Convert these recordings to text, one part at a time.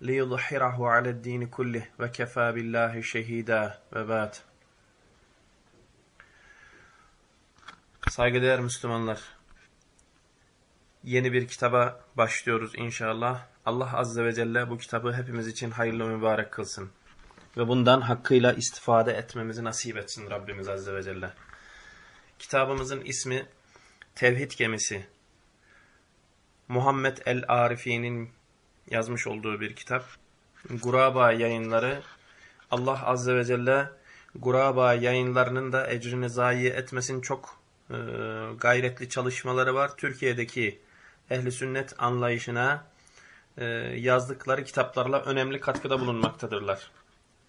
ليظهره على الدين كله وكفى بالله şehida ve ba'd. Saygıdeğer Müslümanlar, yeni bir kitaba başlıyoruz inşallah. Allah Azze ve Celle bu kitabı hepimiz için hayırlı mübarek kılsın. Ve bundan hakkıyla istifade etmemizi nasip etsin Rabbimiz Azze ve Celle. Kitabımızın ismi Tevhid Gemisi. Muhammed el-Arifi'nin yazmış olduğu bir kitap. Guraba yayınları. Allah Azze ve Celle Guraba yayınlarının da ecrini zayi etmesin çok e, gayretli çalışmaları var. Türkiye'deki ehli sünnet anlayışına e, yazdıkları kitaplarla önemli katkıda bulunmaktadırlar.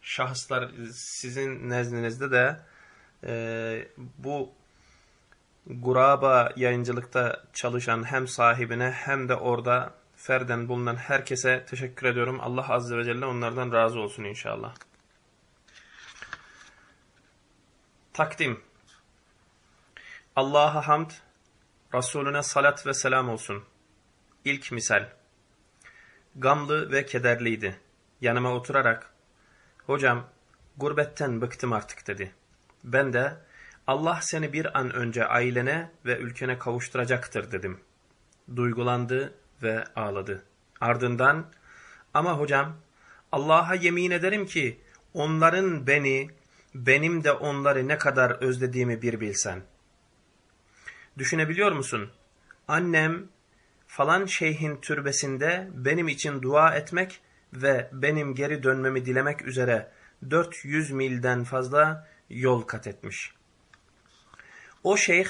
Şahıslar sizin nezdinizde de e, bu Guraba yayıncılıkta çalışan hem sahibine hem de orada ferden bulunan herkese teşekkür ediyorum. Allah Azze ve Celle onlardan razı olsun inşallah. Takdim. Allah'a hamd, Resulüne salat ve selam olsun. İlk misal. Gamlı ve kederliydi. Yanıma oturarak, hocam gurbetten bıktım artık dedi. Ben de, Allah seni bir an önce ailene ve ülkene kavuşturacaktır dedim. Duygulandı ve ağladı. Ardından ama hocam Allah'a yemin ederim ki onların beni, benim de onları ne kadar özlediğimi bir bilsen. Düşünebiliyor musun? Annem falan şeyhin türbesinde benim için dua etmek ve benim geri dönmemi dilemek üzere 400 milden fazla yol kat etmiş. O şeyh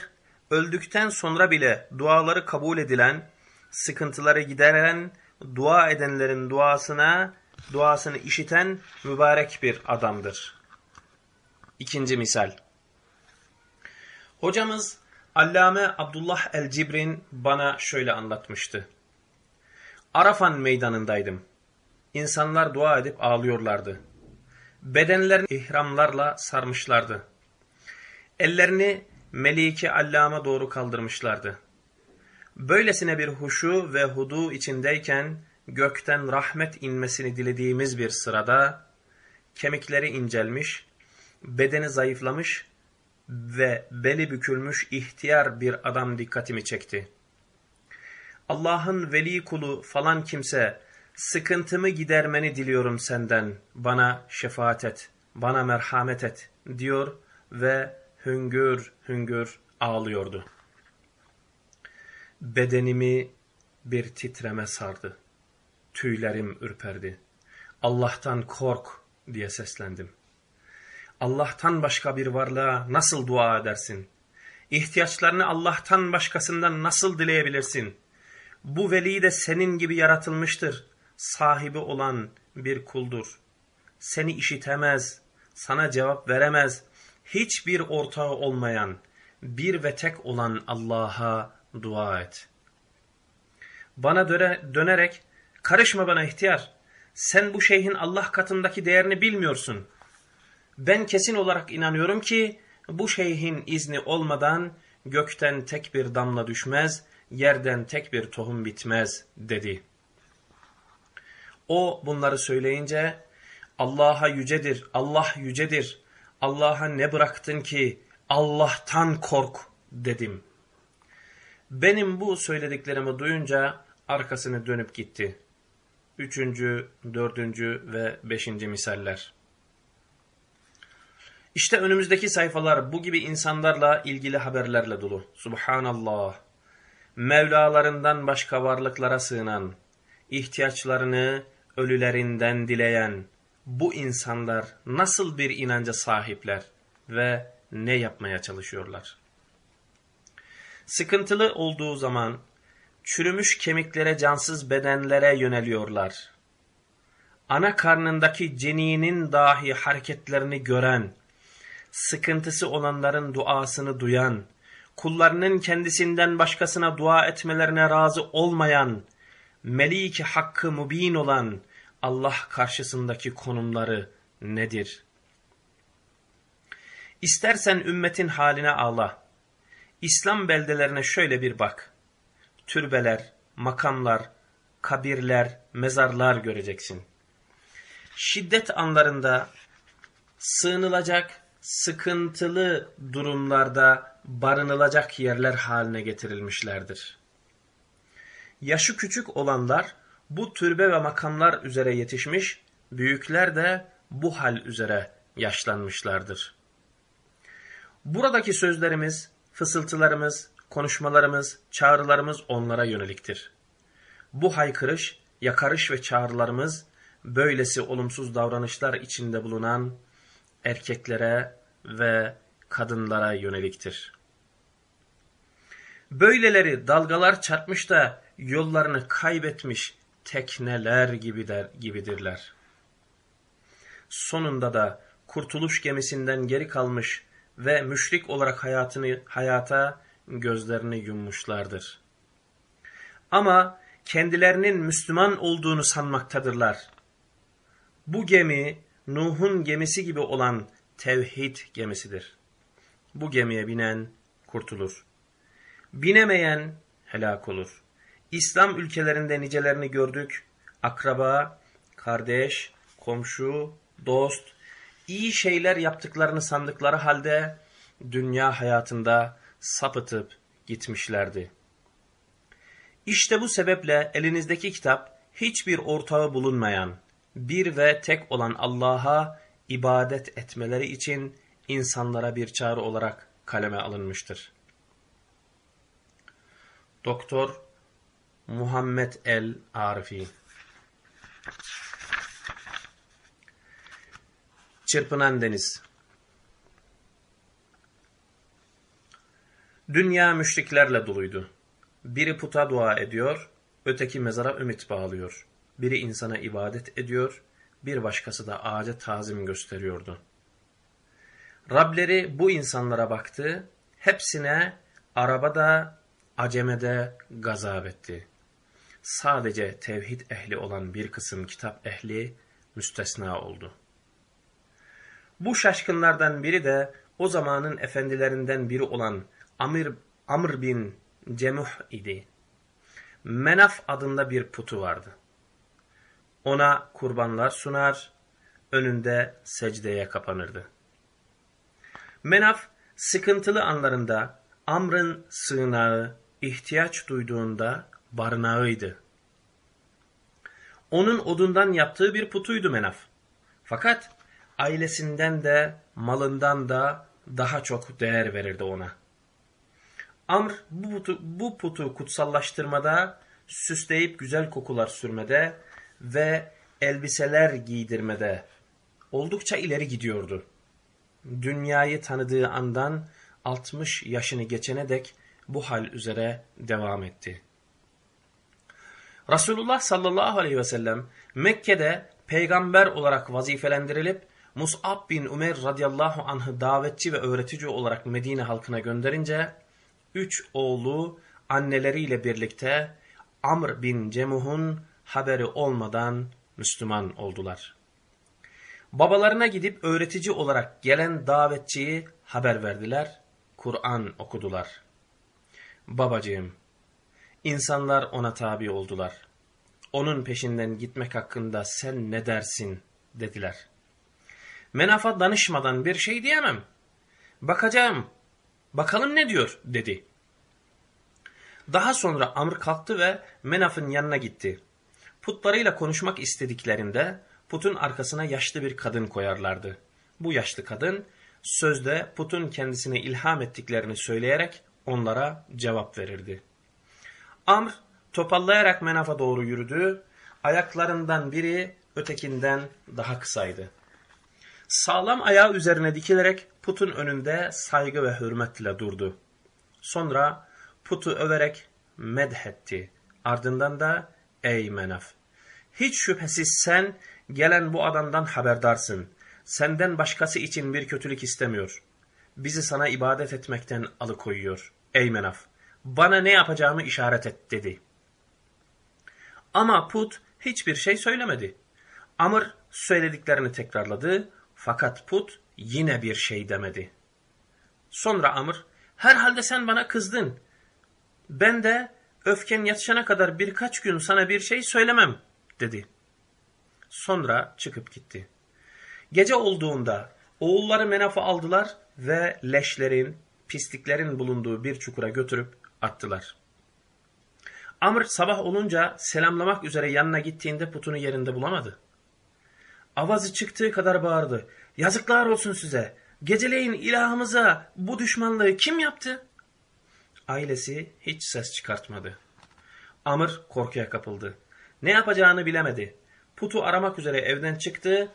öldükten sonra bile duaları kabul edilen sıkıntıları gideren, dua edenlerin duasına, duasını işiten mübarek bir adamdır. İkinci misal. Hocamız Allame Abdullah el-Cibrin bana şöyle anlatmıştı. Arafan meydanındaydım. İnsanlar dua edip ağlıyorlardı. Bedenlerini ihramlarla sarmışlardı. Ellerini Melike Allama doğru kaldırmışlardı. Böylesine bir huşu ve hudu içindeyken gökten rahmet inmesini dilediğimiz bir sırada kemikleri incelmiş, bedeni zayıflamış ve beli bükülmüş ihtiyar bir adam dikkatimi çekti. Allah'ın veli kulu falan kimse sıkıntımı gidermeni diliyorum senden, bana şefaat et, bana merhamet et diyor ve hüngür hüngür ağlıyordu. Bedenimi bir titreme sardı. Tüylerim ürperdi. Allah'tan kork diye seslendim. Allah'tan başka bir varlığa nasıl dua edersin? İhtiyaçlarını Allah'tan başkasından nasıl dileyebilirsin? Bu veli de senin gibi yaratılmıştır. Sahibi olan bir kuldur. Seni işitemez, sana cevap veremez. Hiçbir ortağı olmayan, bir ve tek olan Allah'a dua et. Bana döne, dönerek, karışma bana ihtiyar, sen bu şeyhin Allah katındaki değerini bilmiyorsun. Ben kesin olarak inanıyorum ki, bu şeyhin izni olmadan gökten tek bir damla düşmez, yerden tek bir tohum bitmez, dedi. O bunları söyleyince, Allah'a yücedir, Allah yücedir, Allah'a ne bıraktın ki, Allah'tan kork, dedim. Benim bu söylediklerimi duyunca arkasını dönüp gitti. Üçüncü, dördüncü ve beşinci misaller. İşte önümüzdeki sayfalar bu gibi insanlarla ilgili haberlerle dolu. Subhanallah. Mevlalarından başka varlıklara sığınan, ihtiyaçlarını ölülerinden dileyen bu insanlar nasıl bir inanca sahipler ve ne yapmaya çalışıyorlar? Sıkıntılı olduğu zaman çürümüş kemiklere cansız bedenlere yöneliyorlar. ana karnındaki ceninin dahi hareketlerini gören, sıkıntısı olanların duasını duyan, kullarının kendisinden başkasına dua etmelerine razı olmayan, meliki hakkı mubin olan Allah karşısındaki konumları nedir? İstersen ümmetin haline ağla. İslam beldelerine şöyle bir bak. Türbeler, makamlar, kabirler, mezarlar göreceksin. Şiddet anlarında sığınılacak, sıkıntılı durumlarda barınılacak yerler haline getirilmişlerdir. Yaşı küçük olanlar bu türbe ve makamlar üzere yetişmiş, büyükler de bu hal üzere yaşlanmışlardır. Buradaki sözlerimiz, fısıltılarımız, konuşmalarımız, çağrılarımız onlara yöneliktir. Bu haykırış, yakarış ve çağrılarımız böylesi olumsuz davranışlar içinde bulunan erkeklere ve kadınlara yöneliktir. Böyleleri dalgalar çarpmış da yollarını kaybetmiş tekneler gibidir, gibidirler. Sonunda da kurtuluş gemisinden geri kalmış ve müşrik olarak hayatını hayata gözlerini yummuşlardır. Ama kendilerinin Müslüman olduğunu sanmaktadırlar. Bu gemi Nuh'un gemisi gibi olan tevhid gemisidir. Bu gemiye binen kurtulur. Binemeyen helak olur. İslam ülkelerinde nicelerini gördük. Akraba, kardeş, komşu, dost, iyi şeyler yaptıklarını sandıkları halde dünya hayatında sapıtıp gitmişlerdi. İşte bu sebeple elinizdeki kitap hiçbir ortağı bulunmayan, bir ve tek olan Allah'a ibadet etmeleri için insanlara bir çağrı olarak kaleme alınmıştır. Doktor Muhammed el Arifi Çırpınan Deniz Dünya müşriklerle doluydu. Biri puta dua ediyor, öteki mezara ümit bağlıyor. Biri insana ibadet ediyor, bir başkası da ağaca tazim gösteriyordu. Rableri bu insanlara baktı, hepsine arabada, acemede gazap etti. Sadece tevhid ehli olan bir kısım kitap ehli müstesna oldu. Bu şaşkınlardan biri de o zamanın efendilerinden biri olan Amir, Amr bin Cemuh idi. Menaf adında bir putu vardı. Ona kurbanlar sunar, önünde secdeye kapanırdı. Menaf sıkıntılı anlarında Amr'ın sığınağı, ihtiyaç duyduğunda barınağıydı. Onun odundan yaptığı bir putuydu Menaf. Fakat ailesinden de malından da daha çok değer verirdi ona. Amr bu putu, bu putu kutsallaştırmada, süsleyip güzel kokular sürmede ve elbiseler giydirmede oldukça ileri gidiyordu. Dünyayı tanıdığı andan 60 yaşını geçene dek bu hal üzere devam etti. Resulullah sallallahu aleyhi ve sellem Mekke'de peygamber olarak vazifelendirilip Mus'ab bin Umer radıyallahu anh'ı davetçi ve öğretici olarak Medine halkına gönderince üç oğlu anneleriyle birlikte Amr bin Cemuh'un haberi olmadan Müslüman oldular. Babalarına gidip öğretici olarak gelen davetçiyi haber verdiler, Kur'an okudular. Babacığım, insanlar ona tabi oldular. Onun peşinden gitmek hakkında sen ne dersin dediler. Menafa danışmadan bir şey diyemem. Bakacağım, bakalım ne diyor dedi. Daha sonra Amr kalktı ve Menaf'ın yanına gitti. Putlarıyla konuşmak istediklerinde putun arkasına yaşlı bir kadın koyarlardı. Bu yaşlı kadın sözde putun kendisine ilham ettiklerini söyleyerek onlara cevap verirdi. Amr topallayarak Menaf'a doğru yürüdü. Ayaklarından biri ötekinden daha kısaydı. Sağlam ayağı üzerine dikilerek putun önünde saygı ve hürmetle durdu. Sonra putu överek medhetti. Ardından da ey Menaf! Hiç şüphesiz sen gelen bu adamdan haberdarsın. Senden başkası için bir kötülük istemiyor. Bizi sana ibadet etmekten alıkoyuyor. Ey Menaf, bana ne yapacağımı işaret et dedi. Ama put hiçbir şey söylemedi. Amr söylediklerini tekrarladı fakat put yine bir şey demedi. Sonra Amr, herhalde sen bana kızdın. Ben de öfken yatışana kadar birkaç gün sana bir şey söylemem dedi. Sonra çıkıp gitti. Gece olduğunda oğulları Menaf'ı aldılar ve leşlerin, pisliklerin bulunduğu bir çukura götürüp attılar. Amr sabah olunca selamlamak üzere yanına gittiğinde putunu yerinde bulamadı. Avazı çıktığı kadar bağırdı. Yazıklar olsun size. Geceleyin ilahımıza bu düşmanlığı kim yaptı? Ailesi hiç ses çıkartmadı. Amr korkuya kapıldı. Ne yapacağını bilemedi. Putu aramak üzere evden çıktı.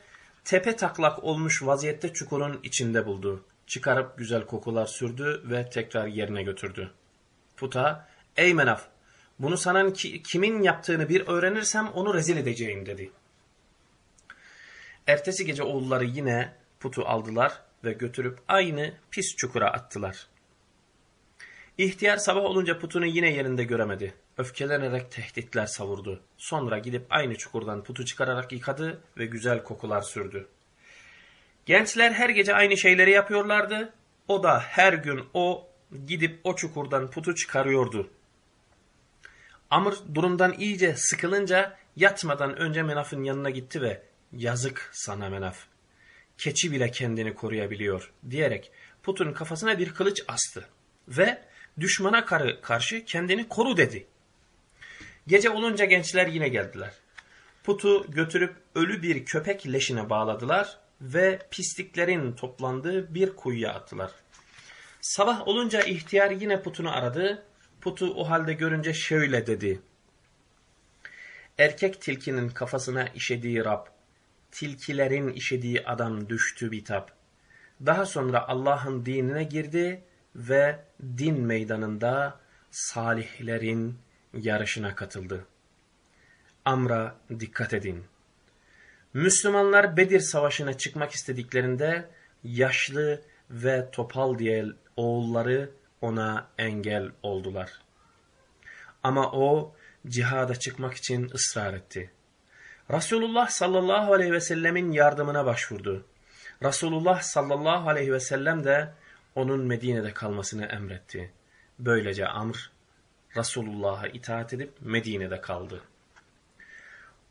Tepe taklak olmuş vaziyette çukurun içinde buldu. Çıkarıp güzel kokular sürdü ve tekrar yerine götürdü. Puta, ey menaf, bunu sanan ki, kimin yaptığını bir öğrenirsem onu rezil edeceğim dedi. Ertesi gece oğulları yine putu aldılar ve götürüp aynı pis çukura attılar. İhtiyar sabah olunca putunu yine yerinde göremedi. Öfkelenerek tehditler savurdu. Sonra gidip aynı çukurdan putu çıkararak yıkadı ve güzel kokular sürdü. Gençler her gece aynı şeyleri yapıyorlardı. O da her gün o gidip o çukurdan putu çıkarıyordu. Amr durumdan iyice sıkılınca yatmadan önce Menaf'ın yanına gitti ve yazık sana Menaf. Keçi bile kendini koruyabiliyor diyerek putun kafasına bir kılıç astı ve düşmana karşı kendini koru dedi. Gece olunca gençler yine geldiler. Putu götürüp ölü bir köpek leşine bağladılar ve pisliklerin toplandığı bir kuyuya attılar. Sabah olunca ihtiyar yine putunu aradı. Putu o halde görünce şöyle dedi. Erkek tilkinin kafasına işediği Rab, tilkilerin işediği adam düştü bitap. Daha sonra Allah'ın dinine girdi ve din meydanında salihlerin yarışına katıldı. Amra dikkat edin. Müslümanlar Bedir Savaşı'na çıkmak istediklerinde yaşlı ve topal diye oğulları ona engel oldular. Ama o cihada çıkmak için ısrar etti. Resulullah sallallahu aleyhi ve sellemin yardımına başvurdu. Resulullah sallallahu aleyhi ve sellem de onun Medine'de kalmasını emretti. Böylece Amr Resulullah'a itaat edip Medine'de kaldı.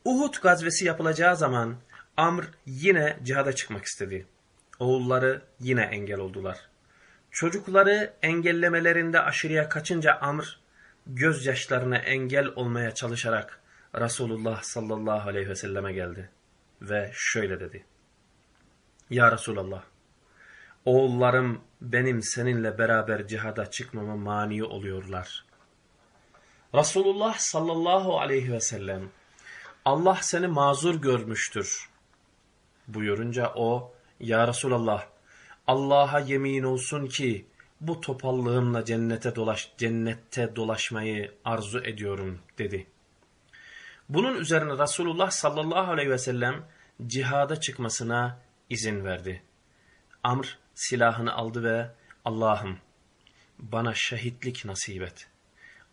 Uhud gazvesi yapılacağı zaman Amr yine cihada çıkmak istedi. Oğulları yine engel oldular. Çocukları engellemelerinde aşırıya kaçınca Amr gözyaşlarına engel olmaya çalışarak Resulullah sallallahu aleyhi ve selleme geldi ve şöyle dedi. Ya Resulallah, oğullarım benim seninle beraber cihada çıkmama mani oluyorlar. Resulullah sallallahu aleyhi ve sellem Allah seni mazur görmüştür buyurunca o ya Resulallah Allah'a yemin olsun ki bu topallığımla cennete dolaş cennette dolaşmayı arzu ediyorum dedi. Bunun üzerine Resulullah sallallahu aleyhi ve sellem cihada çıkmasına izin verdi. Amr silahını aldı ve Allah'ım bana şehitlik nasip et.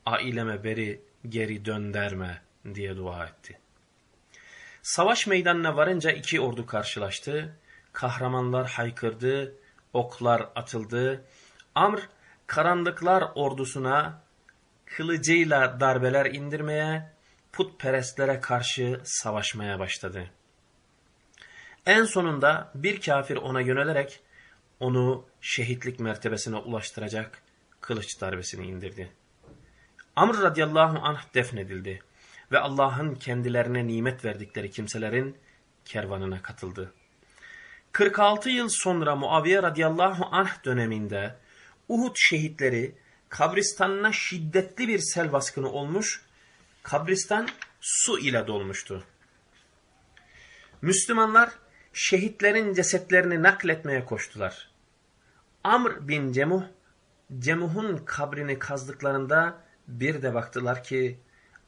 Aileme beri geri dönderme diye dua etti. Savaş meydanına varınca iki ordu karşılaştı. Kahramanlar haykırdı, oklar atıldı. Amr karanlıklar ordusuna kılıcıyla darbeler indirmeye, putperestlere karşı savaşmaya başladı. En sonunda bir kafir ona yönelerek onu şehitlik mertebesine ulaştıracak kılıç darbesini indirdi. Amr radıyallahu anh defnedildi ve Allah'ın kendilerine nimet verdikleri kimselerin kervanına katıldı. 46 yıl sonra Muaviye radıyallahu anh döneminde Uhud şehitleri kabristanına şiddetli bir sel baskını olmuş, kabristan su ile dolmuştu. Müslümanlar şehitlerin cesetlerini nakletmeye koştular. Amr bin Cemuh, Cemuh'un kabrini kazdıklarında bir de baktılar ki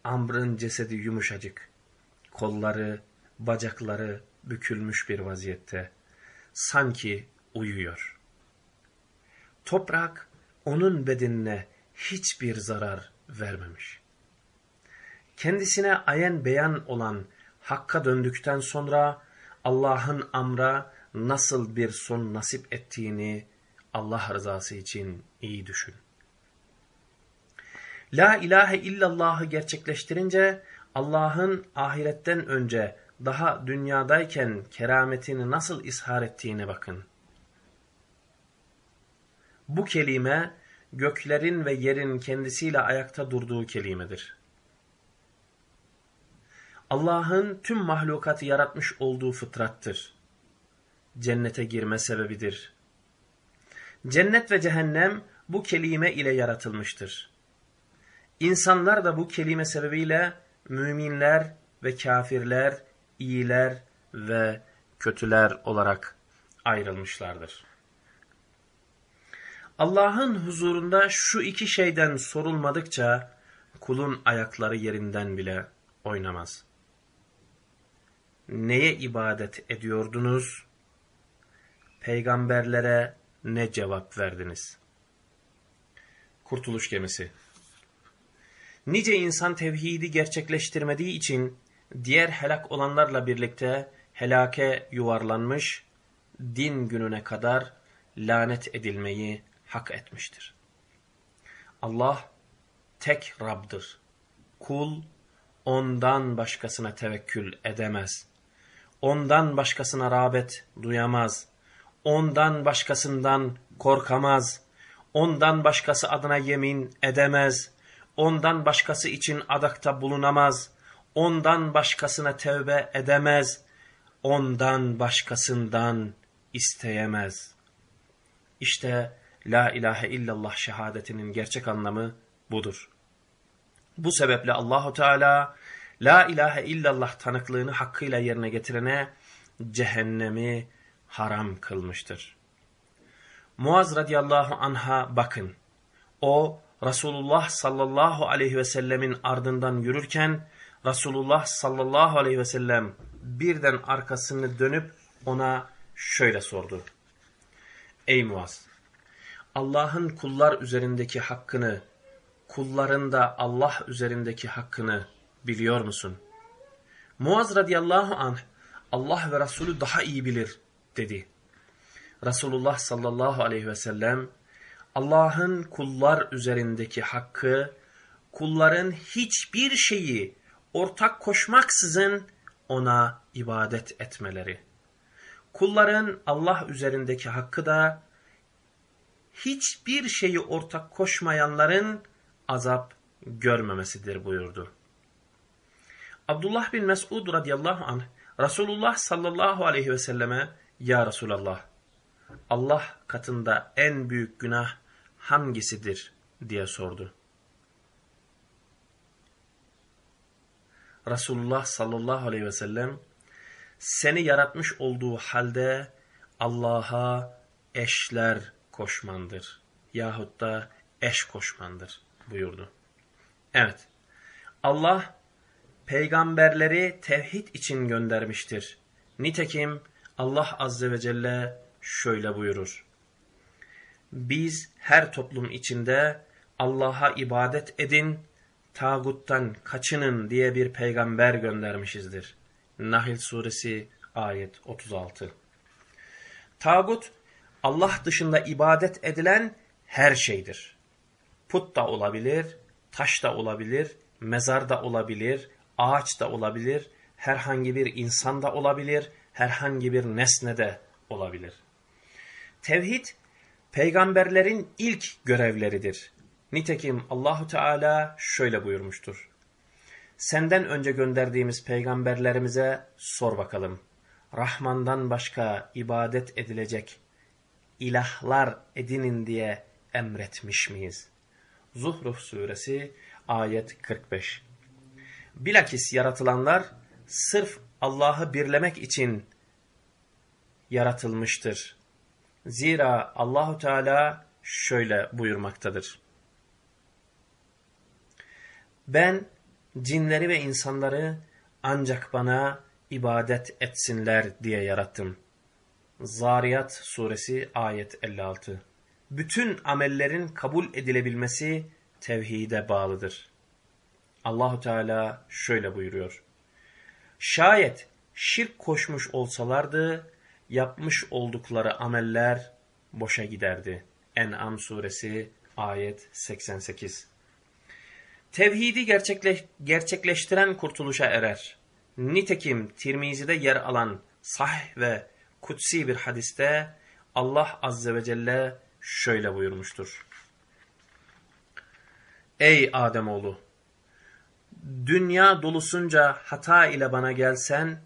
Amr'ın cesedi yumuşacık, kolları, bacakları bükülmüş bir vaziyette. Sanki uyuyor. Toprak onun bedenine hiçbir zarar vermemiş. Kendisine ayen beyan olan Hakk'a döndükten sonra Allah'ın amra nasıl bir son nasip ettiğini Allah rızası için iyi düşün. La ilahe illallah'ı gerçekleştirince Allah'ın ahiretten önce daha dünyadayken kerametini nasıl ishar ettiğine bakın. Bu kelime göklerin ve yerin kendisiyle ayakta durduğu kelimedir. Allah'ın tüm mahlukatı yaratmış olduğu fıtrattır. Cennete girme sebebidir. Cennet ve cehennem bu kelime ile yaratılmıştır. İnsanlar da bu kelime sebebiyle müminler ve kafirler, iyiler ve kötüler olarak ayrılmışlardır. Allah'ın huzurunda şu iki şeyden sorulmadıkça kulun ayakları yerinden bile oynamaz. Neye ibadet ediyordunuz? Peygamberlere ne cevap verdiniz? Kurtuluş Gemisi Nice insan tevhidi gerçekleştirmediği için diğer helak olanlarla birlikte helake yuvarlanmış, din gününe kadar lanet edilmeyi hak etmiştir. Allah tek Rab'dır. Kul ondan başkasına tevekkül edemez. Ondan başkasına rağbet duyamaz. Ondan başkasından korkamaz. Ondan başkası adına yemin edemez. Ondan başkası için adakta bulunamaz. Ondan başkasına tevbe edemez. Ondan başkasından isteyemez. İşte La ilahe illallah şehadetinin gerçek anlamı budur. Bu sebeple Allahu Teala La ilahe illallah tanıklığını hakkıyla yerine getirene cehennemi haram kılmıştır. Muaz radıyallahu anha bakın. O Resulullah sallallahu aleyhi ve sellemin ardından yürürken Resulullah sallallahu aleyhi ve sellem birden arkasını dönüp ona şöyle sordu. Ey Muaz! Allah'ın kullar üzerindeki hakkını, kulların da Allah üzerindeki hakkını biliyor musun? Muaz radıyallahu anh, Allah ve Resulü daha iyi bilir dedi. Resulullah sallallahu aleyhi ve sellem, Allah'ın kullar üzerindeki hakkı, kulların hiçbir şeyi ortak koşmaksızın ona ibadet etmeleri. Kulların Allah üzerindeki hakkı da hiçbir şeyi ortak koşmayanların azap görmemesidir buyurdu. Abdullah bin Mesud radıyallahu anh Resulullah sallallahu aleyhi ve selleme Ya Resulallah Allah katında en büyük günah hangisidir diye sordu. Resulullah sallallahu aleyhi ve sellem seni yaratmış olduğu halde Allah'a eşler koşmandır yahut da eş koşmandır buyurdu. Evet Allah peygamberleri tevhid için göndermiştir. Nitekim Allah azze ve celle şöyle buyurur. Biz her toplum içinde Allah'a ibadet edin, tağuttan kaçının diye bir peygamber göndermişizdir. Nahl suresi ayet 36. Tağut Allah dışında ibadet edilen her şeydir. Put da olabilir, taş da olabilir, mezar da olabilir, ağaç da olabilir, herhangi bir insan da olabilir, herhangi bir nesne de olabilir. Tevhid, peygamberlerin ilk görevleridir. Nitekim Allahu Teala şöyle buyurmuştur. Senden önce gönderdiğimiz peygamberlerimize sor bakalım. Rahman'dan başka ibadet edilecek ilahlar edinin diye emretmiş miyiz? Zuhruf suresi ayet 45 Bilakis yaratılanlar sırf Allah'ı birlemek için yaratılmıştır. Zira Allahu Teala şöyle buyurmaktadır. Ben cinleri ve insanları ancak bana ibadet etsinler diye yarattım. Zariyat suresi ayet 56 Bütün amellerin kabul edilebilmesi tevhide bağlıdır. Allahu Teala şöyle buyuruyor. Şayet şirk koşmuş olsalardı yapmış oldukları ameller boşa giderdi. En'am suresi ayet 88 Tevhidi gerçekleş gerçekleştiren kurtuluşa erer. Nitekim Tirmizi'de yer alan sahih ve kutsi bir hadiste Allah Azze ve Celle şöyle buyurmuştur. Ey Ademoğlu! Dünya dolusunca hata ile bana gelsen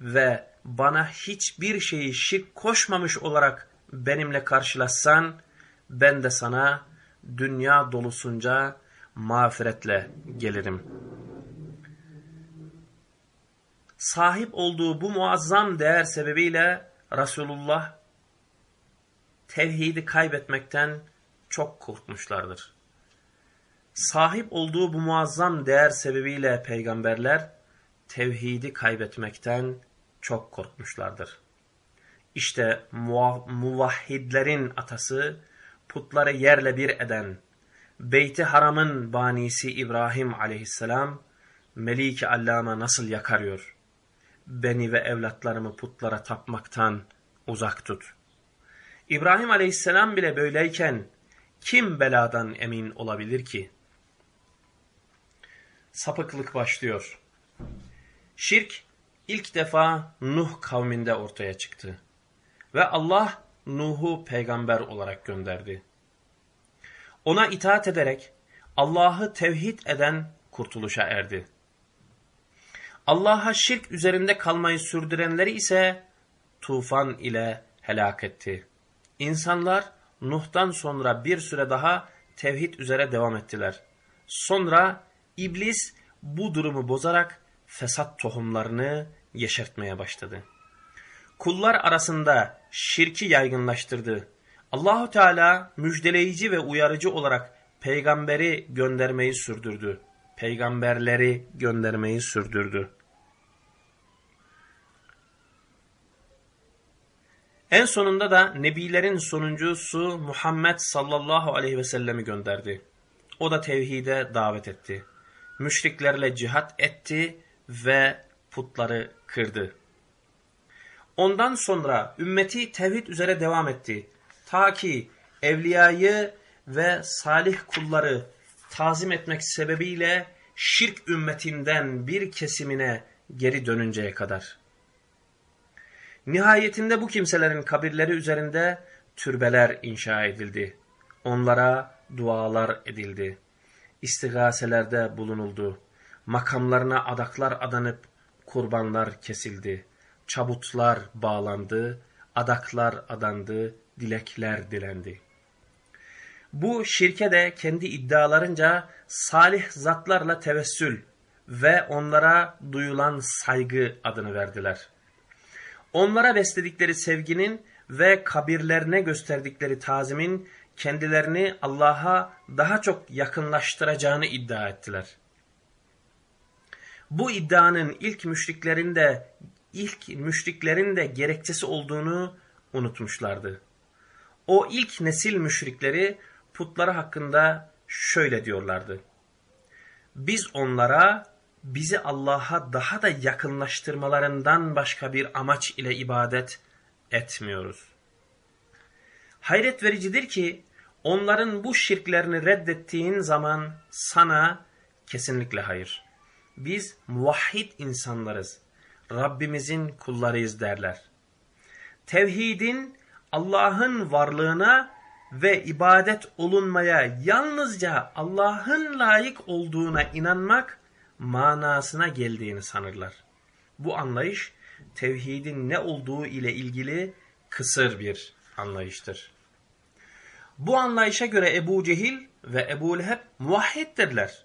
ve bana hiçbir şeyi şirk koşmamış olarak benimle karşılaşsan, ben de sana dünya dolusunca mağfiretle gelirim. Sahip olduğu bu muazzam değer sebebiyle Resulullah tevhidi kaybetmekten çok korkmuşlardır. Sahip olduğu bu muazzam değer sebebiyle peygamberler tevhidi kaybetmekten çok korkmuşlardır. İşte muvahhidlerin atası, putları yerle bir eden, Beyti Haram'ın banisi İbrahim aleyhisselam, Meliki Allama nasıl yakarıyor? Beni ve evlatlarımı putlara tapmaktan uzak tut. İbrahim aleyhisselam bile böyleyken kim beladan emin olabilir ki? Sapıklık başlıyor. Şirk ilk defa Nuh kavminde ortaya çıktı. Ve Allah Nuh'u peygamber olarak gönderdi. Ona itaat ederek Allah'ı tevhid eden kurtuluşa erdi. Allah'a şirk üzerinde kalmayı sürdürenleri ise tufan ile helak etti. İnsanlar Nuh'tan sonra bir süre daha tevhid üzere devam ettiler. Sonra iblis bu durumu bozarak fesat tohumlarını yeşertmeye başladı. Kullar arasında şirki yaygınlaştırdı. Allahu Teala müjdeleyici ve uyarıcı olarak peygamberi göndermeyi sürdürdü. Peygamberleri göndermeyi sürdürdü. En sonunda da nebilerin sonuncusu Muhammed sallallahu aleyhi ve sellemi gönderdi. O da tevhide davet etti. Müşriklerle cihat etti ve putları kırdı. Ondan sonra ümmeti tevhid üzere devam etti. Ta ki evliyayı ve salih kulları tazim etmek sebebiyle şirk ümmetinden bir kesimine geri dönünceye kadar. Nihayetinde bu kimselerin kabirleri üzerinde türbeler inşa edildi. Onlara dualar edildi. İstigaselerde bulunuldu. Makamlarına adaklar adanıp kurbanlar kesildi. Çabutlar bağlandı, adaklar adandı, dilekler dilendi. Bu şirke de kendi iddialarınca salih zatlarla tevessül ve onlara duyulan saygı adını verdiler. Onlara besledikleri sevginin ve kabirlerine gösterdikleri tazimin kendilerini Allah'a daha çok yakınlaştıracağını iddia ettiler. Bu iddianın ilk müşriklerin de ilk müşriklerin de gerekçesi olduğunu unutmuşlardı. O ilk nesil müşrikleri putları hakkında şöyle diyorlardı. Biz onlara bizi Allah'a daha da yakınlaştırmalarından başka bir amaç ile ibadet etmiyoruz. Hayret vericidir ki onların bu şirklerini reddettiğin zaman sana kesinlikle hayır. Biz muvahhid insanlarız. Rabbimizin kullarıyız derler. Tevhidin Allah'ın varlığına ve ibadet olunmaya yalnızca Allah'ın layık olduğuna inanmak manasına geldiğini sanırlar. Bu anlayış tevhidin ne olduğu ile ilgili kısır bir anlayıştır. Bu anlayışa göre Ebu Cehil ve Ebu Leheb muvahhiddirler.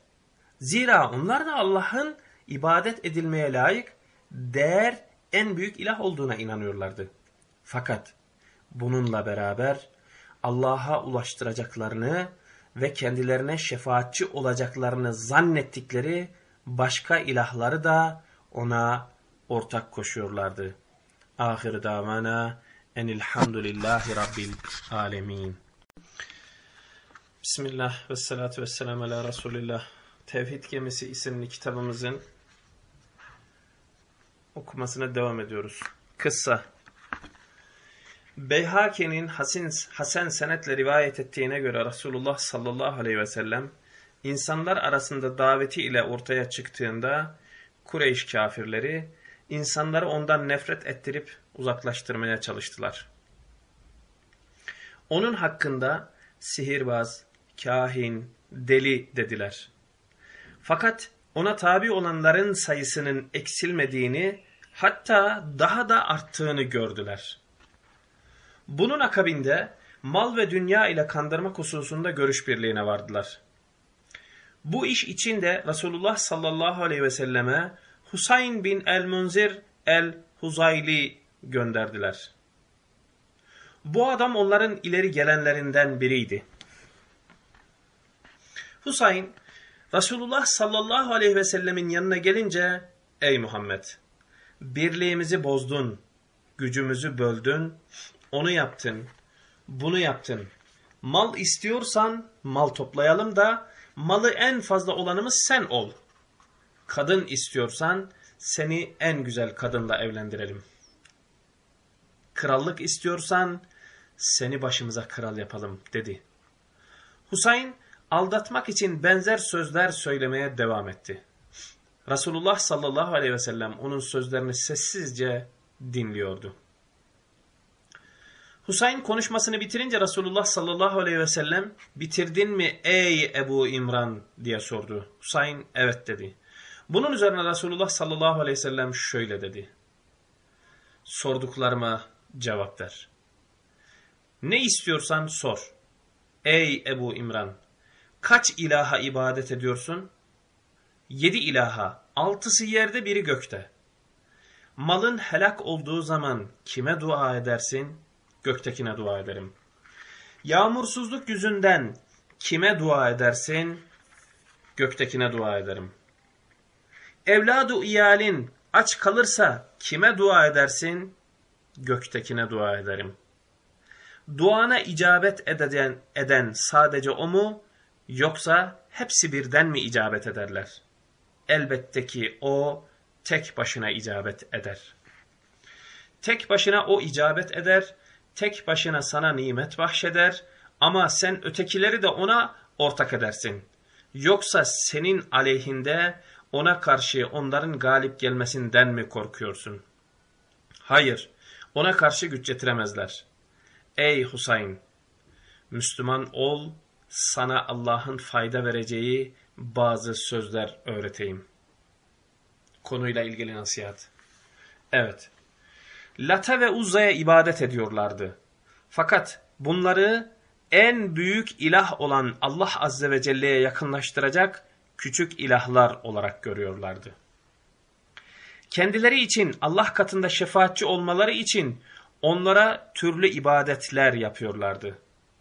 Zira onlar da Allah'ın ibadet edilmeye layık, değer en büyük ilah olduğuna inanıyorlardı. Fakat bununla beraber Allah'a ulaştıracaklarını ve kendilerine şefaatçi olacaklarını zannettikleri başka ilahları da ona ortak koşuyorlardı. Ahir davana enilhamdülillahi rabbil alemin. Bismillah ve salatu ve selamu ala Resulillah. Tevhid Gemisi isimli kitabımızın okumasına devam ediyoruz. Kıssa. Beyhaki'nin Hasan, Hasan senetle rivayet ettiğine göre Resulullah sallallahu aleyhi ve sellem insanlar arasında daveti ile ortaya çıktığında Kureyş kafirleri insanları ondan nefret ettirip uzaklaştırmaya çalıştılar. Onun hakkında sihirbaz, kahin, deli dediler. Fakat ona tabi olanların sayısının eksilmediğini hatta daha da arttığını gördüler. Bunun akabinde mal ve dünya ile kandırmak hususunda görüş birliğine vardılar. Bu iş için de Resulullah sallallahu aleyhi ve selleme Husayn bin el-Munzir el-Huzayli gönderdiler. Bu adam onların ileri gelenlerinden biriydi. Husayn, Resulullah sallallahu aleyhi ve sellemin yanına gelince, Ey Muhammed! Birliğimizi bozdun, gücümüzü böldün, onu yaptın, bunu yaptın. Mal istiyorsan mal toplayalım da malı en fazla olanımız sen ol. Kadın istiyorsan seni en güzel kadınla evlendirelim. Krallık istiyorsan seni başımıza kral yapalım dedi. Husayn aldatmak için benzer sözler söylemeye devam etti. Resulullah sallallahu aleyhi ve sellem onun sözlerini sessizce dinliyordu. Husayn konuşmasını bitirince Resulullah sallallahu aleyhi ve sellem bitirdin mi ey Ebu İmran diye sordu. Husayn evet dedi. Bunun üzerine Resulullah sallallahu aleyhi ve sellem şöyle dedi. Sorduklarıma cevap ver. Ne istiyorsan sor. Ey Ebu İmran kaç ilaha ibadet ediyorsun? Yedi ilaha, altısı yerde biri gökte. Malın helak olduğu zaman kime dua edersin? Göktekine dua ederim. Yağmursuzluk yüzünden kime dua edersin? Göktekine dua ederim. Evladu iyalin aç kalırsa kime dua edersin? Göktekine dua ederim. Duana icabet eden, eden sadece o mu? Yoksa hepsi birden mi icabet ederler? Elbette ki o tek başına icabet eder. Tek başına o icabet eder, tek başına sana nimet bahşeder ama sen ötekileri de ona ortak edersin. Yoksa senin aleyhinde ona karşı onların galip gelmesinden mi korkuyorsun? Hayır, ona karşı güç getiremezler. Ey Husayn! Müslüman ol, sana Allah'ın fayda vereceği bazı sözler öğreteyim. Konuyla ilgili nasihat. Evet. Lata ve Uzza'ya ibadet ediyorlardı. Fakat bunları en büyük ilah olan Allah Azze ve Celle'ye yakınlaştıracak küçük ilahlar olarak görüyorlardı. Kendileri için Allah katında şefaatçi olmaları için onlara türlü ibadetler yapıyorlardı.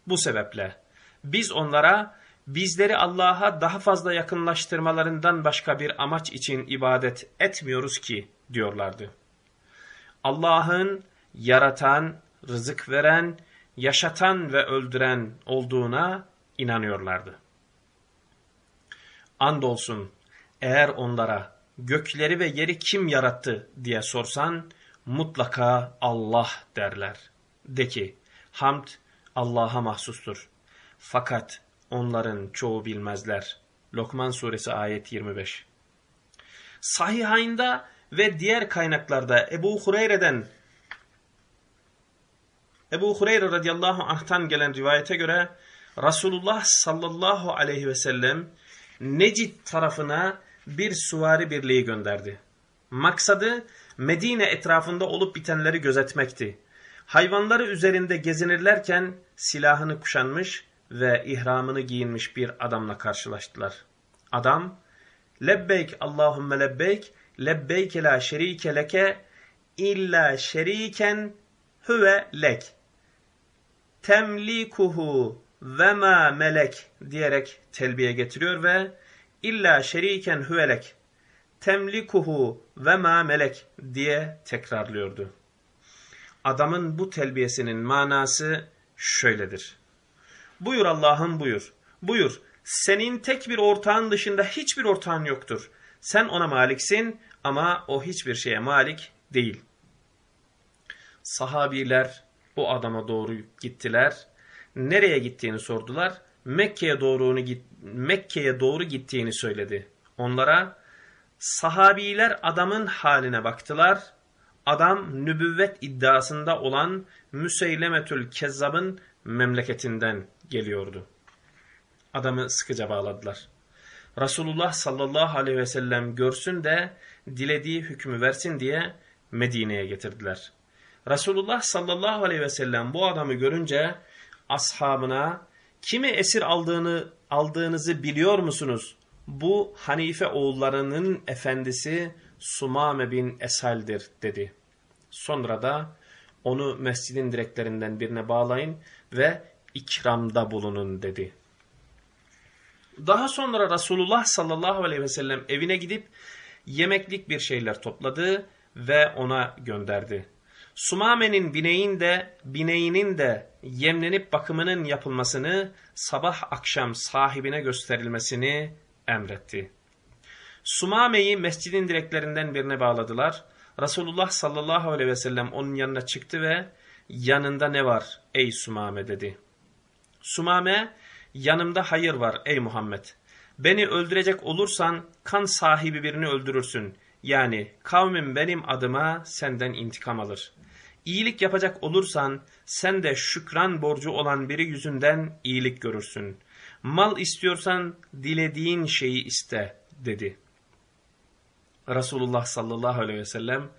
Bu sebeple biz onlara bizleri Allah'a daha fazla yakınlaştırmalarından başka bir amaç için ibadet etmiyoruz ki diyorlardı. Allah'ın yaratan, rızık veren, yaşatan ve öldüren olduğuna inanıyorlardı. Andolsun eğer onlara gökleri ve yeri kim yarattı diye sorsan mutlaka Allah derler. De ki hamd Allah'a mahsustur. Fakat onların çoğu bilmezler. Lokman suresi ayet 25. Sahihayında ve diğer kaynaklarda Ebu Hureyre'den Ebu Hureyre radıyallahu anh'tan gelen rivayete göre Resulullah sallallahu aleyhi ve sellem Necid tarafına bir suvari birliği gönderdi. Maksadı Medine etrafında olup bitenleri gözetmekti. Hayvanları üzerinde gezinirlerken silahını kuşanmış ve ihramını giyinmiş bir adamla karşılaştılar. Adam, Lebbeyk Allahümme lebbeyk, lebbeyke la şerike leke, illa şeriken huve lek. Temlikuhu ve ma melek diyerek telbiye getiriyor ve illa şeriken huvelek temlikuhu ve ma melek diye tekrarlıyordu. Adamın bu telbiyesinin manası şöyledir. Buyur Allah'ım buyur. Buyur. Senin tek bir ortağın dışında hiçbir ortağın yoktur. Sen ona maliksin ama o hiçbir şeye malik değil. Sahabiler o adama doğru gittiler. Nereye gittiğini sordular. Mekke'ye doğru Mekke'ye doğru gittiğini söyledi. Onlara sahabiler adamın haline baktılar. Adam nübüvvet iddiasında olan Müseylemetül Kezzab'ın memleketinden geliyordu. Adamı sıkıca bağladılar. Resulullah sallallahu aleyhi ve sellem görsün de dilediği hükmü versin diye Medine'ye getirdiler. Resulullah sallallahu aleyhi ve sellem bu adamı görünce ashabına kimi esir aldığını aldığınızı biliyor musunuz? Bu Hanife oğullarının efendisi Sumame bin Esal'dir dedi. Sonra da onu mescidin direklerinden birine bağlayın ve ikramda bulunun dedi. Daha sonra Resulullah sallallahu aleyhi ve sellem evine gidip yemeklik bir şeyler topladı ve ona gönderdi. Sumame'nin bineğin de, bineğinin de yemlenip bakımının yapılmasını sabah akşam sahibine gösterilmesini emretti. Sumame'yi mescidin direklerinden birine bağladılar. Resulullah sallallahu aleyhi ve sellem onun yanına çıktı ve yanında ne var ey Sumame dedi. Sumame yanımda hayır var ey Muhammed. Beni öldürecek olursan kan sahibi birini öldürürsün. Yani kavmim benim adıma senden intikam alır. İyilik yapacak olursan sen de şükran borcu olan biri yüzünden iyilik görürsün. Mal istiyorsan dilediğin şeyi iste dedi. Resulullah sallallahu aleyhi ve sellem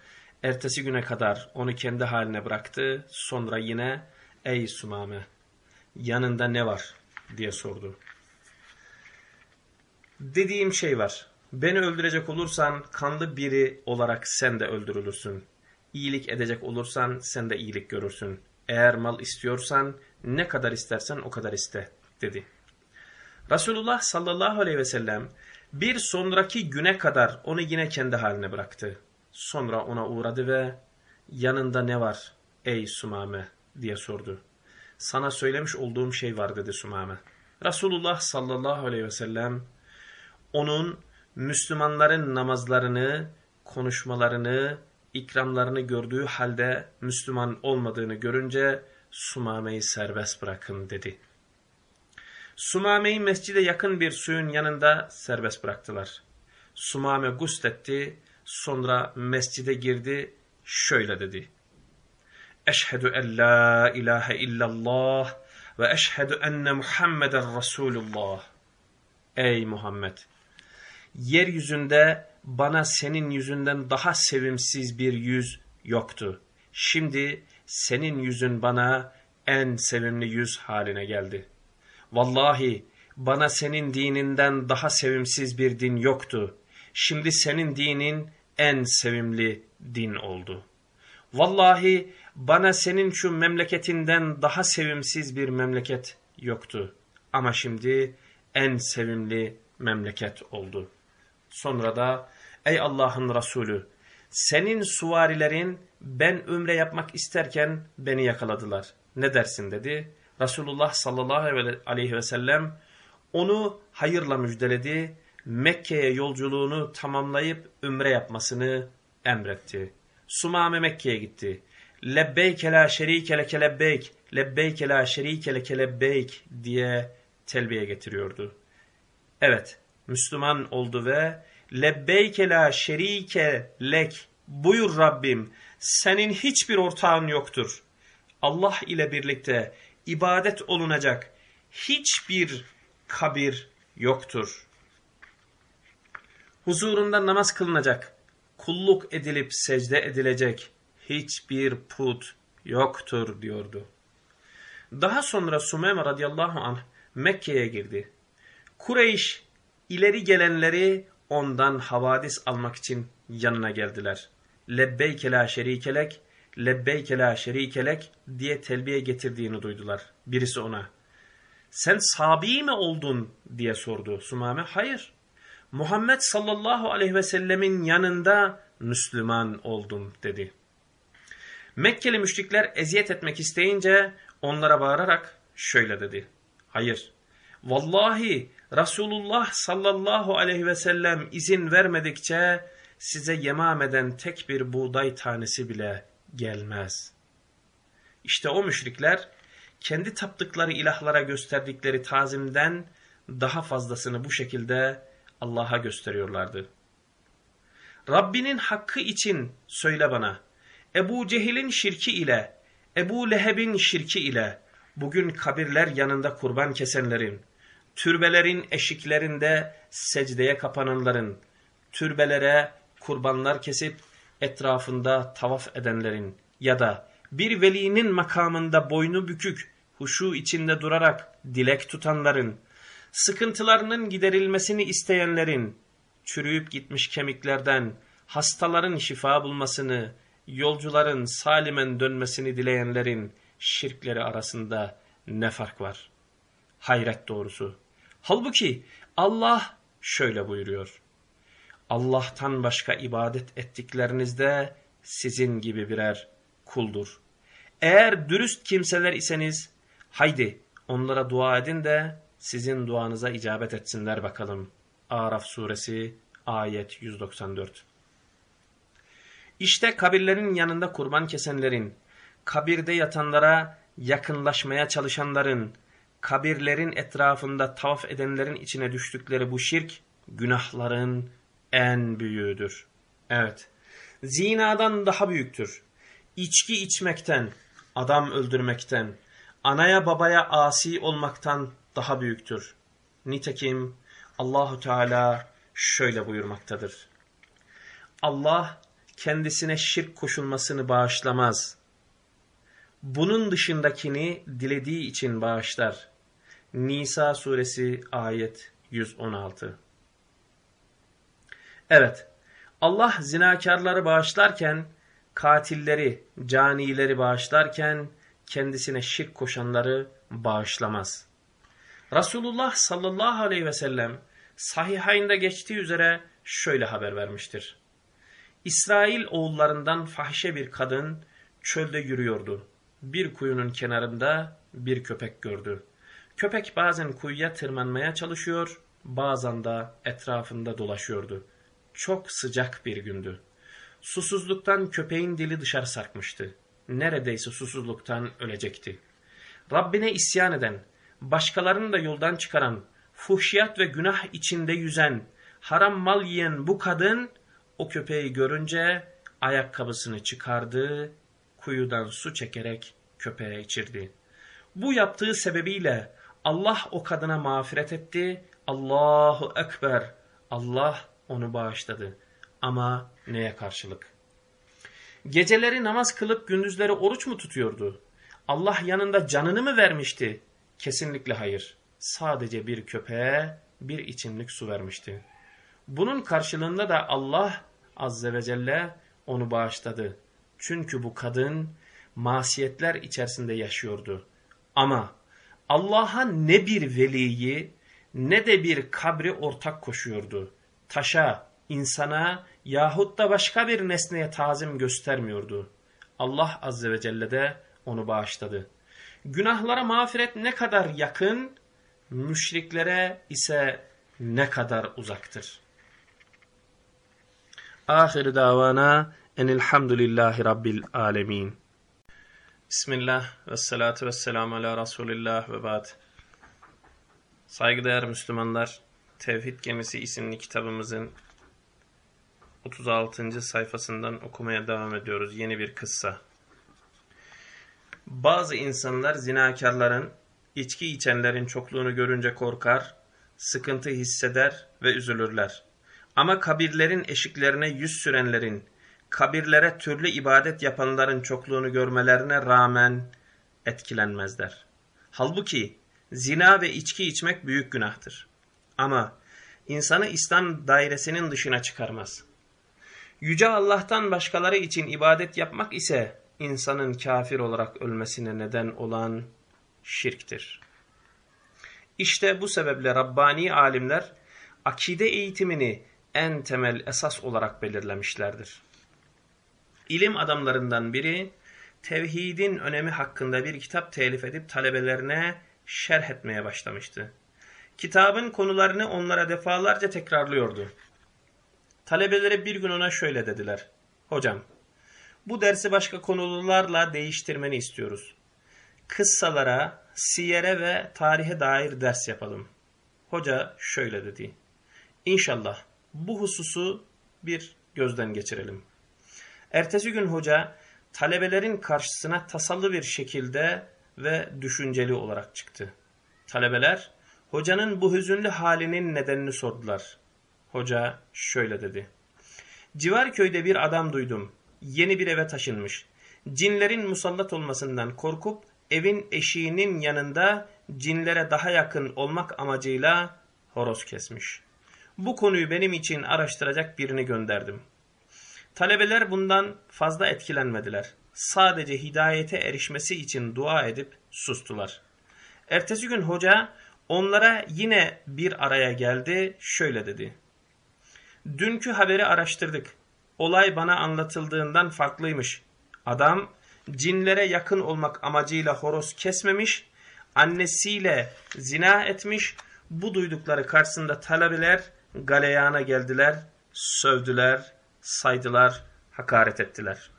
ertesi güne kadar onu kendi haline bıraktı. Sonra yine ey Sumame yanında ne var diye sordu. Dediğim şey var. Beni öldürecek olursan kanlı biri olarak sen de öldürülürsün. İyilik edecek olursan sen de iyilik görürsün. Eğer mal istiyorsan ne kadar istersen o kadar iste dedi. Resulullah sallallahu aleyhi ve sellem bir sonraki güne kadar onu yine kendi haline bıraktı. Sonra ona uğradı ve yanında ne var ey Sumame diye sordu. Sana söylemiş olduğum şey var dedi Sumame. Resulullah sallallahu aleyhi ve sellem onun Müslümanların namazlarını, konuşmalarını, ikramlarını gördüğü halde Müslüman olmadığını görünce Sumame'yi serbest bırakın dedi. Sumame'yi mescide yakın bir suyun yanında serbest bıraktılar. Sumame gusletti, sonra mescide girdi, şöyle dedi. Eşhedü en la ilahe illallah ve eşhedü enne Muhammeden Resulullah. Ey Muhammed! Yeryüzünde bana senin yüzünden daha sevimsiz bir yüz yoktu. Şimdi senin yüzün bana en sevimli yüz haline geldi. Vallahi bana senin dininden daha sevimsiz bir din yoktu. Şimdi senin dinin en sevimli din oldu. Vallahi bana senin şu memleketinden daha sevimsiz bir memleket yoktu. Ama şimdi en sevimli memleket oldu. Sonra da ey Allah'ın Resulü senin suvarilerin ben ümre yapmak isterken beni yakaladılar. Ne dersin dedi. Resulullah sallallahu aleyhi ve sellem onu hayırla müjdeledi. Mekke'ye yolculuğunu tamamlayıp ümre yapmasını emretti. Sumame Mekke'ye gitti. Lebbeyke la şerike leke lebbeyk, lebbeyke la şerike leke lebbeyk diye telbiye getiriyordu. Evet, Müslüman oldu ve lebbeyke la şerike lek, buyur Rabbim, senin hiçbir ortağın yoktur. Allah ile birlikte ibadet olunacak hiçbir kabir yoktur. Huzurunda namaz kılınacak, kulluk edilip secde edilecek hiçbir put yoktur diyordu. Daha sonra Sumeyme radıyallahu anh Mekke'ye girdi. Kureyş ileri gelenleri ondan havadis almak için yanına geldiler. Lebbeyke la şerikelek, lebbeyke la şerikelek diye telbiye getirdiğini duydular. Birisi ona. Sen sabi mi oldun diye sordu Sumame. Hayır. Muhammed sallallahu aleyhi ve sellemin yanında Müslüman oldum dedi. Mekkeli müşrikler eziyet etmek isteyince onlara bağırarak şöyle dedi. Hayır, vallahi Resulullah sallallahu aleyhi ve sellem izin vermedikçe size yemameden tek bir buğday tanesi bile gelmez. İşte o müşrikler kendi taptıkları ilahlara gösterdikleri tazimden daha fazlasını bu şekilde Allah'a gösteriyorlardı. Rabbinin hakkı için söyle bana, Ebu Cehil'in şirki ile, Ebu Leheb'in şirki ile, bugün kabirler yanında kurban kesenlerin, türbelerin eşiklerinde secdeye kapananların, türbelere kurbanlar kesip etrafında tavaf edenlerin ya da bir velinin makamında boynu bükük, huşu içinde durarak dilek tutanların, sıkıntılarının giderilmesini isteyenlerin, çürüyüp gitmiş kemiklerden hastaların şifa bulmasını, yolcuların salimen dönmesini dileyenlerin şirkleri arasında ne fark var? Hayret doğrusu. Halbuki Allah şöyle buyuruyor. Allah'tan başka ibadet ettiklerinizde sizin gibi birer kuldur. Eğer dürüst kimseler iseniz haydi onlara dua edin de sizin duanıza icabet etsinler bakalım. Araf suresi ayet 194. İşte kabirlerin yanında kurban kesenlerin, kabirde yatanlara yakınlaşmaya çalışanların, kabirlerin etrafında tavaf edenlerin içine düştükleri bu şirk, günahların en büyüğüdür. Evet, zinadan daha büyüktür. İçki içmekten, adam öldürmekten, anaya babaya asi olmaktan daha büyüktür. Nitekim Allahu Teala şöyle buyurmaktadır. Allah kendisine şirk koşulmasını bağışlamaz. Bunun dışındakini dilediği için bağışlar. Nisa suresi ayet 116 Evet, Allah zinakarları bağışlarken, katilleri, canileri bağışlarken, kendisine şirk koşanları bağışlamaz. Resulullah sallallahu aleyhi ve sellem sahihayinde geçtiği üzere şöyle haber vermiştir. İsrail oğullarından fahişe bir kadın çölde yürüyordu. Bir kuyunun kenarında bir köpek gördü. Köpek bazen kuyuya tırmanmaya çalışıyor, bazen de etrafında dolaşıyordu. Çok sıcak bir gündü. Susuzluktan köpeğin dili dışarı sarkmıştı. Neredeyse susuzluktan ölecekti. Rabbine isyan eden, başkalarını da yoldan çıkaran, fuhşiyat ve günah içinde yüzen, haram mal yiyen bu kadın o köpeği görünce ayakkabısını çıkardı, kuyudan su çekerek köpeğe içirdi. Bu yaptığı sebebiyle Allah o kadına mağfiret etti. Allahu Ekber. Allah onu bağışladı. Ama neye karşılık? Geceleri namaz kılıp gündüzleri oruç mu tutuyordu? Allah yanında canını mı vermişti? Kesinlikle hayır. Sadece bir köpeğe bir içimlik su vermişti. Bunun karşılığında da Allah Azze ve Celle onu bağışladı. Çünkü bu kadın masiyetler içerisinde yaşıyordu. Ama Allah'a ne bir veliyi ne de bir kabri ortak koşuyordu. Taşa, insana yahut da başka bir nesneye tazim göstermiyordu. Allah Azze ve Celle de onu bağışladı. Günahlara mağfiret ne kadar yakın, müşriklere ise ne kadar uzaktır. Ahir davana enilhamdülillahi rabbil alemin. Bismillah ve salatu ve selamu ala Resulillah ve ba'd. Saygıdeğer Müslümanlar, Tevhid Gemisi isimli kitabımızın 36. sayfasından okumaya devam ediyoruz. Yeni bir kıssa. Bazı insanlar zinakarların, içki içenlerin çokluğunu görünce korkar, sıkıntı hisseder ve üzülürler. Ama kabirlerin eşiklerine yüz sürenlerin, kabirlere türlü ibadet yapanların çokluğunu görmelerine rağmen etkilenmezler. Halbuki zina ve içki içmek büyük günahtır. Ama insanı İslam dairesinin dışına çıkarmaz. Yüce Allah'tan başkaları için ibadet yapmak ise insanın kafir olarak ölmesine neden olan şirktir. İşte bu sebeple Rabbani alimler akide eğitimini en temel esas olarak belirlemişlerdir. İlim adamlarından biri tevhidin önemi hakkında bir kitap telif edip talebelerine şerh etmeye başlamıştı. Kitabın konularını onlara defalarca tekrarlıyordu. Talebeleri bir gün ona şöyle dediler. Hocam, bu dersi başka konularla değiştirmeni istiyoruz. Kıssalara, siyere ve tarihe dair ders yapalım. Hoca şöyle dedi. İnşallah bu hususu bir gözden geçirelim. Ertesi gün hoca talebelerin karşısına tasallı bir şekilde ve düşünceli olarak çıktı. Talebeler hocanın bu hüzünlü halinin nedenini sordular. Hoca şöyle dedi. Civar köyde bir adam duydum. Yeni bir eve taşınmış. Cinlerin musallat olmasından korkup evin eşiğinin yanında cinlere daha yakın olmak amacıyla horoz kesmiş. Bu konuyu benim için araştıracak birini gönderdim. Talebeler bundan fazla etkilenmediler. Sadece hidayete erişmesi için dua edip sustular. Ertesi gün hoca onlara yine bir araya geldi, şöyle dedi. Dünkü haberi araştırdık. Olay bana anlatıldığından farklıymış. Adam cinlere yakın olmak amacıyla horoz kesmemiş, annesiyle zina etmiş. Bu duydukları karşısında talebeler galeyana geldiler, sövdüler, saydılar, hakaret ettiler.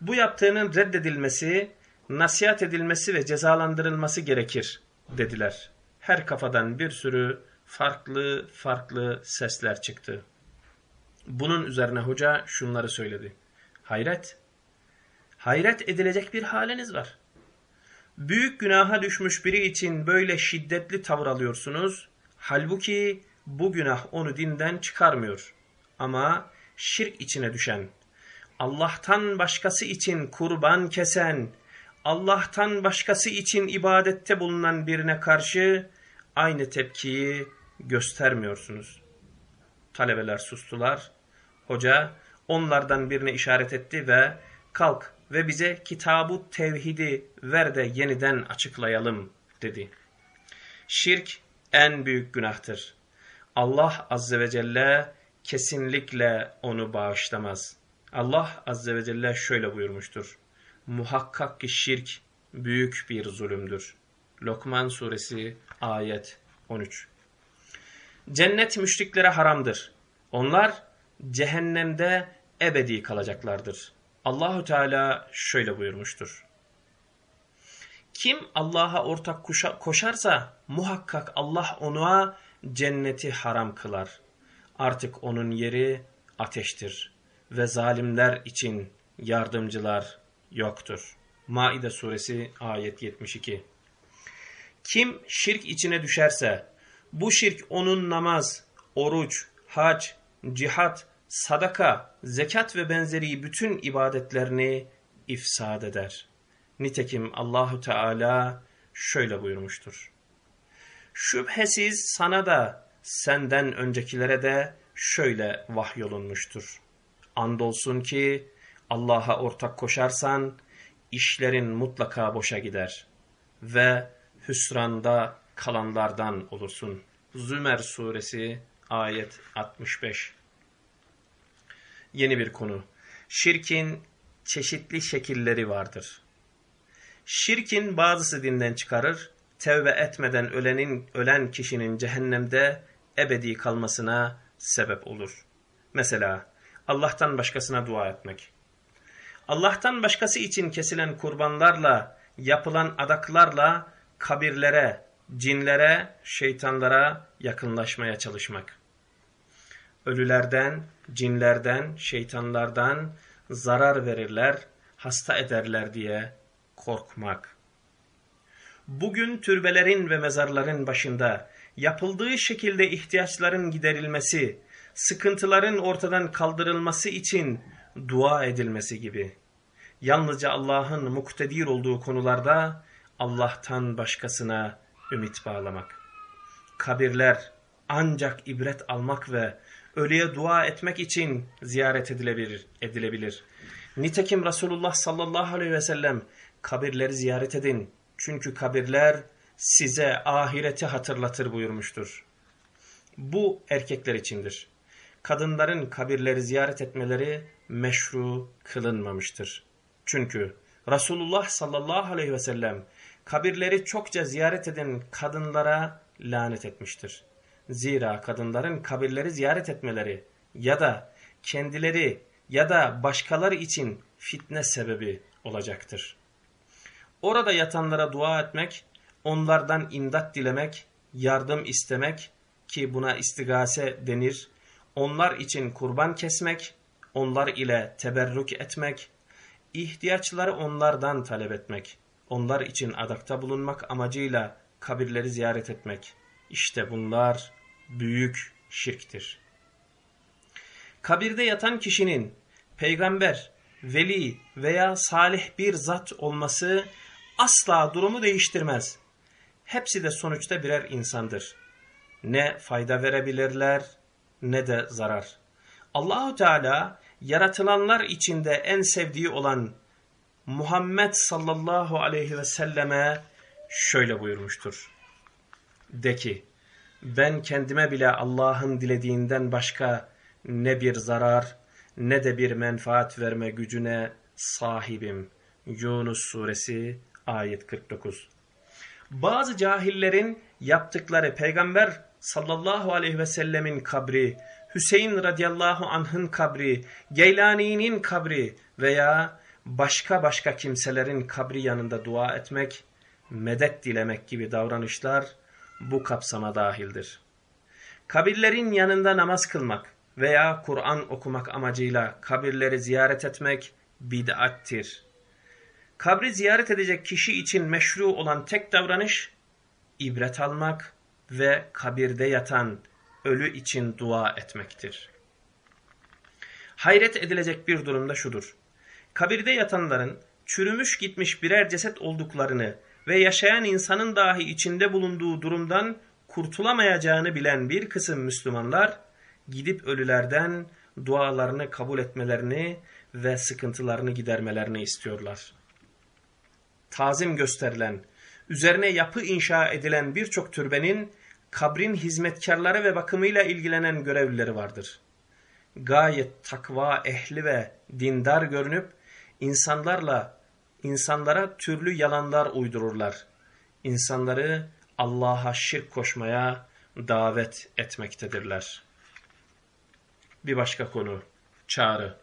Bu yaptığının reddedilmesi, nasihat edilmesi ve cezalandırılması gerekir dediler. Her kafadan bir sürü farklı farklı sesler çıktı. Bunun üzerine hoca şunları söyledi. Hayret, hayret edilecek bir haliniz var. Büyük günaha düşmüş biri için böyle şiddetli tavır alıyorsunuz. Halbuki bu günah onu dinden çıkarmıyor. Ama şirk içine düşen, Allah'tan başkası için kurban kesen, Allah'tan başkası için ibadette bulunan birine karşı aynı tepkiyi göstermiyorsunuz. Talebeler sustular. Hoca onlardan birine işaret etti ve kalk ve bize kitabı tevhidi ver de yeniden açıklayalım dedi. Şirk en büyük günahtır. Allah azze ve celle kesinlikle onu bağışlamaz. Allah azze ve celle şöyle buyurmuştur. Muhakkak ki şirk büyük bir zulümdür. Lokman suresi ayet 13. Cennet müşriklere haramdır. Onlar cehennemde ebedi kalacaklardır. Allahu Teala şöyle buyurmuştur. Kim Allah'a ortak koşarsa muhakkak Allah ona cenneti haram kılar. Artık onun yeri ateştir ve zalimler için yardımcılar yoktur. Maide suresi ayet 72 Kim şirk içine düşerse bu şirk onun namaz, oruç, hac, cihat, sadaka, zekat ve benzeri bütün ibadetlerini ifsad eder. Nitekim Allahu Teala şöyle buyurmuştur. Şüphesiz sana da senden öncekilere de şöyle vahyolunmuştur. Andolsun ki Allah'a ortak koşarsan işlerin mutlaka boşa gider ve hüsranda kalanlardan olursun. Zümer suresi ayet 65 Yeni bir konu. Şirkin çeşitli şekilleri vardır. Şirkin bazısı dinden çıkarır, tevbe etmeden ölenin ölen kişinin cehennemde ebedi kalmasına sebep olur. Mesela Allah'tan başkasına dua etmek. Allah'tan başkası için kesilen kurbanlarla, yapılan adaklarla kabirlere, cinlere, şeytanlara yakınlaşmaya çalışmak. Ölülerden, cinlerden, şeytanlardan zarar verirler, hasta ederler diye korkmak. Bugün türbelerin ve mezarların başında yapıldığı şekilde ihtiyaçların giderilmesi, sıkıntıların ortadan kaldırılması için dua edilmesi gibi. Yalnızca Allah'ın muktedir olduğu konularda Allah'tan başkasına ümit bağlamak. Kabirler ancak ibret almak ve ölüye dua etmek için ziyaret edilebilir. edilebilir. Nitekim Resulullah sallallahu aleyhi ve sellem kabirleri ziyaret edin. Çünkü kabirler size ahireti hatırlatır buyurmuştur. bu erkekler içindir. Kadınların kabirleri ziyaret etmeleri meşru kılınmamıştır. Çünkü Resulullah sallallahu aleyhi ve sellem kabirleri çokça ziyaret eden kadınlara lanet etmiştir. Zira kadınların kabirleri ziyaret etmeleri ya da kendileri ya da başkaları için fitne sebebi olacaktır. Orada yatanlara dua etmek, onlardan imdat dilemek, yardım istemek ki buna istigase denir, onlar için kurban kesmek, onlar ile teberrük etmek, ihtiyaçları onlardan talep etmek, onlar için adakta bulunmak amacıyla kabirleri ziyaret etmek. İşte bunlar büyük şirktir. Kabirde yatan kişinin peygamber, veli veya salih bir zat olması asla durumu değiştirmez. Hepsi de sonuçta birer insandır. Ne fayda verebilirler ne de zarar. Allahu Teala yaratılanlar içinde en sevdiği olan Muhammed sallallahu aleyhi ve selleme şöyle buyurmuştur. De ki, ben kendime bile Allah'ın dilediğinden başka ne bir zarar ne de bir menfaat verme gücüne sahibim. Yunus suresi ayet 49. Bazı cahillerin yaptıkları peygamber sallallahu aleyhi ve sellemin kabri, Hüseyin radıyallahu anh'ın kabri, Geylani'nin kabri veya başka başka kimselerin kabri yanında dua etmek, medet dilemek gibi davranışlar bu kapsama dahildir. Kabirlerin yanında namaz kılmak veya Kur'an okumak amacıyla kabirleri ziyaret etmek bid'attir. Kabri ziyaret edecek kişi için meşru olan tek davranış, ibret almak ve kabirde yatan ölü için dua etmektir. Hayret edilecek bir durumda şudur. Kabirde yatanların çürümüş gitmiş birer ceset olduklarını ve yaşayan insanın dahi içinde bulunduğu durumdan kurtulamayacağını bilen bir kısım Müslümanlar, gidip ölülerden dualarını kabul etmelerini ve sıkıntılarını gidermelerini istiyorlar. Tazim gösterilen, üzerine yapı inşa edilen birçok türbenin kabrin hizmetkarları ve bakımıyla ilgilenen görevlileri vardır. Gayet takva ehli ve dindar görünüp insanlarla insanlara türlü yalanlar uydururlar. İnsanları Allah'a şirk koşmaya davet etmektedirler. Bir başka konu, çağrı.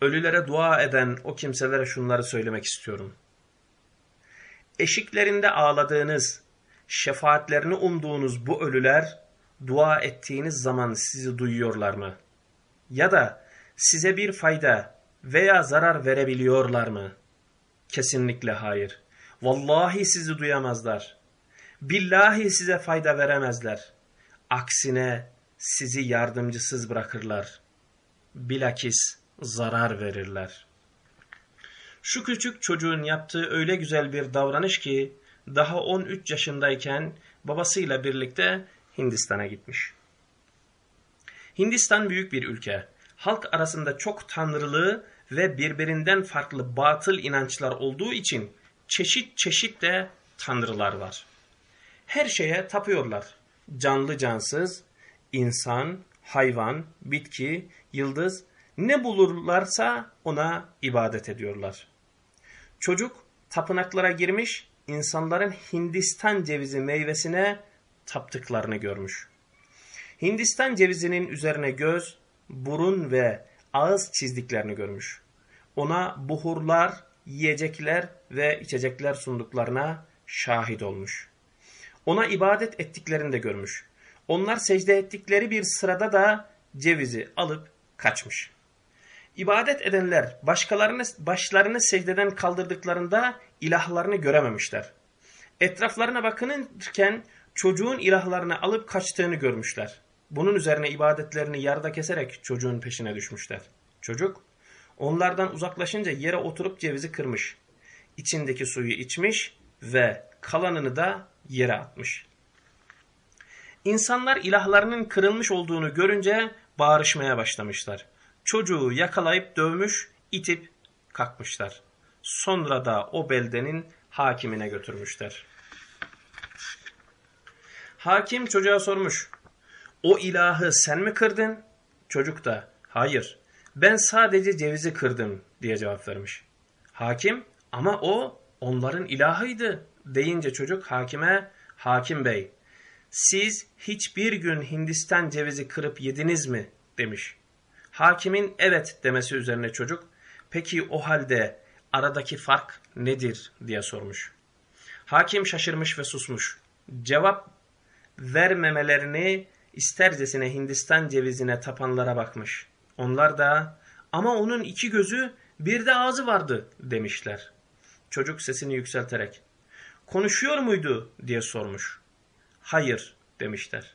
Ölülere dua eden o kimselere şunları söylemek istiyorum. Eşiklerinde ağladığınız, şefaatlerini umduğunuz bu ölüler dua ettiğiniz zaman sizi duyuyorlar mı? Ya da size bir fayda veya zarar verebiliyorlar mı? Kesinlikle hayır. Vallahi sizi duyamazlar. Billahi size fayda veremezler. Aksine sizi yardımcısız bırakırlar. Bilakis zarar verirler. Şu küçük çocuğun yaptığı öyle güzel bir davranış ki daha 13 yaşındayken babasıyla birlikte Hindistan'a gitmiş. Hindistan büyük bir ülke. Halk arasında çok tanrılı ve birbirinden farklı batıl inançlar olduğu için çeşit çeşit de tanrılar var. Her şeye tapıyorlar. Canlı cansız, insan, hayvan, bitki, yıldız ne bulurlarsa ona ibadet ediyorlar. Çocuk tapınaklara girmiş, insanların Hindistan cevizi meyvesine taptıklarını görmüş. Hindistan cevizinin üzerine göz, burun ve ağız çizdiklerini görmüş. Ona buhurlar, yiyecekler ve içecekler sunduklarına şahit olmuş. Ona ibadet ettiklerini de görmüş. Onlar secde ettikleri bir sırada da cevizi alıp kaçmış. İbadet edenler başkalarını, başlarını secdeden kaldırdıklarında ilahlarını görememişler. Etraflarına bakınırken çocuğun ilahlarını alıp kaçtığını görmüşler. Bunun üzerine ibadetlerini yarıda keserek çocuğun peşine düşmüşler. Çocuk onlardan uzaklaşınca yere oturup cevizi kırmış. İçindeki suyu içmiş ve kalanını da yere atmış. İnsanlar ilahlarının kırılmış olduğunu görünce bağırışmaya başlamışlar. Çocuğu yakalayıp dövmüş, itip kalkmışlar. Sonra da o beldenin hakimine götürmüşler. Hakim çocuğa sormuş. O ilahı sen mi kırdın? Çocuk da hayır ben sadece cevizi kırdım diye cevap vermiş. Hakim ama o onların ilahıydı deyince çocuk hakime hakim bey siz hiçbir gün Hindistan cevizi kırıp yediniz mi demiş. Hakimin evet demesi üzerine çocuk peki o halde aradaki fark nedir diye sormuş. Hakim şaşırmış ve susmuş. Cevap vermemelerini istercesine Hindistan cevizine tapanlara bakmış. Onlar da ama onun iki gözü bir de ağzı vardı demişler. Çocuk sesini yükselterek konuşuyor muydu diye sormuş. Hayır demişler.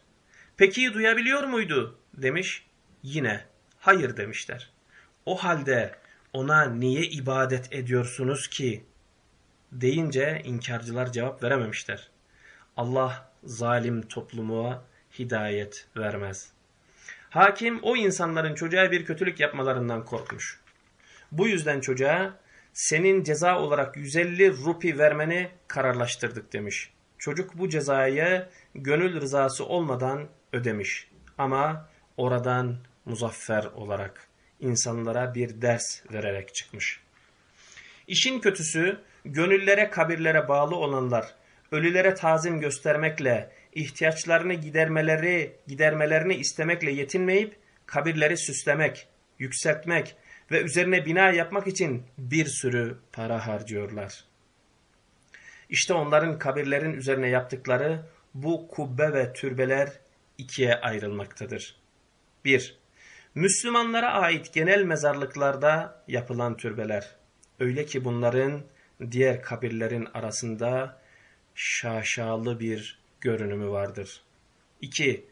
Peki duyabiliyor muydu demiş. Yine hayır demişler. O halde ona niye ibadet ediyorsunuz ki? Deyince inkarcılar cevap verememişler. Allah zalim topluma hidayet vermez. Hakim o insanların çocuğa bir kötülük yapmalarından korkmuş. Bu yüzden çocuğa senin ceza olarak 150 rupi vermeni kararlaştırdık demiş. Çocuk bu cezayı gönül rızası olmadan ödemiş. Ama oradan muzaffer olarak insanlara bir ders vererek çıkmış. İşin kötüsü gönüllere kabirlere bağlı olanlar ölülere tazim göstermekle ihtiyaçlarını gidermeleri gidermelerini istemekle yetinmeyip kabirleri süslemek, yükseltmek ve üzerine bina yapmak için bir sürü para harcıyorlar. İşte onların kabirlerin üzerine yaptıkları bu kubbe ve türbeler ikiye ayrılmaktadır. 1. Müslümanlara ait genel mezarlıklarda yapılan türbeler. Öyle ki bunların diğer kabirlerin arasında şaşalı bir görünümü vardır. 2.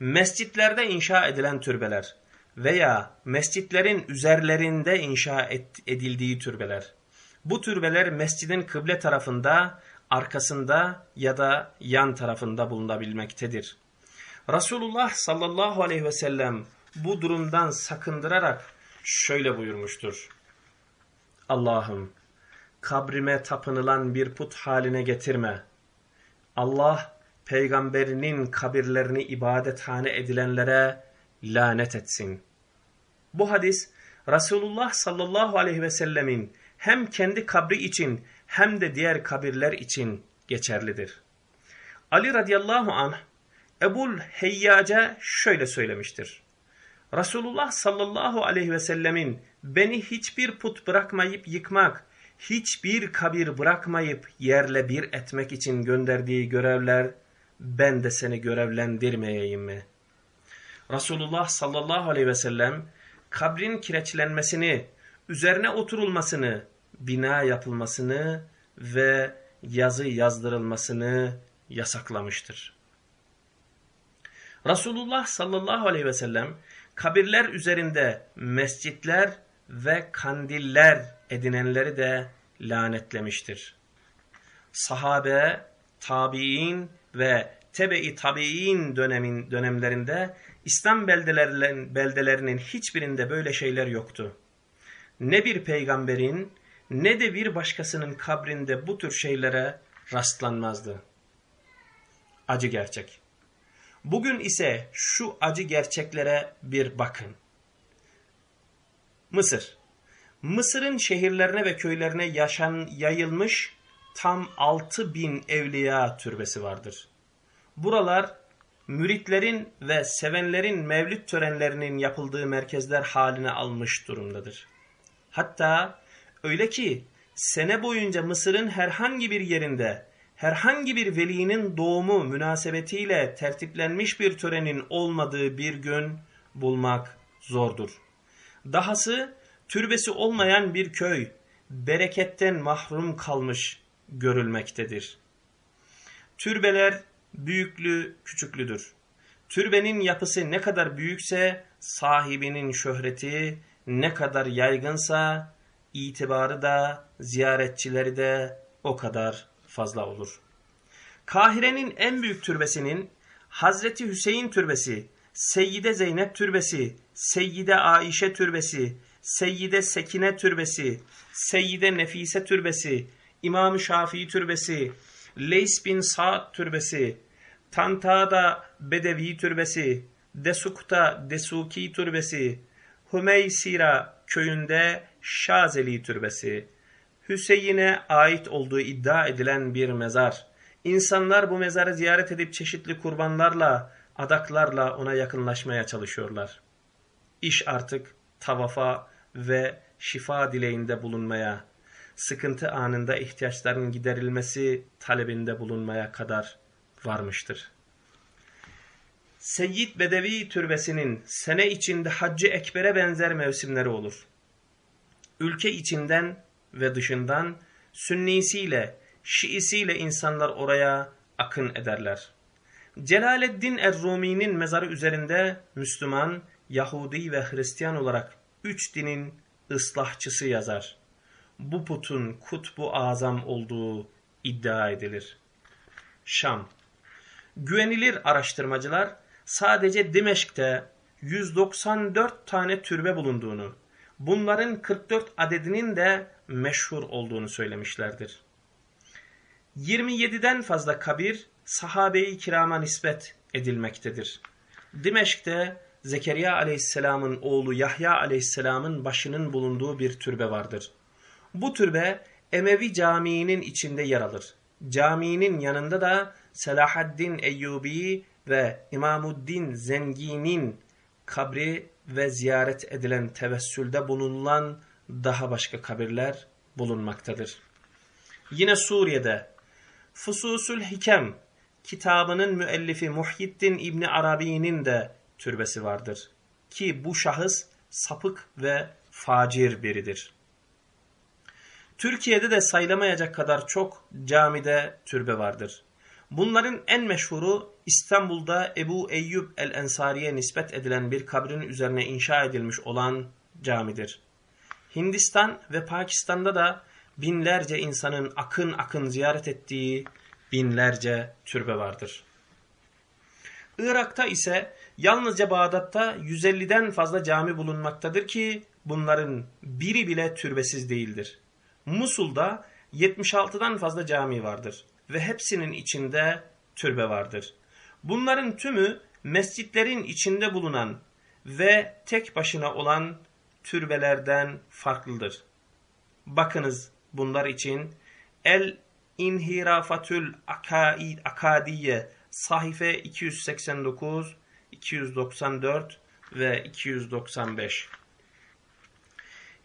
Mescitlerde inşa edilen türbeler veya mescitlerin üzerlerinde inşa edildiği türbeler. Bu türbeler mescidin kıble tarafında, arkasında ya da yan tarafında bulunabilmektedir. Resulullah sallallahu aleyhi ve sellem bu durumdan sakındırarak şöyle buyurmuştur. Allah'ım kabrime tapınılan bir put haline getirme. Allah peygamberinin kabirlerini ibadethane edilenlere lanet etsin. Bu hadis Resulullah sallallahu aleyhi ve sellemin hem kendi kabri için hem de diğer kabirler için geçerlidir. Ali radıyallahu anh Ebul Heyyaca şöyle söylemiştir. Resulullah sallallahu aleyhi ve sellemin beni hiçbir put bırakmayıp yıkmak, hiçbir kabir bırakmayıp yerle bir etmek için gönderdiği görevler ben de seni görevlendirmeyeyim mi? Resulullah sallallahu aleyhi ve sellem kabrin kireçlenmesini, üzerine oturulmasını, bina yapılmasını ve yazı yazdırılmasını yasaklamıştır. Resulullah sallallahu aleyhi ve sellem kabirler üzerinde mescitler ve kandiller edinenleri de lanetlemiştir. Sahabe, tabi'in ve tebe-i tabi'in dönemin, dönemlerinde İslam beldelerinin, beldelerinin hiçbirinde böyle şeyler yoktu. Ne bir peygamberin ne de bir başkasının kabrinde bu tür şeylere rastlanmazdı. Acı gerçek. Bugün ise şu acı gerçeklere bir bakın. Mısır. Mısır'ın şehirlerine ve köylerine yaşan, yayılmış tam 6 bin evliya türbesi vardır. Buralar müritlerin ve sevenlerin mevlüt törenlerinin yapıldığı merkezler haline almış durumdadır. Hatta öyle ki sene boyunca Mısır'ın herhangi bir yerinde herhangi bir velinin doğumu münasebetiyle tertiplenmiş bir törenin olmadığı bir gün bulmak zordur. Dahası türbesi olmayan bir köy bereketten mahrum kalmış görülmektedir. Türbeler büyüklü küçüklüdür. Türbenin yapısı ne kadar büyükse sahibinin şöhreti ne kadar yaygınsa itibarı da ziyaretçileri de o kadar fazla olur. Kahire'nin en büyük türbesinin Hazreti Hüseyin türbesi, Seyyide Zeynep türbesi, Seyyide Aişe türbesi, Seyyide Sekine türbesi, Seyyide Nefise türbesi, İmam-ı Şafii türbesi, Leys bin Sa'd türbesi, Tanta'da Bedevi türbesi, Desuk'ta Desuki türbesi, Hümeysira köyünde Şazeli türbesi, Hüseyin'e ait olduğu iddia edilen bir mezar. İnsanlar bu mezarı ziyaret edip çeşitli kurbanlarla, adaklarla ona yakınlaşmaya çalışıyorlar. İş artık tavafa ve şifa dileğinde bulunmaya, sıkıntı anında ihtiyaçların giderilmesi talebinde bulunmaya kadar varmıştır. Seyyid Bedevi türbesinin sene içinde Haccı Ekber'e benzer mevsimleri olur. Ülke içinden ve dışından Sünnisiyle, Şiisiyle insanlar oraya akın ederler. Celaleddin Er-Rumi'nin mezarı üzerinde Müslüman, Yahudi ve Hristiyan olarak üç dinin ıslahçısı yazar. Bu putun kutbu azam olduğu iddia edilir. Şam Güvenilir araştırmacılar sadece Dimeşk'te 194 tane türbe bulunduğunu, bunların 44 adedinin de meşhur olduğunu söylemişlerdir. 27'den fazla kabir sahabe-i kirama nispet edilmektedir. Dimeşk'te Zekeriya aleyhisselamın oğlu Yahya aleyhisselamın başının bulunduğu bir türbe vardır. Bu türbe Emevi Camii'nin içinde yer alır. Caminin yanında da Selahaddin Eyyubi ve İmamuddin Zengin'in kabri ve ziyaret edilen tevessülde bulunulan daha başka kabirler bulunmaktadır. Yine Suriye'de Fususül Hikem kitabının müellifi Muhyiddin İbni Arabi'nin de türbesi vardır. Ki bu şahıs sapık ve facir biridir. Türkiye'de de sayılamayacak kadar çok camide türbe vardır. Bunların en meşhuru İstanbul'da Ebu Eyyub el-Ensari'ye nispet edilen bir kabrin üzerine inşa edilmiş olan camidir. Hindistan ve Pakistan'da da binlerce insanın akın akın ziyaret ettiği binlerce türbe vardır. Irak'ta ise yalnızca Bağdat'ta 150'den fazla cami bulunmaktadır ki bunların biri bile türbesiz değildir. Musul'da 76'dan fazla cami vardır ve hepsinin içinde türbe vardır. Bunların tümü mescitlerin içinde bulunan ve tek başına olan türbelerden farklıdır. Bakınız bunlar için El İnhirafatül Akaid Akadiye sahife 289, 294 ve 295.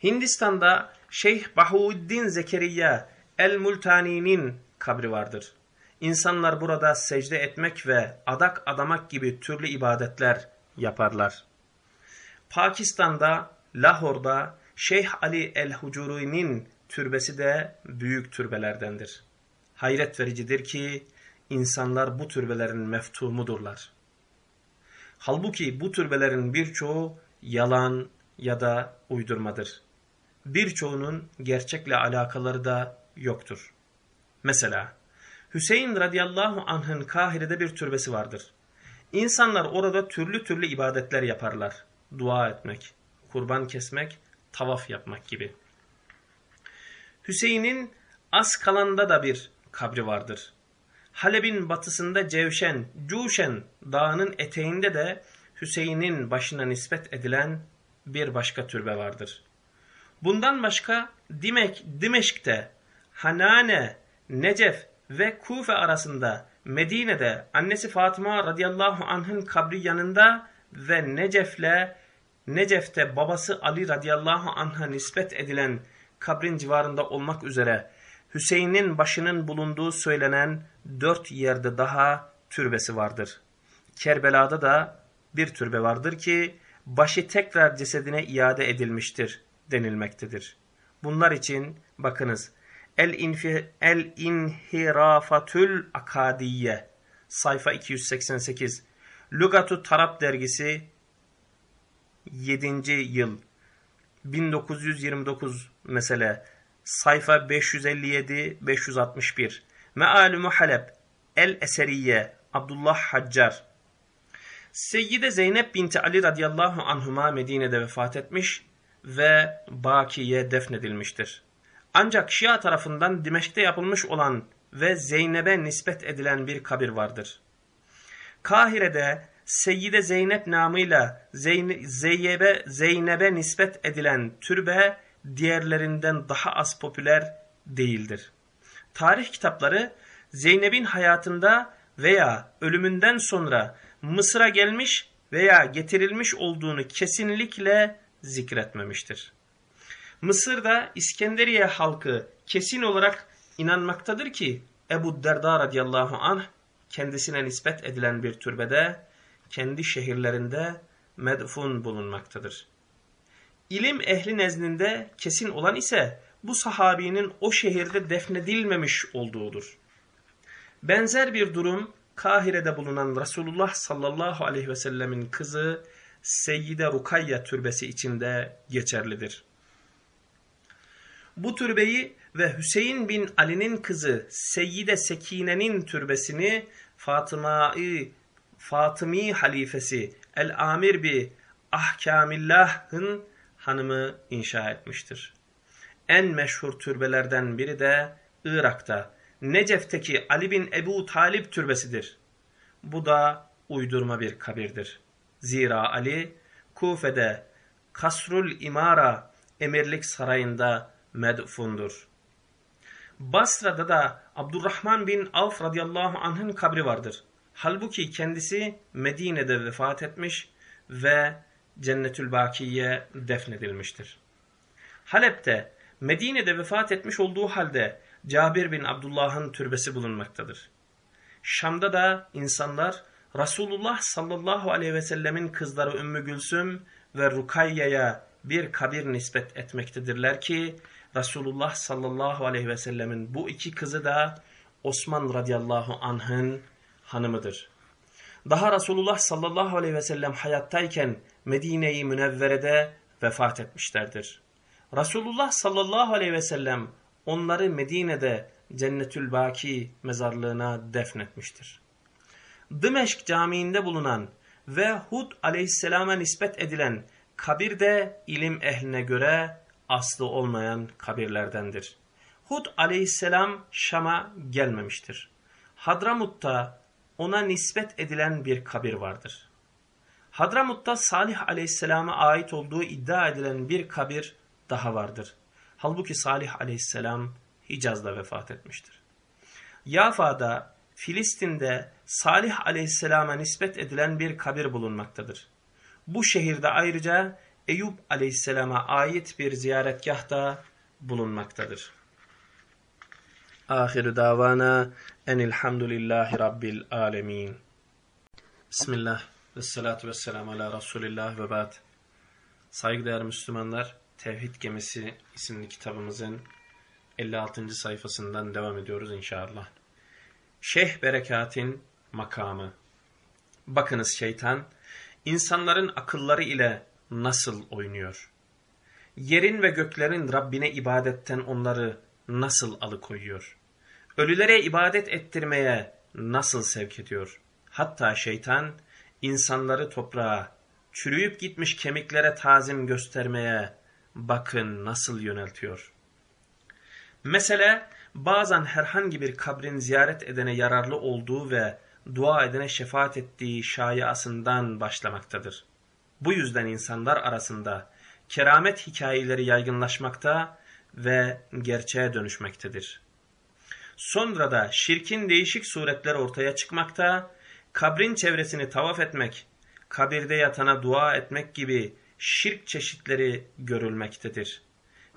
Hindistan'da Şeyh Bahuuddin Zekeriya El-Multani'nin kabri vardır. İnsanlar burada secde etmek ve adak adamak gibi türlü ibadetler yaparlar. Pakistan'da, Lahor'da Şeyh Ali el-Hucuri'nin türbesi de büyük türbelerdendir. Hayret vericidir ki insanlar bu türbelerin meftumudurlar. Halbuki bu türbelerin birçoğu yalan ya da uydurmadır. Birçoğunun gerçekle alakaları da yoktur. Mesela Hüseyin radıyallahu anh'ın Kahire'de bir türbesi vardır. İnsanlar orada türlü türlü ibadetler yaparlar. Dua etmek, kurban kesmek, tavaf yapmak gibi. Hüseyin'in Askalan'da da bir kabri vardır. Halep'in batısında Cevşen, Cuşen dağının eteğinde de Hüseyin'in başına nispet edilen bir başka türbe vardır. Bundan başka Dimek, Dimeşk'te, Hanane, Necef ve Kufe arasında Medine'de annesi Fatıma radıyallahu anh'ın kabri yanında ve Necef'le Necef'te babası Ali radıyallahu anh'a nispet edilen kabrin civarında olmak üzere Hüseyin'in başının bulunduğu söylenen dört yerde daha türbesi vardır. Kerbela'da da bir türbe vardır ki başı tekrar cesedine iade edilmiştir denilmektedir. Bunlar için bakınız El-İnhirafatül Akadiye sayfa 288 Lugatu Tarap dergisi 7. yıl 1929 mesele sayfa 557-561 Mealü Halep El-Eseriye Abdullah Haccar Seyyide Zeynep binti Ali radıyallahu anhuma Medine'de vefat etmiş ve Baki'ye defnedilmiştir. Ancak Şia tarafından Dimeşk'te yapılmış olan ve Zeynep'e nispet edilen bir kabir vardır. Kahire'de Seyyide Zeynep namıyla Zeynep'e Zeynep'e nispet edilen türbe diğerlerinden daha az popüler değildir. Tarih kitapları Zeynep'in hayatında veya ölümünden sonra Mısır'a gelmiş veya getirilmiş olduğunu kesinlikle zikretmemiştir. Mısır'da İskenderiye halkı kesin olarak inanmaktadır ki Ebu Derda radıyallahu anh kendisine nispet edilen bir türbede kendi şehirlerinde medfun bulunmaktadır. İlim ehli nezdinde kesin olan ise bu sahabinin o şehirde defnedilmemiş olduğudur. Benzer bir durum Kahire'de bulunan Resulullah sallallahu aleyhi ve sellemin kızı Seyyide Rukayya türbesi içinde geçerlidir. Bu türbeyi ve Hüseyin bin Ali'nin kızı Seyyide Sekine'nin türbesini Fatıma'yı Fatımi halifesi El-Amir bi Ahkamillah'ın hanımı inşa etmiştir. En meşhur türbelerden biri de Irak'ta Necef'teki Ali bin Ebu Talip türbesidir. Bu da uydurma bir kabirdir. Zira Ali Kufe'de Kasrul İmara emirlik sarayında medfundur. Basra'da da Abdurrahman bin Avf radıyallahu anh'ın kabri vardır. Halbuki kendisi Medine'de vefat etmiş ve Cennetül Bakiye defnedilmiştir. Halep'te Medine'de vefat etmiş olduğu halde Cabir bin Abdullah'ın türbesi bulunmaktadır. Şam'da da insanlar Resulullah sallallahu aleyhi ve sellemin kızları Ümmü Gülsüm ve Rukayya'ya bir kabir nispet etmektedirler ki Resulullah sallallahu aleyhi ve sellemin bu iki kızı da Osman radıyallahu anh'ın hanımıdır. Daha Resulullah sallallahu aleyhi ve sellem hayattayken Medine-i Münevvere'de vefat etmişlerdir. Resulullah sallallahu aleyhi ve sellem onları Medine'de Cennetül Baki mezarlığına defnetmiştir. Dımeşk Camii'nde bulunan ve Hud aleyhisselama nispet edilen kabir de ilim ehline göre aslı olmayan kabirlerdendir. Hud aleyhisselam Şam'a gelmemiştir. Hadramut'ta ona nispet edilen bir kabir vardır. Hadramut'ta Salih aleyhisselama ait olduğu iddia edilen bir kabir daha vardır. Halbuki Salih aleyhisselam Hicaz'da vefat etmiştir. Yafa'da, Filistin'de Salih aleyhisselama nispet edilen bir kabir bulunmaktadır. Bu şehirde ayrıca Eyüp aleyhisselama ait bir ziyaretgah da bulunmaktadır. Ahiru davana enilhamdülillahi rabbil alemin. Bismillah ve salatu ve selamu ala Resulillah ve ba'd. Saygıdeğer Müslümanlar, Tevhid Gemisi isimli kitabımızın 56. sayfasından devam ediyoruz inşallah. Şeyh Berekat'in makamı. Bakınız şeytan, insanların akılları ile nasıl oynuyor? Yerin ve göklerin Rabbine ibadetten onları nasıl alıkoyuyor? Ölülere ibadet ettirmeye nasıl sevk ediyor? Hatta şeytan insanları toprağa, çürüyüp gitmiş kemiklere tazim göstermeye bakın nasıl yöneltiyor. Mesele bazen herhangi bir kabrin ziyaret edene yararlı olduğu ve dua edene şefaat ettiği şayasından başlamaktadır. Bu yüzden insanlar arasında keramet hikayeleri yaygınlaşmakta ve gerçeğe dönüşmektedir. Sonra da şirkin değişik suretler ortaya çıkmakta, kabrin çevresini tavaf etmek, kabirde yatana dua etmek gibi şirk çeşitleri görülmektedir.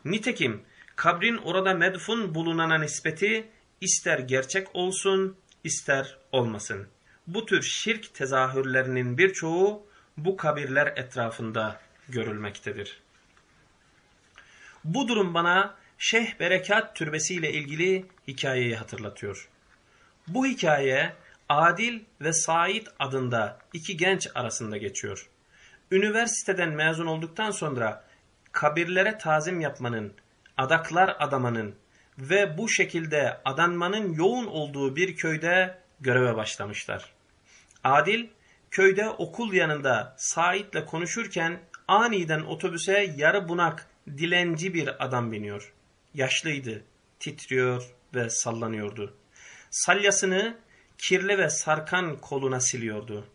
Nitekim kabrin orada medfun bulunana nispeti ister gerçek olsun ister olmasın. Bu tür şirk tezahürlerinin birçoğu bu kabirler etrafında görülmektedir. Bu durum bana Şeyh Berekat Türbesi ile ilgili hikayeyi hatırlatıyor. Bu hikaye Adil ve Said adında iki genç arasında geçiyor. Üniversiteden mezun olduktan sonra kabirlere tazim yapmanın, adaklar adamanın ve bu şekilde adanmanın yoğun olduğu bir köyde göreve başlamışlar. Adil köyde okul yanında Said'le konuşurken aniden otobüse yarı bunak, dilenci bir adam biniyor. Yaşlıydı, titriyor ve sallanıyordu. Salyasını kirli ve sarkan koluna siliyordu.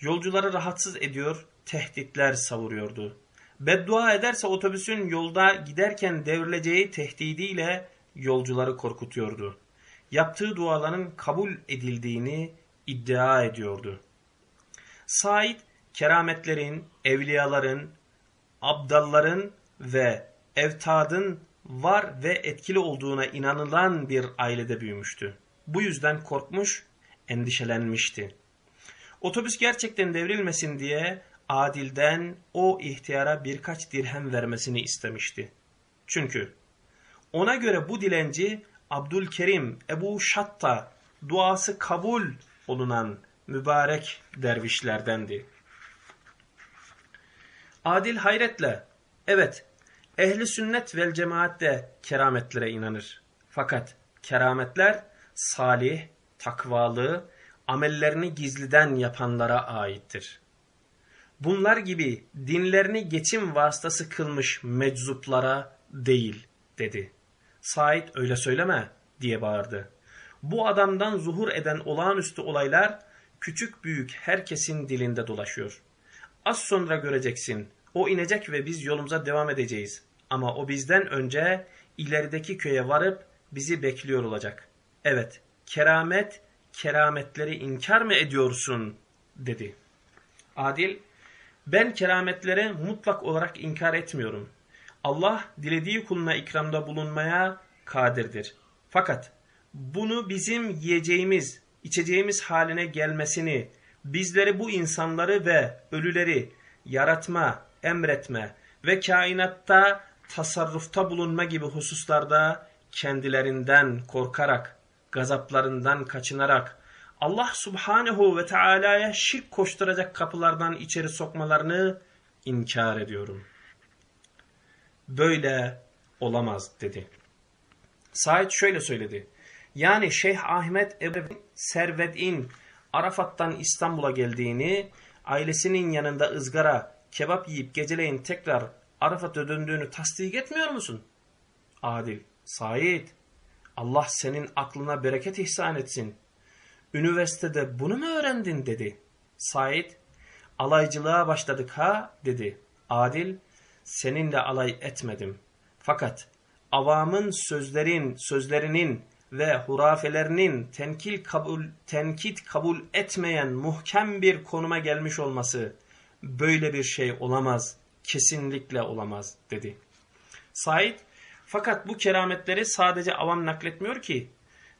Yolcuları rahatsız ediyor, tehditler savuruyordu. Beddua ederse otobüsün yolda giderken devrileceği tehdidiyle yolcuları korkutuyordu. Yaptığı duaların kabul edildiğini iddia ediyordu. Said, kerametlerin, evliyaların, abdalların ve evtadın var ve etkili olduğuna inanılan bir ailede büyümüştü. Bu yüzden korkmuş, endişelenmişti. Otobüs gerçekten devrilmesin diye Adil'den o ihtiyara birkaç dirhem vermesini istemişti. Çünkü ona göre bu dilenci Abdülkerim Ebu Şatta duası kabul olunan mübarek dervişlerdendi. Adil hayretle, evet ehli sünnet vel cemaat de kerametlere inanır. Fakat kerametler salih, takvalı, amellerini gizliden yapanlara aittir. Bunlar gibi dinlerini geçim vasıtası kılmış meczuplara değil dedi. Said öyle söyleme diye bağırdı. Bu adamdan zuhur eden olağanüstü olaylar küçük büyük herkesin dilinde dolaşıyor. Az sonra göreceksin. O inecek ve biz yolumuza devam edeceğiz. Ama o bizden önce ilerideki köye varıp bizi bekliyor olacak. Evet, keramet, kerametleri inkar mı ediyorsun? dedi. Adil, ben kerametleri mutlak olarak inkar etmiyorum. Allah dilediği kuluna ikramda bulunmaya kadirdir. Fakat bunu bizim yiyeceğimiz, içeceğimiz haline gelmesini, bizleri bu insanları ve ölüleri yaratma, emretme ve kainatta tasarrufta bulunma gibi hususlarda kendilerinden korkarak, gazaplarından kaçınarak, Allah subhanehu ve teala'ya şirk koşturacak kapılardan içeri sokmalarını inkar ediyorum. Böyle olamaz dedi. Said şöyle söyledi. Yani Şeyh Ahmet Ebu Served'in Arafat'tan İstanbul'a geldiğini, ailesinin yanında ızgara, kebap yiyip geceleyin tekrar Arafat'a döndüğünü tasdik etmiyor musun? Adil, Said, Allah senin aklına bereket ihsan etsin. Üniversitede bunu mu öğrendin dedi. Said, alaycılığa başladık ha dedi. Adil, seninle alay etmedim. Fakat avamın sözlerin, sözlerinin ve hurafelerinin tenkil kabul, tenkit kabul etmeyen muhkem bir konuma gelmiş olması böyle bir şey olamaz, kesinlikle olamaz dedi. Said, fakat bu kerametleri sadece avam nakletmiyor ki,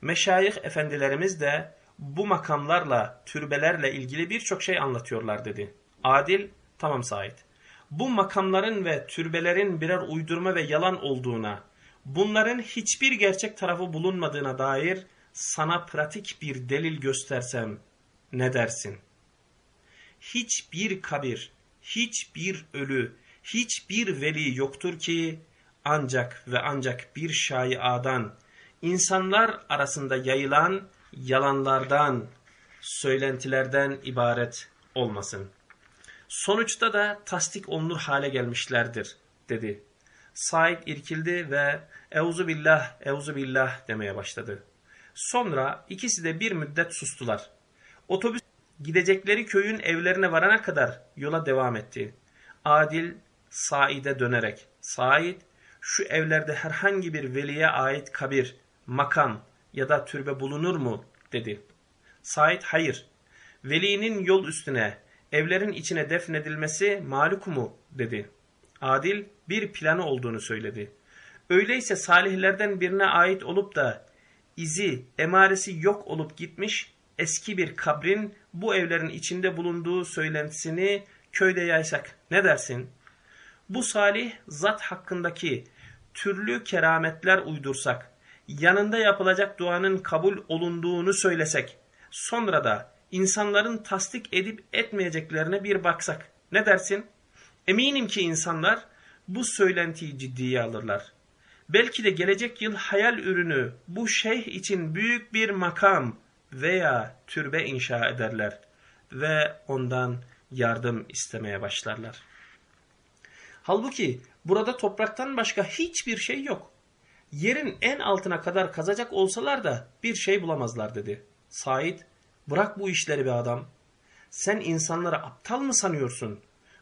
meşayih efendilerimiz de bu makamlarla, türbelerle ilgili birçok şey anlatıyorlar dedi. Adil, tamam Said. Bu makamların ve türbelerin birer uydurma ve yalan olduğuna, bunların hiçbir gerçek tarafı bulunmadığına dair sana pratik bir delil göstersem ne dersin? Hiçbir kabir, hiçbir ölü, hiçbir veli yoktur ki ancak ve ancak bir şaiadan, insanlar arasında yayılan yalanlardan, söylentilerden ibaret olmasın. Sonuçta da tasdik olunur hale gelmişlerdir dedi. Said irkildi ve Euzu billah, Euzu billah demeye başladı. Sonra ikisi de bir müddet sustular. Otobüs gidecekleri köyün evlerine varana kadar yola devam etti. Adil Said'e dönerek, Said şu evlerde herhangi bir veliye ait kabir, makam ya da türbe bulunur mu? dedi. Said hayır. Velinin yol üstüne, evlerin içine defnedilmesi maluk mu? dedi. Adil bir planı olduğunu söyledi. Öyleyse salihlerden birine ait olup da izi, emaresi yok olup gitmiş eski bir kabrin bu evlerin içinde bulunduğu söylentisini köyde yaysak ne dersin? Bu salih zat hakkındaki türlü kerametler uydursak, yanında yapılacak duanın kabul olunduğunu söylesek, sonra da insanların tasdik edip etmeyeceklerine bir baksak ne dersin? Eminim ki insanlar bu söylentiyi ciddiye alırlar. Belki de gelecek yıl hayal ürünü bu şeyh için büyük bir makam veya türbe inşa ederler ve ondan yardım istemeye başlarlar. Halbuki burada topraktan başka hiçbir şey yok. Yerin en altına kadar kazacak olsalar da bir şey bulamazlar dedi. Said Bırak bu işleri be adam. Sen insanları aptal mı sanıyorsun?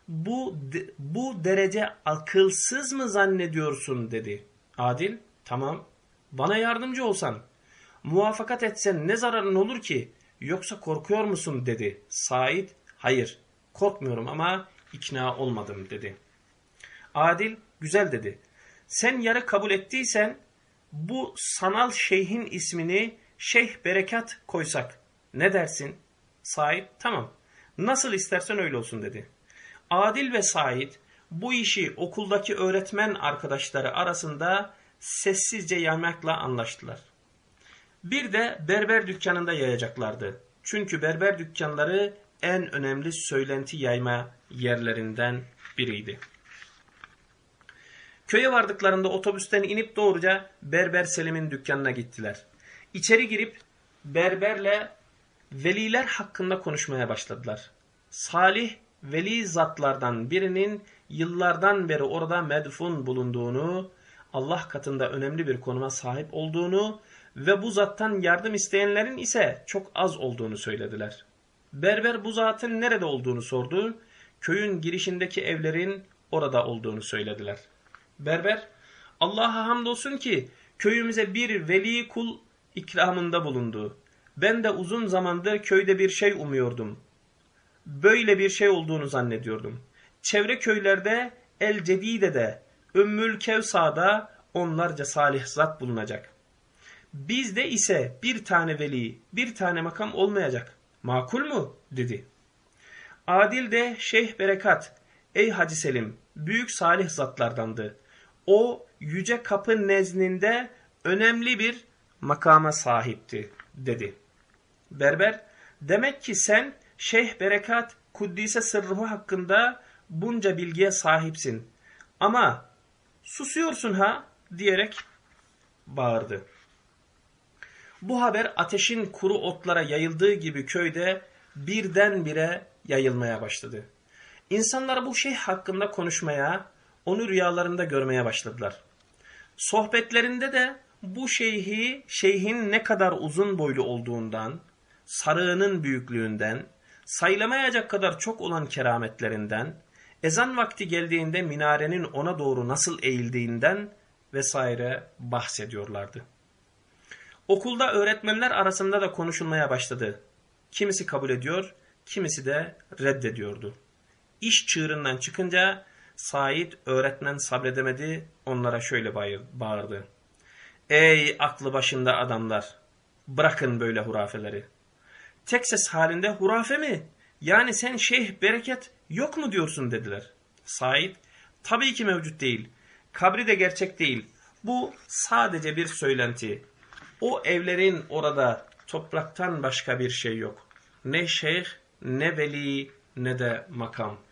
Bu, bu derece akılsız mı zannediyorsun dedi. Adil tamam bana yardımcı olsan. Muvafakat etsen ne zararın olur ki? Yoksa korkuyor musun dedi. Said hayır korkmuyorum ama ikna olmadım dedi. Adil güzel dedi. Sen yarı kabul ettiysen bu sanal şeyhin ismini Şeyh Berekat koysak ne dersin? Said tamam nasıl istersen öyle olsun dedi. Adil ve Said bu işi okuldaki öğretmen arkadaşları arasında sessizce yaymakla anlaştılar. Bir de berber dükkanında yayacaklardı. Çünkü berber dükkanları en önemli söylenti yayma yerlerinden biriydi. Köye vardıklarında otobüsten inip doğruca Berber Selim'in dükkanına gittiler. İçeri girip berberle veliler hakkında konuşmaya başladılar. Salih veli zatlardan birinin yıllardan beri orada medfun bulunduğunu, Allah katında önemli bir konuma sahip olduğunu ve bu zattan yardım isteyenlerin ise çok az olduğunu söylediler. Berber bu zatın nerede olduğunu sordu. Köyün girişindeki evlerin orada olduğunu söylediler. Berber, Allah'a hamdolsun ki köyümüze bir veli kul ikramında bulundu. Ben de uzun zamandır köyde bir şey umuyordum. Böyle bir şey olduğunu zannediyordum. Çevre köylerde El Cedide'de, Ümmül Kevsa'da onlarca salih zat bulunacak. Bizde ise bir tane veli, bir tane makam olmayacak. Makul mu? dedi. Adil de Şeyh Berekat, ey Hacı Selim, büyük salih zatlardandı. O yüce kapı nezdinde önemli bir makama sahipti, dedi. Berber, demek ki sen Şeyh Berekat Kuddise Sırrıhu hakkında bunca bilgiye sahipsin. Ama susuyorsun ha diyerek bağırdı. Bu haber ateşin kuru otlara yayıldığı gibi köyde birdenbire yayılmaya başladı. İnsanlar bu şeyh hakkında konuşmaya, onu rüyalarında görmeye başladılar. Sohbetlerinde de bu şeyhi, şeyhin ne kadar uzun boylu olduğundan, sarığının büyüklüğünden, sayılamayacak kadar çok olan kerametlerinden, ezan vakti geldiğinde minarenin ona doğru nasıl eğildiğinden vesaire bahsediyorlardı. Okulda öğretmenler arasında da konuşulmaya başladı. Kimisi kabul ediyor, kimisi de reddediyordu. İş çığırından çıkınca Said öğretmen sabredemedi, onlara şöyle bağırdı. Ey aklı başında adamlar! Bırakın böyle hurafeleri. Tek ses halinde hurafe mi? Yani sen şeyh bereket yok mu diyorsun dediler. Said, tabii ki mevcut değil. Kabri de gerçek değil. Bu sadece bir söylenti. O evlerin orada topraktan başka bir şey yok. Ne şeyh, ne veli, ne de makam.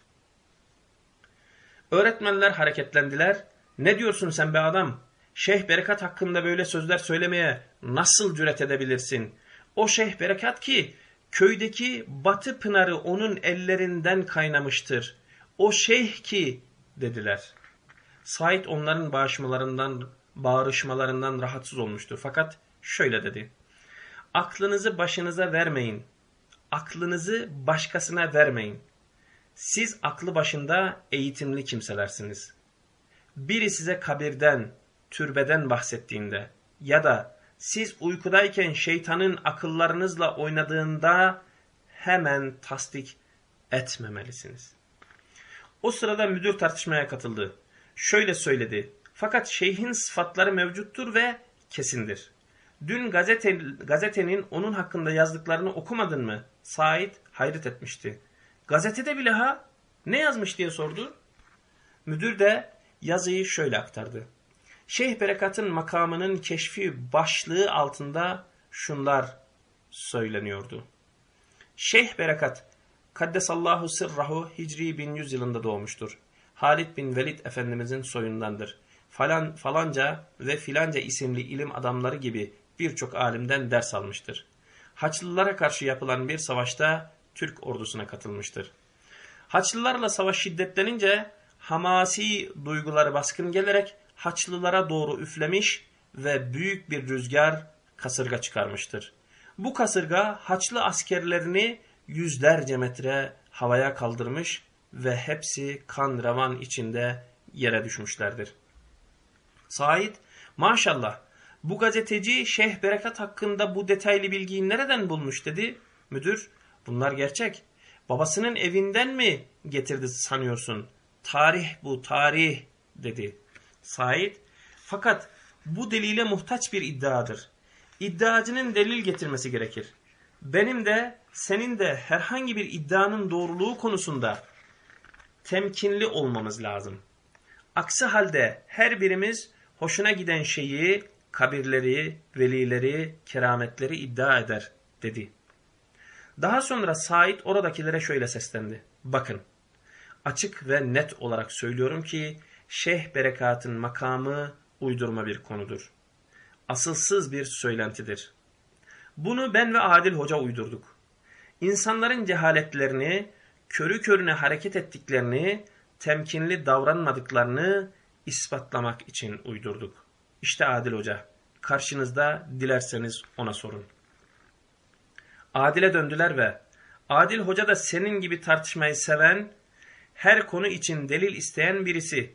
Öğretmenler hareketlendiler. Ne diyorsun sen be adam? Şeyh Berekat hakkında böyle sözler söylemeye nasıl cüret edebilirsin? O Şeyh Berekat ki köydeki batı pınarı onun ellerinden kaynamıştır. O şeyh ki dediler. Said onların bağışmalarından, bağırışmalarından rahatsız olmuştu. Fakat şöyle dedi. Aklınızı başınıza vermeyin. Aklınızı başkasına vermeyin. Siz aklı başında eğitimli kimselersiniz. Biri size kabirden, türbeden bahsettiğinde ya da siz uykudayken şeytanın akıllarınızla oynadığında hemen tasdik etmemelisiniz. O sırada müdür tartışmaya katıldı. Şöyle söyledi. Fakat şeyhin sıfatları mevcuttur ve kesindir. Dün gazete, gazetenin onun hakkında yazdıklarını okumadın mı? Said hayret etmişti. Gazetede bile ha ne yazmış diye sordu. Müdür de yazıyı şöyle aktardı. Şeyh Berekat'ın makamının keşfi başlığı altında şunlar söyleniyordu. Şeyh Berekat, Kaddesallahu sırrahu Hicri 1100 yılında doğmuştur. Halid bin Velid Efendimizin soyundandır. Falan, falanca ve filanca isimli ilim adamları gibi birçok alimden ders almıştır. Haçlılara karşı yapılan bir savaşta Türk ordusuna katılmıştır. Haçlılarla savaş şiddetlenince hamasi duyguları baskın gelerek Haçlılara doğru üflemiş ve büyük bir rüzgar kasırga çıkarmıştır. Bu kasırga Haçlı askerlerini yüzlerce metre havaya kaldırmış ve hepsi kan revan içinde yere düşmüşlerdir. Said maşallah bu gazeteci Şeyh Berekat hakkında bu detaylı bilgiyi nereden bulmuş dedi. Müdür bunlar gerçek. Babasının evinden mi getirdi sanıyorsun? Tarih bu tarih dedi. Said fakat bu delile muhtaç bir iddiadır. İddiacının delil getirmesi gerekir. Benim de senin de herhangi bir iddianın doğruluğu konusunda temkinli olmamız lazım. Aksi halde her birimiz hoşuna giden şeyi, kabirleri, velileri, kerametleri iddia eder dedi. Daha sonra Said oradakilere şöyle seslendi. Bakın açık ve net olarak söylüyorum ki Şeyh Berekat'ın makamı uydurma bir konudur. Asılsız bir söylentidir. Bunu ben ve Adil Hoca uydurduk. İnsanların cehaletlerini, körü körüne hareket ettiklerini, temkinli davranmadıklarını ispatlamak için uydurduk. İşte Adil Hoca. Karşınızda dilerseniz ona sorun. Adil'e döndüler ve Adil Hoca da senin gibi tartışmayı seven, her konu için delil isteyen birisi.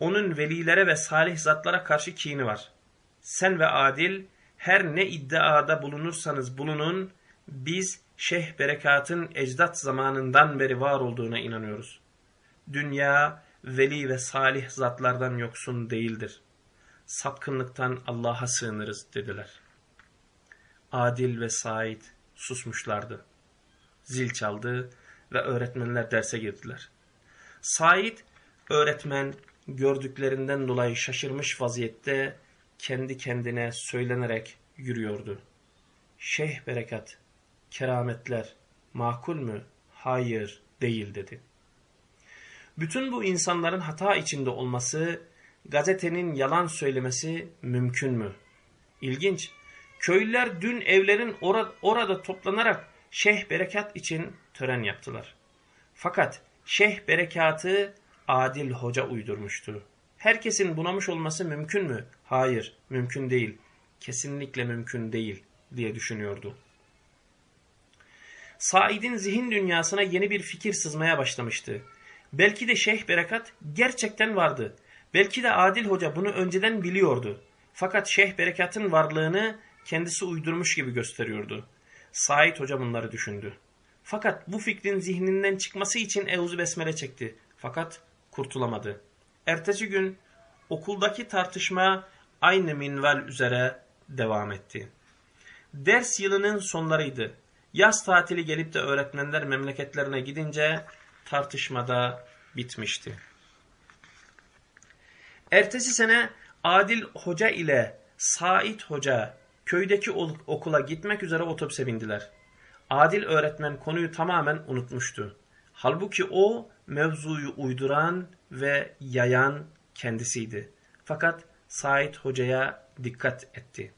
Onun velilere ve salih zatlara karşı kini var. Sen ve Adil her ne iddiada bulunursanız bulunun, biz Şeyh Berekat'ın ecdat zamanından beri var olduğuna inanıyoruz. Dünya, veli ve salih zatlardan yoksun değildir. Sapkınlıktan Allah'a sığınırız dediler. Adil ve Said susmuşlardı. Zil çaldı ve öğretmenler derse girdiler. Said, öğretmen gördüklerinden dolayı şaşırmış vaziyette kendi kendine söylenerek yürüyordu. Şeyh Berekat, kerametler makul mü? Hayır, değil dedi. Bütün bu insanların hata içinde olması, gazetenin yalan söylemesi mümkün mü? İlginç. Köylüler dün evlerin or orada toplanarak Şeyh Berekat için tören yaptılar. Fakat Şeyh Berekat'ı Adil Hoca uydurmuştu. Herkesin bunamış olması mümkün mü? Hayır, mümkün değil. Kesinlikle mümkün değil diye düşünüyordu. Said'in zihin dünyasına yeni bir fikir sızmaya başlamıştı. Belki de Şeyh Berekat gerçekten vardı. Belki de Adil Hoca bunu önceden biliyordu. Fakat Şeyh Berekat'ın varlığını kendisi uydurmuş gibi gösteriyordu. Said Hoca bunları düşündü. Fakat bu fikrin zihninden çıkması için Eûzü Besmele çekti. Fakat kurtulamadı. Ertesi gün okuldaki tartışma aynı minval üzere devam etti. Ders yılının sonlarıydı. Yaz tatili gelip de öğretmenler memleketlerine gidince tartışmada bitmişti. Ertesi sene Adil Hoca ile Said Hoca köydeki okula gitmek üzere otobüse bindiler. Adil öğretmen konuyu tamamen unutmuştu. Halbuki o mevzuyu uyduran ve yayan kendisiydi. Fakat Said Hoca'ya dikkat etti.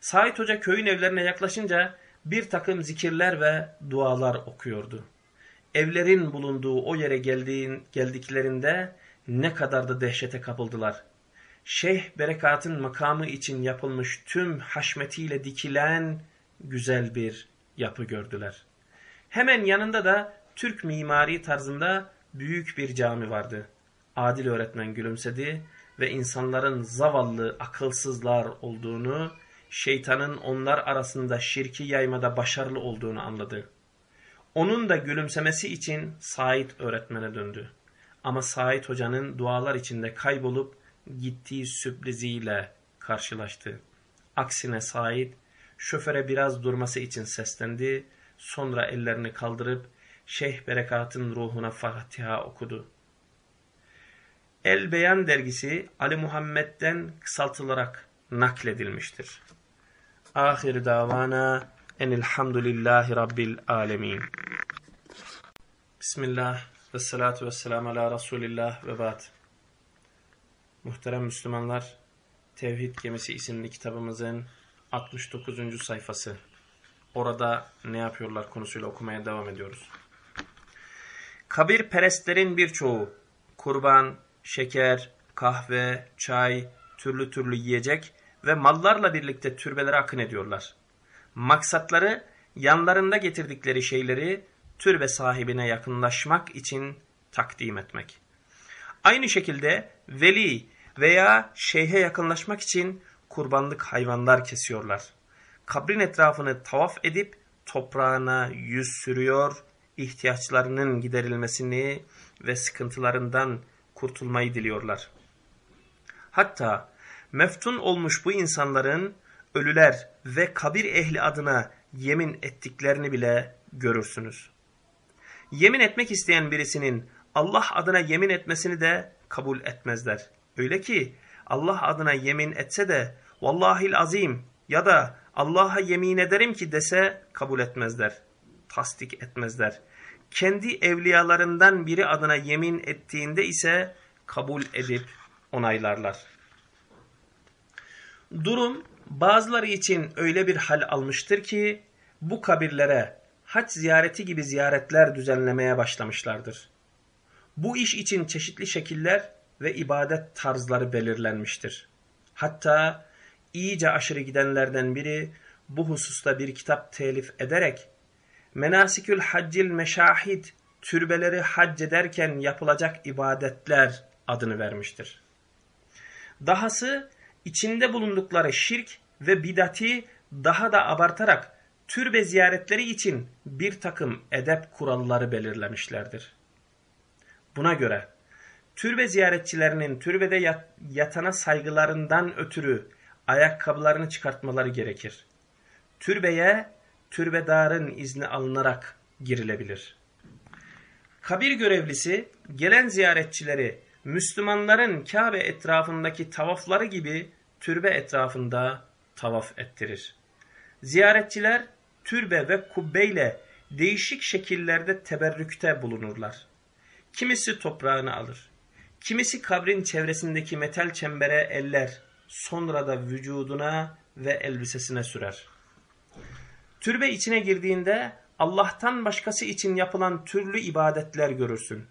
Said Hoca köyün evlerine yaklaşınca bir takım zikirler ve dualar okuyordu. Evlerin bulunduğu o yere geldiğin, geldiklerinde ne kadar da dehşete kapıldılar. Şeyh Berekat'ın makamı için yapılmış tüm haşmetiyle dikilen güzel bir yapı gördüler. Hemen yanında da Türk mimari tarzında büyük bir cami vardı. Adil öğretmen gülümsedi ve insanların zavallı akılsızlar olduğunu, şeytanın onlar arasında şirki yaymada başarılı olduğunu anladı. Onun da gülümsemesi için Said öğretmene döndü. Ama Said hocanın dualar içinde kaybolup gittiği sürpriziyle karşılaştı. Aksine Said şoföre biraz durması için seslendi. Sonra ellerini kaldırıp Şeyh Berekat'ın ruhuna Fatiha okudu. El Beyan dergisi Ali Muhammed'den kısaltılarak nakledilmiştir. Ahir davana enilhamdülillahi rabbil alemin. Bismillah ve salatu ve selamu ala Resulillah ve ba'd. Muhterem Müslümanlar, Tevhid Gemisi isimli kitabımızın 69. sayfası. Orada ne yapıyorlar konusuyla okumaya devam ediyoruz. Kabir perestlerin birçoğu kurban, şeker, kahve, çay, türlü türlü yiyecek ve mallarla birlikte türbelere akın ediyorlar. Maksatları yanlarında getirdikleri şeyleri türbe sahibine yakınlaşmak için takdim etmek. Aynı şekilde veli veya şeyhe yakınlaşmak için kurbanlık hayvanlar kesiyorlar. Kabrin etrafını tavaf edip toprağına yüz sürüyor, ihtiyaçlarının giderilmesini ve sıkıntılarından kurtulmayı diliyorlar. Hatta meftun olmuş bu insanların ölüler ve kabir ehli adına yemin ettiklerini bile görürsünüz. Yemin etmek isteyen birisinin Allah adına yemin etmesini de kabul etmezler. Öyle ki Allah adına yemin etse de vallahil azim ya da Allah'a yemin ederim ki dese kabul etmezler. Tasdik etmezler. Kendi evliyalarından biri adına yemin ettiğinde ise kabul edip onaylarlar. Durum bazıları için öyle bir hal almıştır ki bu kabirlere hac ziyareti gibi ziyaretler düzenlemeye başlamışlardır. Bu iş için çeşitli şekiller ve ibadet tarzları belirlenmiştir. Hatta iyice aşırı gidenlerden biri bu hususta bir kitap telif ederek Menasikül Haccil Meşahid türbeleri hac ederken yapılacak ibadetler adını vermiştir. Dahası içinde bulundukları şirk ve bidati daha da abartarak türbe ziyaretleri için bir takım edep kuralları belirlemişlerdir. Buna göre türbe ziyaretçilerinin türbede yatana saygılarından ötürü ayakkabılarını çıkartmaları gerekir. Türbeye türbedarın izni alınarak girilebilir. Kabir görevlisi gelen ziyaretçileri Müslümanların Kabe etrafındaki tavafları gibi türbe etrafında tavaf ettirir. Ziyaretçiler türbe ve kubbeyle değişik şekillerde teberrükte bulunurlar. Kimisi toprağını alır. Kimisi kabrin çevresindeki metal çembere eller, sonra da vücuduna ve elbisesine sürer. Türbe içine girdiğinde Allah'tan başkası için yapılan türlü ibadetler görürsün.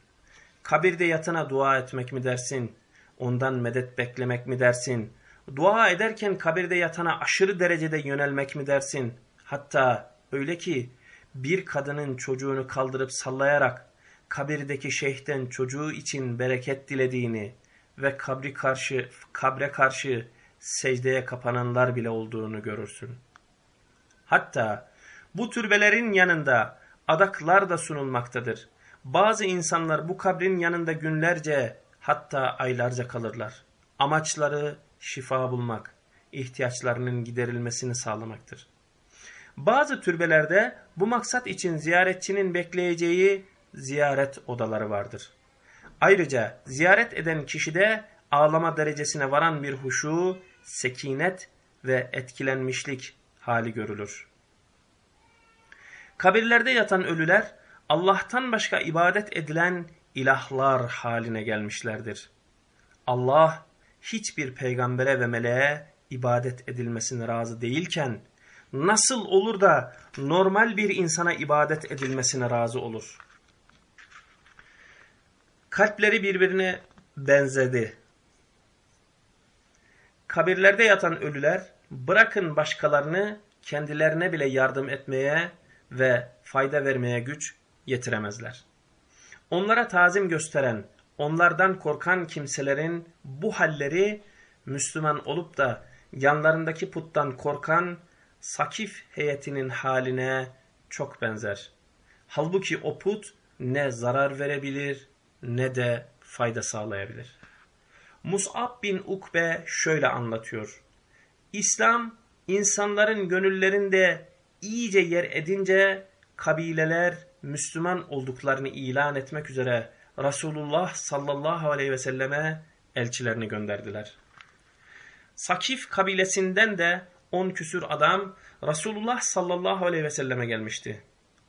Kabirde yatana dua etmek mi dersin? Ondan medet beklemek mi dersin? Dua ederken kabirde yatana aşırı derecede yönelmek mi dersin? Hatta öyle ki bir kadının çocuğunu kaldırıp sallayarak kabirdeki şeyhten çocuğu için bereket dilediğini ve kabri karşı, kabre karşı secdeye kapananlar bile olduğunu görürsün. Hatta bu türbelerin yanında adaklar da sunulmaktadır. Bazı insanlar bu kabrin yanında günlerce hatta aylarca kalırlar. Amaçları şifa bulmak, ihtiyaçlarının giderilmesini sağlamaktır. Bazı türbelerde bu maksat için ziyaretçinin bekleyeceği ziyaret odaları vardır. Ayrıca ziyaret eden kişide ağlama derecesine varan bir huşu, sekinet ve etkilenmişlik hali görülür. Kabirlerde yatan ölüler Allah'tan başka ibadet edilen ilahlar haline gelmişlerdir. Allah hiçbir peygambere ve meleğe ibadet edilmesine razı değilken nasıl olur da normal bir insana ibadet edilmesine razı olur? Kalpleri birbirine benzedi. Kabirlerde yatan ölüler bırakın başkalarını kendilerine bile yardım etmeye ve fayda vermeye güç yetiremezler. Onlara tazim gösteren, onlardan korkan kimselerin bu halleri Müslüman olup da yanlarındaki puttan korkan Sakif heyetinin haline çok benzer. Halbuki o put ne zarar verebilir ne de fayda sağlayabilir. Mus'ab bin Ukbe şöyle anlatıyor. İslam insanların gönüllerinde iyice yer edince kabileler Müslüman olduklarını ilan etmek üzere Resulullah sallallahu aleyhi ve selleme elçilerini gönderdiler. Sakif kabilesinden de on küsür adam Resulullah sallallahu aleyhi ve selleme gelmişti.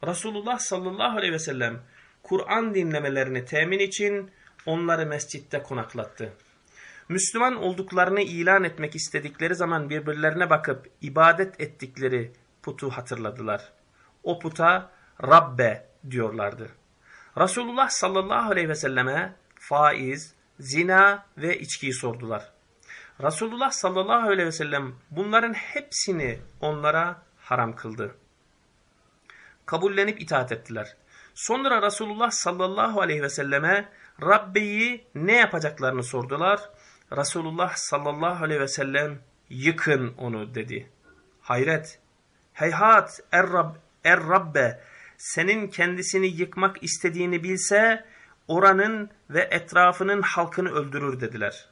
Resulullah sallallahu aleyhi ve sellem Kur'an dinlemelerini temin için onları mescitte konaklattı. Müslüman olduklarını ilan etmek istedikleri zaman birbirlerine bakıp ibadet ettikleri putu hatırladılar. O puta Rabbe diyorlardı. Resulullah sallallahu aleyhi ve selleme faiz, zina ve içkiyi sordular. Resulullah sallallahu aleyhi ve sellem bunların hepsini onlara haram kıldı. Kabullenip itaat ettiler. Sonra Resulullah sallallahu aleyhi ve selleme Rabbeyi ne yapacaklarını sordular. Resulullah sallallahu aleyhi ve sellem yıkın onu dedi. Hayret, heyhat er, Rab, er Rabbe senin kendisini yıkmak istediğini bilse oranın ve etrafının halkını öldürür dediler.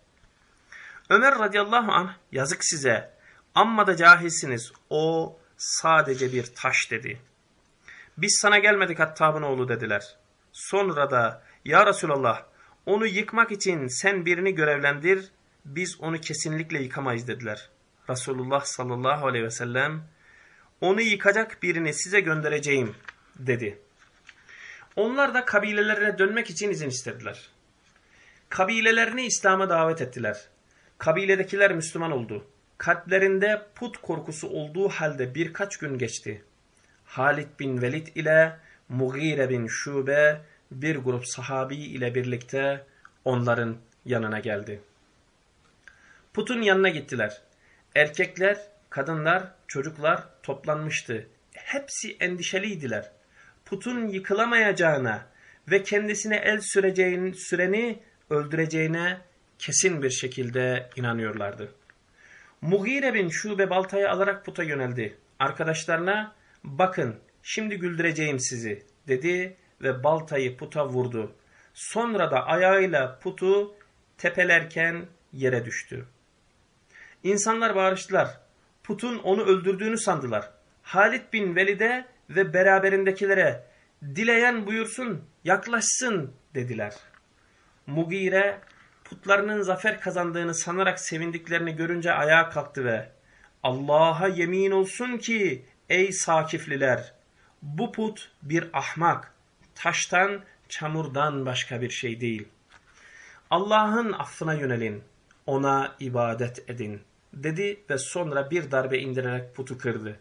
Ömer radıyallahu anh yazık size amma da cahilsiniz o sadece bir taş dedi. Biz sana gelmedik Hattab'ın oğlu dediler. Sonra da ya Resulallah onu yıkmak için sen birini görevlendir biz onu kesinlikle yıkamayız dediler. Resulullah sallallahu aleyhi ve sellem onu yıkacak birini size göndereceğim dedi. Onlar da kabilelerine dönmek için izin istediler. Kabilelerini İslam'a davet ettiler. Kabiledekiler Müslüman oldu. Kalplerinde put korkusu olduğu halde birkaç gün geçti. Halid bin Velid ile Mughire bin Şube bir grup sahabi ile birlikte onların yanına geldi. Putun yanına gittiler. Erkekler, kadınlar, çocuklar toplanmıştı. Hepsi endişeliydiler. Putun yıkılamayacağına ve kendisine el süreceğin, süreni öldüreceğine kesin bir şekilde inanıyorlardı. Mughire bin Şube baltayı alarak puta yöneldi. Arkadaşlarına bakın şimdi güldüreceğim sizi dedi ve baltayı puta vurdu. Sonra da ayağıyla putu tepelerken yere düştü. İnsanlar bağırıştılar. Putun onu öldürdüğünü sandılar. Halid bin Velid'e ve beraberindekilere dileyen buyursun, yaklaşsın dediler. Mugire putlarının zafer kazandığını sanarak sevindiklerini görünce ayağa kalktı ve Allah'a yemin olsun ki ey sakifliler bu put bir ahmak, taştan, çamurdan başka bir şey değil. Allah'ın affına yönelin, ona ibadet edin dedi ve sonra bir darbe indirerek putu kırdı.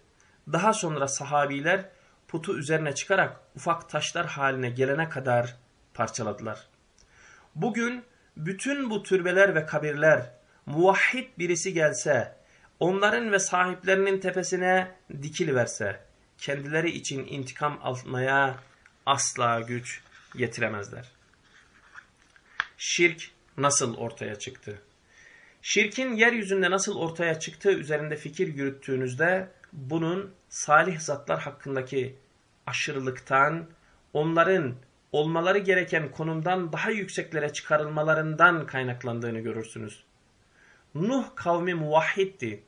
Daha sonra sahabiler putu üzerine çıkarak ufak taşlar haline gelene kadar parçaladılar. Bugün bütün bu türbeler ve kabirler muvahhid birisi gelse, onların ve sahiplerinin tepesine dikiliverse, kendileri için intikam almaya asla güç yetiremezler. Şirk nasıl ortaya çıktı? Şirkin yeryüzünde nasıl ortaya çıktığı üzerinde fikir yürüttüğünüzde bunun salih zatlar hakkındaki aşırılıktan, onların olmaları gereken konumdan daha yükseklere çıkarılmalarından kaynaklandığını görürsünüz. Nuh kavmi muvahhiddi.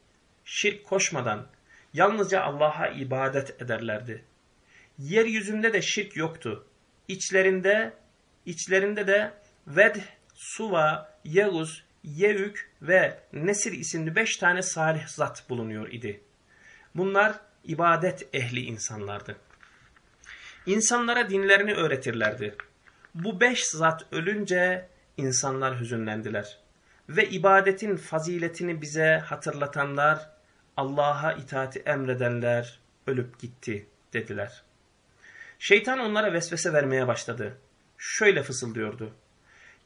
Şirk koşmadan yalnızca Allah'a ibadet ederlerdi. Yeryüzünde de şirk yoktu. İçlerinde, içlerinde de Ved, Suva, Yeguz, Yeük ve Nesir isimli beş tane salih zat bulunuyor idi. Bunlar ibadet ehli insanlardı. İnsanlara dinlerini öğretirlerdi. Bu beş zat ölünce insanlar hüzünlendiler. Ve ibadetin faziletini bize hatırlatanlar, Allah'a itaati emredenler ölüp gitti dediler. Şeytan onlara vesvese vermeye başladı. Şöyle fısıldıyordu.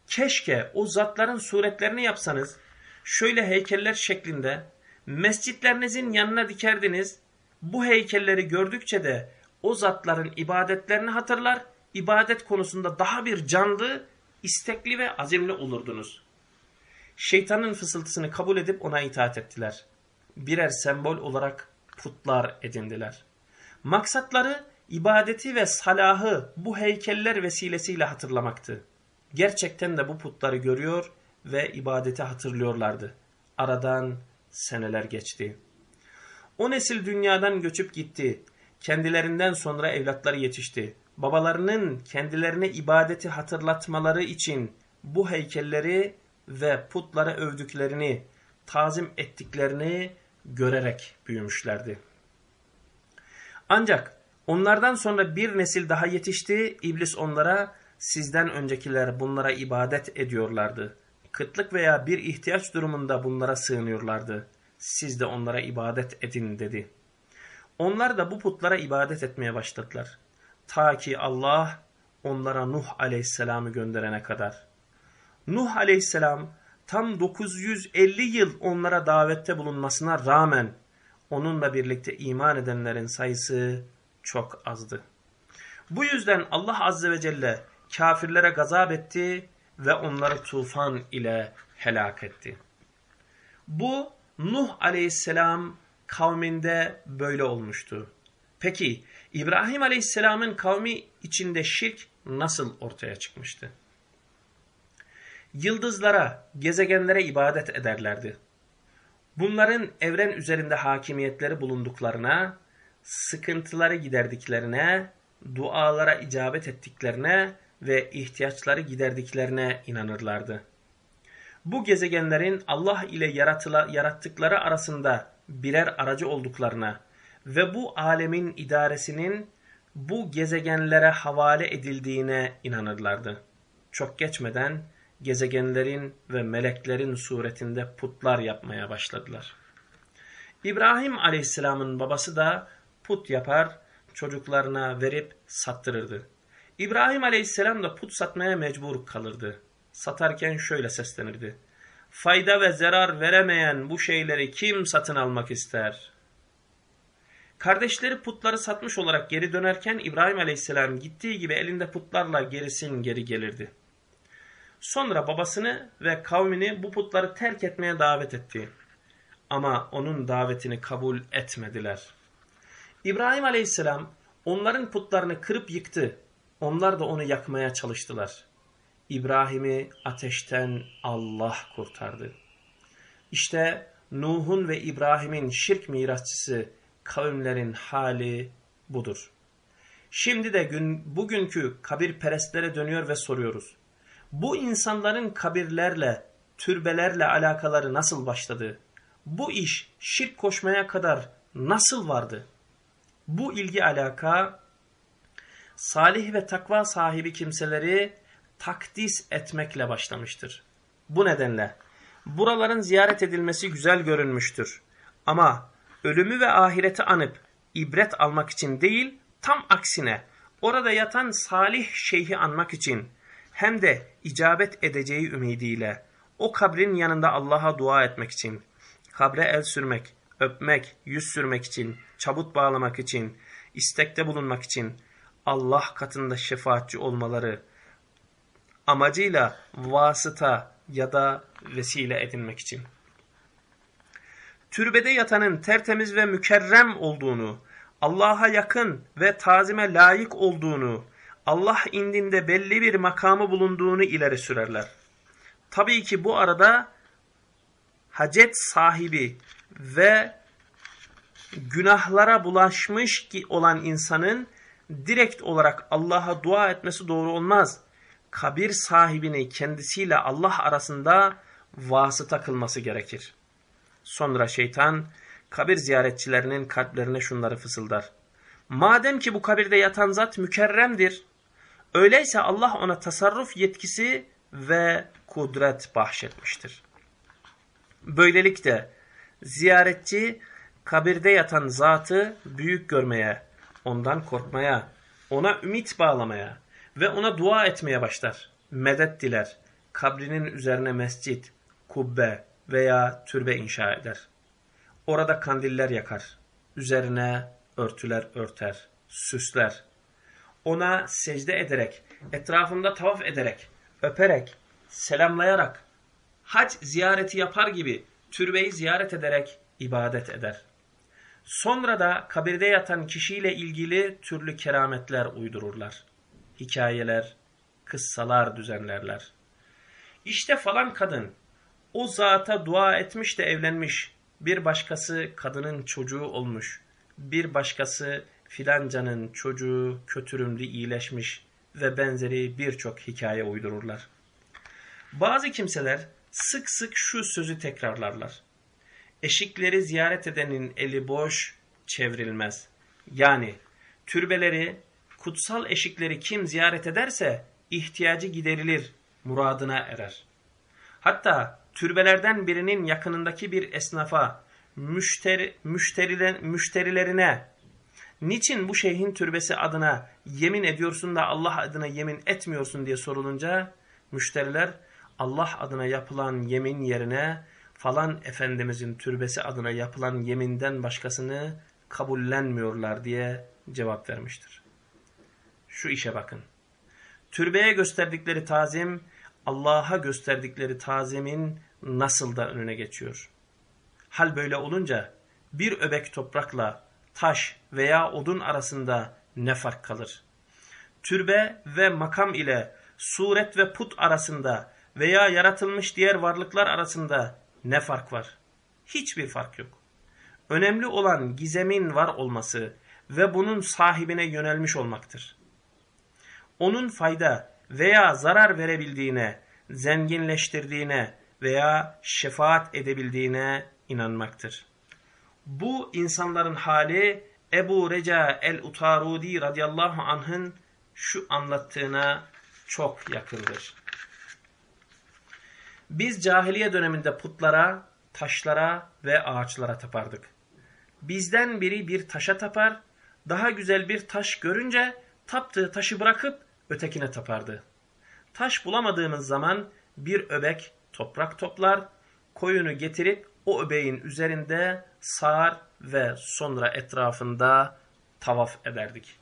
Keşke o zatların suretlerini yapsanız, şöyle heykeller şeklinde, mescitlerinizin yanına dikerdiniz, bu heykelleri gördükçe de o zatların ibadetlerini hatırlar, ibadet konusunda daha bir canlı, istekli ve azimli olurdunuz. Şeytanın fısıltısını kabul edip ona itaat ettiler. Birer sembol olarak putlar edindiler. Maksatları ibadeti ve salahı bu heykeller vesilesiyle hatırlamaktı. Gerçekten de bu putları görüyor ve ibadeti hatırlıyorlardı. Aradan seneler geçti. O nesil dünyadan göçüp gitti. Kendilerinden sonra evlatları yetişti. Babalarının kendilerine ibadeti hatırlatmaları için bu heykelleri ve putlara övdüklerini, tazim ettiklerini görerek büyümüşlerdi. Ancak onlardan sonra bir nesil daha yetişti. İblis onlara sizden öncekiler bunlara ibadet ediyorlardı. Kıtlık veya bir ihtiyaç durumunda bunlara sığınıyorlardı. Siz de onlara ibadet edin dedi. Onlar da bu putlara ibadet etmeye başladılar. Ta ki Allah onlara Nuh aleyhisselamı gönderene kadar. Nuh aleyhisselam tam 950 yıl onlara davette bulunmasına rağmen onunla birlikte iman edenlerin sayısı çok azdı. Bu yüzden Allah Azze ve Celle kafirlere gazap etti ve onları tufan ile helak etti. Bu Nuh aleyhisselam kavminde böyle olmuştu. Peki İbrahim aleyhisselamın kavmi içinde şirk nasıl ortaya çıkmıştı? Yıldızlara, gezegenlere ibadet ederlerdi. Bunların evren üzerinde hakimiyetleri bulunduklarına, sıkıntıları giderdiklerine, dualara icabet ettiklerine ve ihtiyaçları giderdiklerine inanırlardı. Bu gezegenlerin Allah ile yaratıla, yarattıkları arasında birer aracı olduklarına ve bu alemin idaresinin bu gezegenlere havale edildiğine inanırlardı. Çok geçmeden gezegenlerin ve meleklerin suretinde putlar yapmaya başladılar. İbrahim aleyhisselamın babası da put yapar, çocuklarına verip sattırırdı. İbrahim aleyhisselam da put satmaya mecbur kalırdı. Satarken şöyle seslenirdi. Fayda ve zarar veremeyen bu şeyleri kim satın almak ister? Kardeşleri putları satmış olarak geri dönerken İbrahim aleyhisselam gittiği gibi elinde putlarla gerisin geri gelirdi. Sonra babasını ve kavmini bu putları terk etmeye davet etti. Ama onun davetini kabul etmediler. İbrahim aleyhisselam onların putlarını kırıp yıktı. Onlar da onu yakmaya çalıştılar. İbrahim'i ateşten Allah kurtardı. İşte Nuh'un ve İbrahim'in şirk mirasçısı kavimlerin hali budur. Şimdi de gün, bugünkü kabirperestlere dönüyor ve soruyoruz. Bu insanların kabirlerle, türbelerle alakaları nasıl başladı? Bu iş şirk koşmaya kadar nasıl vardı? Bu ilgi alaka salih ve takva sahibi kimseleri takdis etmekle başlamıştır. Bu nedenle buraların ziyaret edilmesi güzel görünmüştür. Ama ölümü ve ahireti anıp ibret almak için değil, tam aksine orada yatan salih şeyhi anmak için hem de icabet edeceği ümidiyle o kabrin yanında Allah'a dua etmek için, kabre el sürmek, öpmek, yüz sürmek için, çabut bağlamak için, istekte bulunmak için Allah katında şefaatçi olmaları amacıyla vasıta ya da vesile edinmek için. Türbede yatanın tertemiz ve mükerrem olduğunu, Allah'a yakın ve tazime layık olduğunu, Allah indinde belli bir makamı bulunduğunu ileri sürerler. Tabii ki bu arada hacet sahibi ve günahlara bulaşmış olan insanın direkt olarak Allah'a dua etmesi doğru olmaz. Kabir sahibini kendisiyle Allah arasında vasıta kılması gerekir. Sonra şeytan kabir ziyaretçilerinin kalplerine şunları fısıldar. Madem ki bu kabirde yatan zat mükerremdir, öyleyse Allah ona tasarruf yetkisi ve kudret bahşetmiştir. Böylelikle ziyaretçi kabirde yatan zatı büyük görmeye, ondan korkmaya, ona ümit bağlamaya ve ona dua etmeye başlar. Medet diler, kabrinin üzerine mescit, kubbe veya türbe inşa eder. Orada kandiller yakar, üzerine örtüler örter, süsler. Ona secde ederek, etrafında tavaf ederek, öperek, selamlayarak, hac ziyareti yapar gibi türbeyi ziyaret ederek ibadet eder. Sonra da kabirde yatan kişiyle ilgili türlü kerametler uydururlar. Hikayeler, kıssalar düzenlerler. İşte falan kadın o zata dua etmiş de evlenmiş. Bir başkası kadının çocuğu olmuş. Bir başkası filancanın çocuğu kötürümlü iyileşmiş ve benzeri birçok hikaye uydururlar. Bazı kimseler sık sık şu sözü tekrarlarlar. Eşikleri ziyaret edenin eli boş çevrilmez. Yani türbeleri, kutsal eşikleri kim ziyaret ederse ihtiyacı giderilir, muradına erer. Hatta türbelerden birinin yakınındaki bir esnafa, müşteri, müşterilen, müşterilerine niçin bu şeyhin türbesi adına yemin ediyorsun da Allah adına yemin etmiyorsun diye sorulunca müşteriler Allah adına yapılan yemin yerine falan efendimizin türbesi adına yapılan yeminden başkasını kabullenmiyorlar diye cevap vermiştir. Şu işe bakın. Türbeye gösterdikleri tazim, Allah'a gösterdikleri tazimin nasıl da önüne geçiyor. Hal böyle olunca bir öbek toprakla taş veya odun arasında ne fark kalır? Türbe ve makam ile suret ve put arasında veya yaratılmış diğer varlıklar arasında ne fark var? Hiçbir fark yok. Önemli olan gizemin var olması ve bunun sahibine yönelmiş olmaktır. Onun fayda veya zarar verebildiğine, zenginleştirdiğine veya şefaat edebildiğine inanmaktır. Bu insanların hali Ebu Reca el-Utarudi radıyallahu anh'ın şu anlattığına çok yakındır. Biz cahiliye döneminde putlara, taşlara ve ağaçlara tapardık. Bizden biri bir taşa tapar, daha güzel bir taş görünce taptığı taşı bırakıp ötekine tapardı. Taş bulamadığımız zaman bir öbek toprak toplar, koyunu getirip o öbeğin üzerinde sağar ve sonra etrafında tavaf ederdik.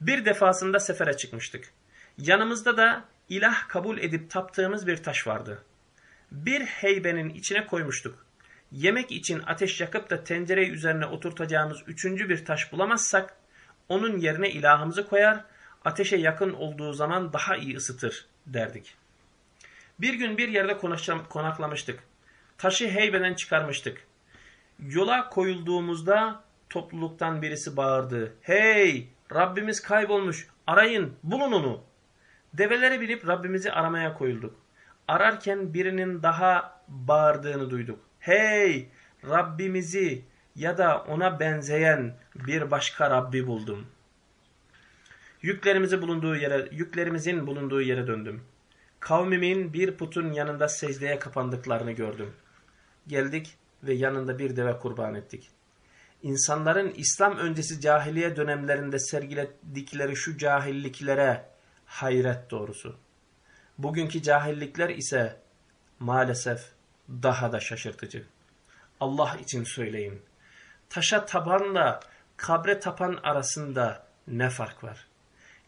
Bir defasında sefere çıkmıştık. Yanımızda da ilah kabul edip taptığımız bir taş vardı. Bir heybenin içine koymuştuk. Yemek için ateş yakıp da tencereyi üzerine oturtacağımız üçüncü bir taş bulamazsak, onun yerine ilahımızı koyar, ateşe yakın olduğu zaman daha iyi ısıtır derdik. Bir gün bir yerde konaklamıştık. Taşı heybeden çıkarmıştık. Yola koyulduğumuzda topluluktan birisi bağırdı. Hey Rabbimiz kaybolmuş arayın bulun onu. Develere binip Rabbimizi aramaya koyulduk. Ararken birinin daha bağırdığını duyduk. Hey Rabbimizi ya da ona benzeyen bir başka Rabbi buldum. Yüklerimizi bulunduğu yere, yüklerimizin bulunduğu yere döndüm. Kavmimin bir putun yanında secdeye kapandıklarını gördüm. Geldik ve yanında bir deve kurban ettik. İnsanların İslam öncesi cahiliye dönemlerinde sergiledikleri şu cahilliklere hayret doğrusu. Bugünkü cahillikler ise maalesef daha da şaşırtıcı. Allah için söyleyin. Taşa tabanla kabre tapan arasında ne fark var?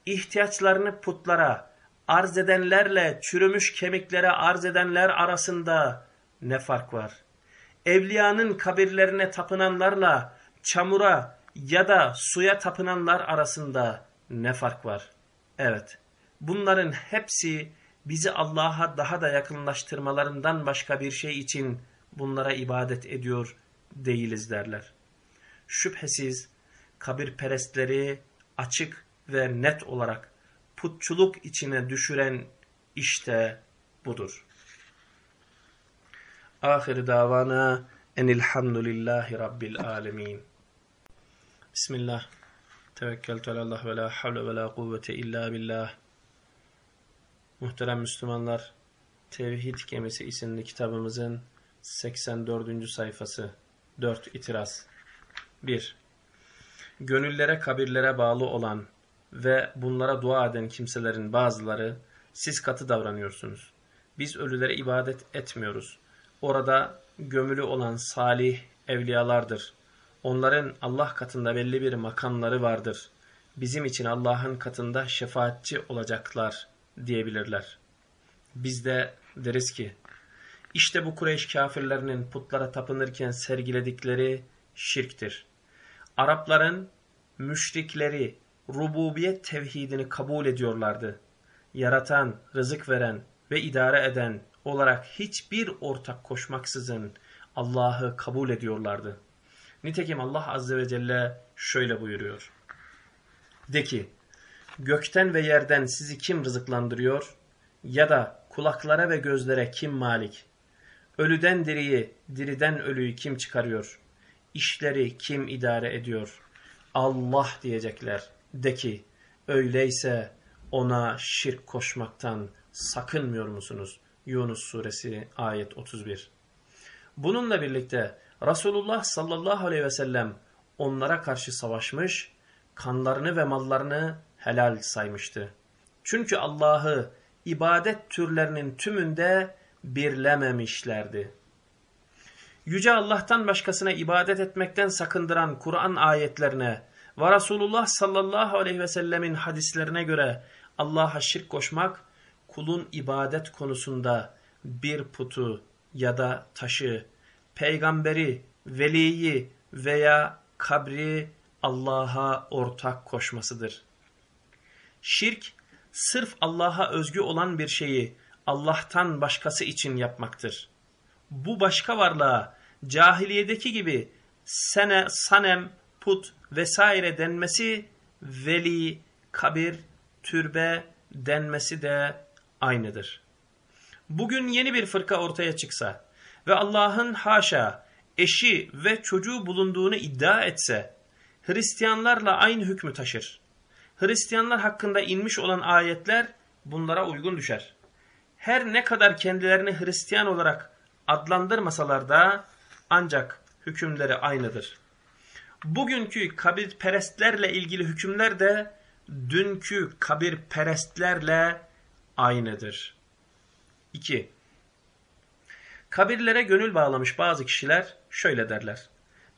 İhtiyaçlarını putlara, arz edenlerle çürümüş kemiklere arz edenler arasında ne fark var? Evliyanın kabirlerine tapınanlarla çamura ya da suya tapınanlar arasında ne fark var? Evet, bunların hepsi bizi Allah'a daha da yakınlaştırmalarından başka bir şey için bunlara ibadet ediyor değiliz derler. Şüphesiz kabirperestleri açık ve net olarak putçuluk içine düşüren işte budur. Ahir davana enilhamdülillahi rabbil alemin. Bismillah. Tevekkeltu alallah ve la havle ve la kuvvete illa billah. Muhterem Müslümanlar, Tevhid Gemisi isimli kitabımızın 84. sayfası 4 itiraz 1. Gönüllere kabirlere bağlı olan ve bunlara dua eden kimselerin bazıları siz katı davranıyorsunuz. Biz ölülere ibadet etmiyoruz. Orada gömülü olan salih evliyalardır. Onların Allah katında belli bir makamları vardır. Bizim için Allah'ın katında şefaatçi olacaklar diyebilirler. Biz de deriz ki, işte bu Kureyş kafirlerinin putlara tapınırken sergiledikleri şirktir. Arapların müşrikleri rububiyet tevhidini kabul ediyorlardı. Yaratan, rızık veren ve idare eden olarak hiçbir ortak koşmaksızın Allah'ı kabul ediyorlardı. Nitekim Allah Azze ve Celle şöyle buyuruyor. De ki, gökten ve yerden sizi kim rızıklandırıyor? Ya da kulaklara ve gözlere kim malik? Ölüden diriyi, diriden ölüyü kim çıkarıyor? İşleri kim idare ediyor? Allah diyecekler. De ki, öyleyse ona şirk koşmaktan sakınmıyor musunuz? Yunus suresi ayet 31. Bununla birlikte Resulullah sallallahu aleyhi ve sellem onlara karşı savaşmış, kanlarını ve mallarını helal saymıştı. Çünkü Allah'ı ibadet türlerinin tümünde birlememişlerdi. Yüce Allah'tan başkasına ibadet etmekten sakındıran Kur'an ayetlerine ve Resulullah sallallahu aleyhi ve sellemin hadislerine göre Allah'a şirk koşmak, kulun ibadet konusunda bir putu ya da taşı, peygamberi, veliyi veya kabri Allah'a ortak koşmasıdır. Şirk, sırf Allah'a özgü olan bir şeyi Allah'tan başkası için yapmaktır. Bu başka varlığa cahiliyedeki gibi sene, sanem, put vesaire denmesi veli, kabir, türbe denmesi de aynıdır. Bugün yeni bir fırka ortaya çıksa ve Allah'ın haşa eşi ve çocuğu bulunduğunu iddia etse Hristiyanlarla aynı hükmü taşır. Hristiyanlar hakkında inmiş olan ayetler bunlara uygun düşer. Her ne kadar kendilerini Hristiyan olarak adlandırmasalar da ancak hükümleri aynıdır. Bugünkü kabirperestlerle ilgili hükümler de dünkü kabirperestlerle aynıdır. 2. Kabirlere gönül bağlamış bazı kişiler şöyle derler.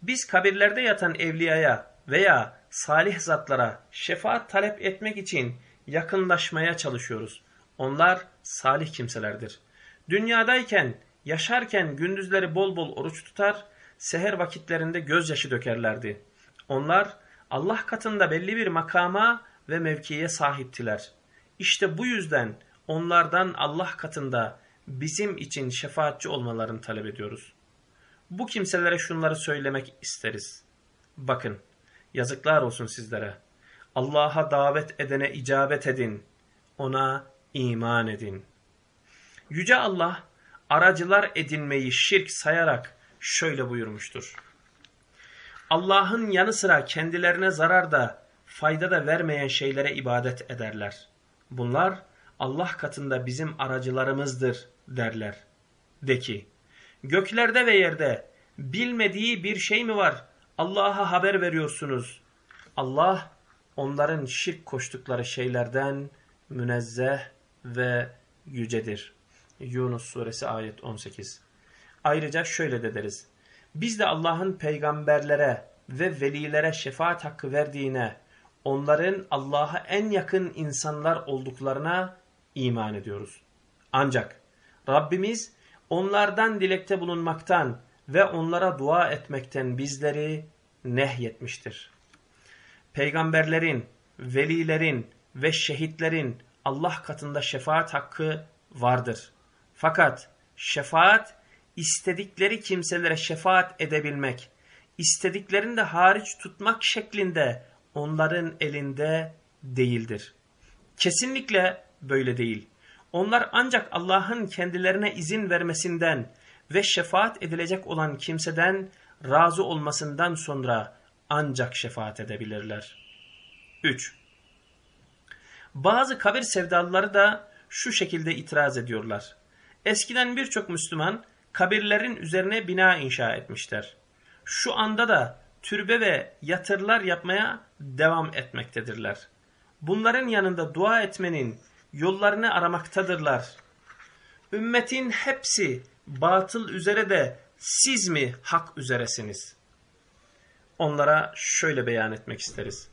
Biz kabirlerde yatan evliyaya veya salih zatlara şefaat talep etmek için yakınlaşmaya çalışıyoruz. Onlar salih kimselerdir. Dünyadayken, yaşarken gündüzleri bol bol oruç tutar, seher vakitlerinde gözyaşı dökerlerdi. Onlar Allah katında belli bir makama ve mevkiye sahiptiler. İşte bu yüzden onlardan Allah katında bizim için şefaatçi olmalarını talep ediyoruz. Bu kimselere şunları söylemek isteriz. Bakın, yazıklar olsun sizlere. Allah'a davet edene icabet edin. Ona iman edin. Yüce Allah, aracılar edinmeyi şirk sayarak şöyle buyurmuştur. Allah'ın yanı sıra kendilerine zarar da fayda da vermeyen şeylere ibadet ederler. Bunlar Allah katında bizim aracılarımızdır derler. De ki, göklerde ve yerde bilmediği bir şey mi var? Allah'a haber veriyorsunuz. Allah onların şirk koştukları şeylerden münezzeh ve yücedir. Yunus suresi ayet 18. Ayrıca şöyle de deriz. Biz de Allah'ın peygamberlere ve velilere şefaat hakkı verdiğine, onların Allah'a en yakın insanlar olduklarına iman ediyoruz. Ancak Rabbimiz onlardan dilekte bulunmaktan ve onlara dua etmekten bizleri nehyetmiştir. Peygamberlerin, velilerin ve şehitlerin Allah katında şefaat hakkı vardır. Fakat şefaat istedikleri kimselere şefaat edebilmek, istediklerini de hariç tutmak şeklinde onların elinde değildir. Kesinlikle böyle değil. Onlar ancak Allah'ın kendilerine izin vermesinden ve şefaat edilecek olan kimseden razı olmasından sonra ancak şefaat edebilirler. 3. Bazı kabir sevdalıları da şu şekilde itiraz ediyorlar. Eskiden birçok Müslüman kabirlerin üzerine bina inşa etmişler. Şu anda da türbe ve yatırlar yapmaya devam etmektedirler. Bunların yanında dua etmenin yollarını aramaktadırlar. Ümmetin hepsi batıl üzere de siz mi hak üzeresiniz? Onlara şöyle beyan etmek isteriz.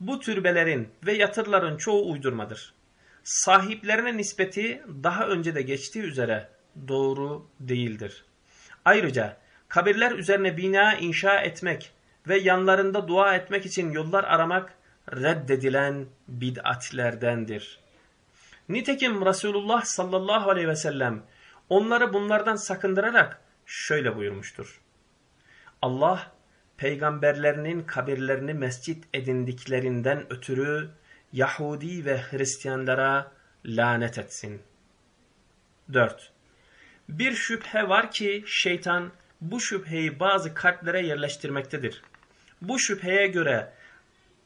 Bu türbelerin ve yatırların çoğu uydurmadır. Sahiplerine nispeti daha önce de geçtiği üzere doğru değildir. Ayrıca kabirler üzerine bina inşa etmek ve yanlarında dua etmek için yollar aramak reddedilen bid'atlerdendir. Nitekim Resulullah sallallahu aleyhi ve sellem onları bunlardan sakındırarak şöyle buyurmuştur. Allah peygamberlerinin kabirlerini mescit edindiklerinden ötürü Yahudi ve Hristiyanlara lanet etsin. 4. Bir şüphe var ki şeytan bu şüpheyi bazı kalplere yerleştirmektedir. Bu şüpheye göre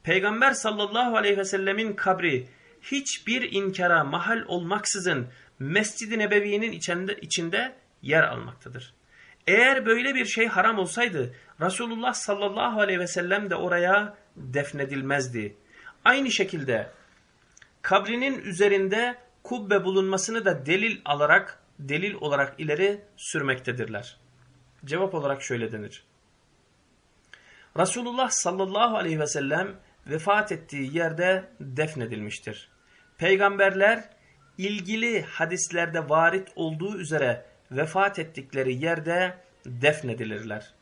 Peygamber sallallahu aleyhi ve sellemin kabri hiçbir inkara mahal olmaksızın Mescid-i Nebevi'nin içinde, içinde yer almaktadır. Eğer böyle bir şey haram olsaydı Resulullah sallallahu aleyhi ve sellem de oraya defnedilmezdi. Aynı şekilde kabrinin üzerinde kubbe bulunmasını da delil alarak delil olarak ileri sürmektedirler. Cevap olarak şöyle denir. Resulullah sallallahu aleyhi ve sellem vefat ettiği yerde defnedilmiştir. Peygamberler ilgili hadislerde varit olduğu üzere vefat ettikleri yerde defnedilirler.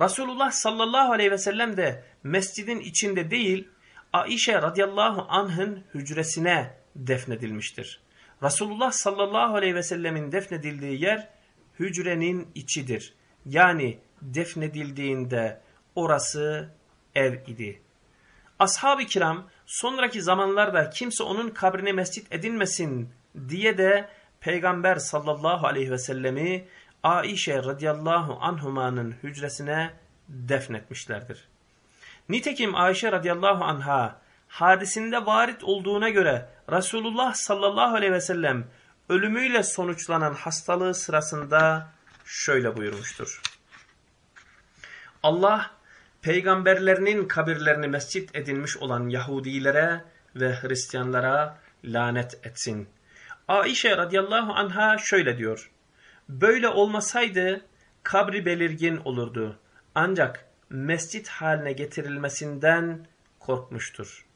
Resulullah sallallahu aleyhi ve sellem de mescidin içinde değil Aişe radıyallahu anh'ın hücresine defnedilmiştir. Resulullah sallallahu aleyhi ve sellemin defnedildiği yer hücrenin içidir. Yani defnedildiğinde orası ev idi. Ashab-ı kiram sonraki zamanlarda kimse onun kabrini mescit edinmesin diye de Peygamber sallallahu aleyhi ve sellemi Aişe radıyallahu anhumanın hücresine defnetmişlerdir. Nitekim Ayşe radıyallahu anha hadisinde varit olduğuna göre Resulullah sallallahu aleyhi ve sellem ölümüyle sonuçlanan hastalığı sırasında şöyle buyurmuştur. Allah peygamberlerinin kabirlerini mescit edilmiş olan Yahudilere ve Hristiyanlara lanet etsin. Aişe radıyallahu anha şöyle diyor. Böyle olmasaydı kabri belirgin olurdu. Ancak mescit haline getirilmesinden korkmuştur.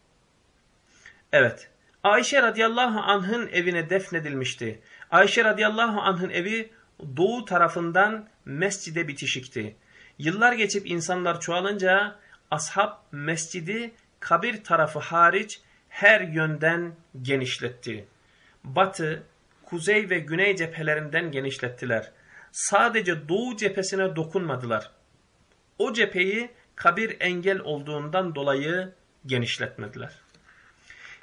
Evet, Ayşe radıyallahu anh'ın evine defnedilmişti. Ayşe radıyallahu anh'ın evi doğu tarafından mescide bitişikti. Yıllar geçip insanlar çoğalınca ashab mescidi kabir tarafı hariç her yönden genişletti. Batı, kuzey ve güney cephelerinden genişlettiler. Sadece doğu cephesine dokunmadılar. O cepheyi kabir engel olduğundan dolayı genişletmediler.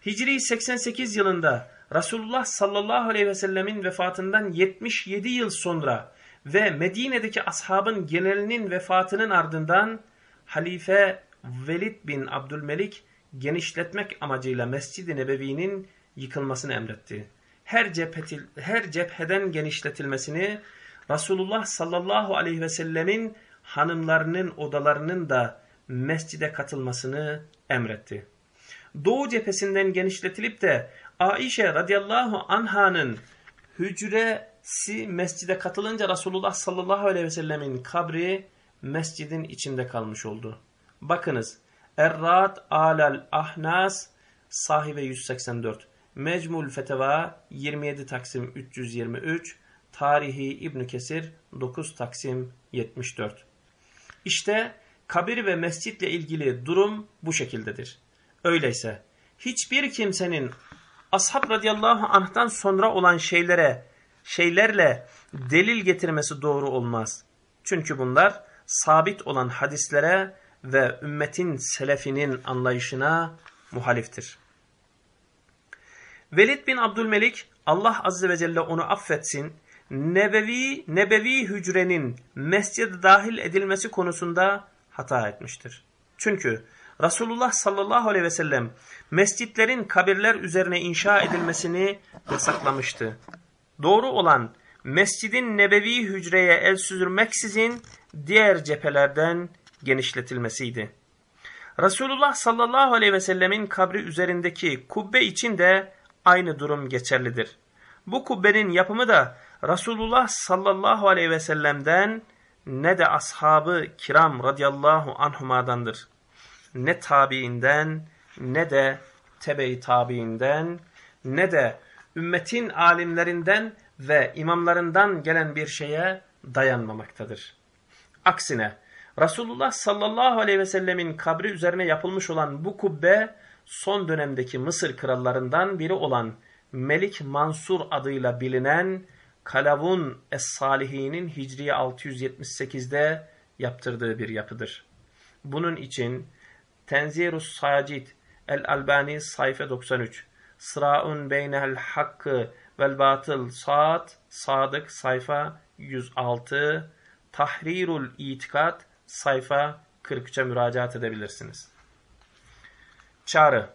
Hicri 88 yılında Resulullah sallallahu aleyhi ve sellemin vefatından 77 yıl sonra ve Medine'deki ashabın genelinin vefatının ardından Halife Velid bin Abdülmelik genişletmek amacıyla Mescid-i Nebevi'nin yıkılmasını emretti. Her, cephetil, her cepheden genişletilmesini Resulullah sallallahu aleyhi ve sellemin hanımlarının odalarının da mescide katılmasını emretti. Doğu cephesinden genişletilip de Aişe radıyallahu anhanın hücresi mescide katılınca Resulullah sallallahu aleyhi ve sellemin kabri mescidin içinde kalmış oldu. Bakınız Errat Alal Ahnas sahibe 184 Mecmul Feteva 27 Taksim 323 Tarihi İbn Kesir 9 Taksim 74 İşte kabir ve mescitle ilgili durum bu şekildedir. Öyleyse hiçbir kimsenin ashab radıyallahu anh'tan sonra olan şeylere, şeylerle delil getirmesi doğru olmaz. Çünkü bunlar sabit olan hadislere ve ümmetin selefinin anlayışına muhaliftir. Velid bin Abdülmelik Allah azze ve celle onu affetsin nebevi, nebevi hücrenin mescide dahil edilmesi konusunda hata etmiştir. Çünkü Resulullah sallallahu aleyhi ve sellem mescitlerin kabirler üzerine inşa edilmesini yasaklamıştı. Doğru olan mescidin nebevi hücreye el süzürmeksizin diğer cephelerden genişletilmesiydi. Resulullah sallallahu aleyhi ve sellemin kabri üzerindeki kubbe için de aynı durum geçerlidir. Bu kubbenin yapımı da Resulullah sallallahu aleyhi ve sellem'den ne de ashabı kiram radıyallahu anhumadandır. Ne tabiinden ne de tebe-i tabiinden ne de ümmetin alimlerinden ve imamlarından gelen bir şeye dayanmamaktadır. Aksine Resulullah sallallahu aleyhi ve sellemin kabri üzerine yapılmış olan bu kubbe son dönemdeki Mısır krallarından biri olan Melik Mansur adıyla bilinen Kalavun Es-Salihi'nin Hicri 678'de yaptırdığı bir yapıdır. Bunun için Tenzirus Sacid El-Albani sayfa 93 Sıra'un beynel hakkı vel batıl saat sadık sayfa 106 Tahrirul İtikat sayfa 43'e müracaat edebilirsiniz. Çağrı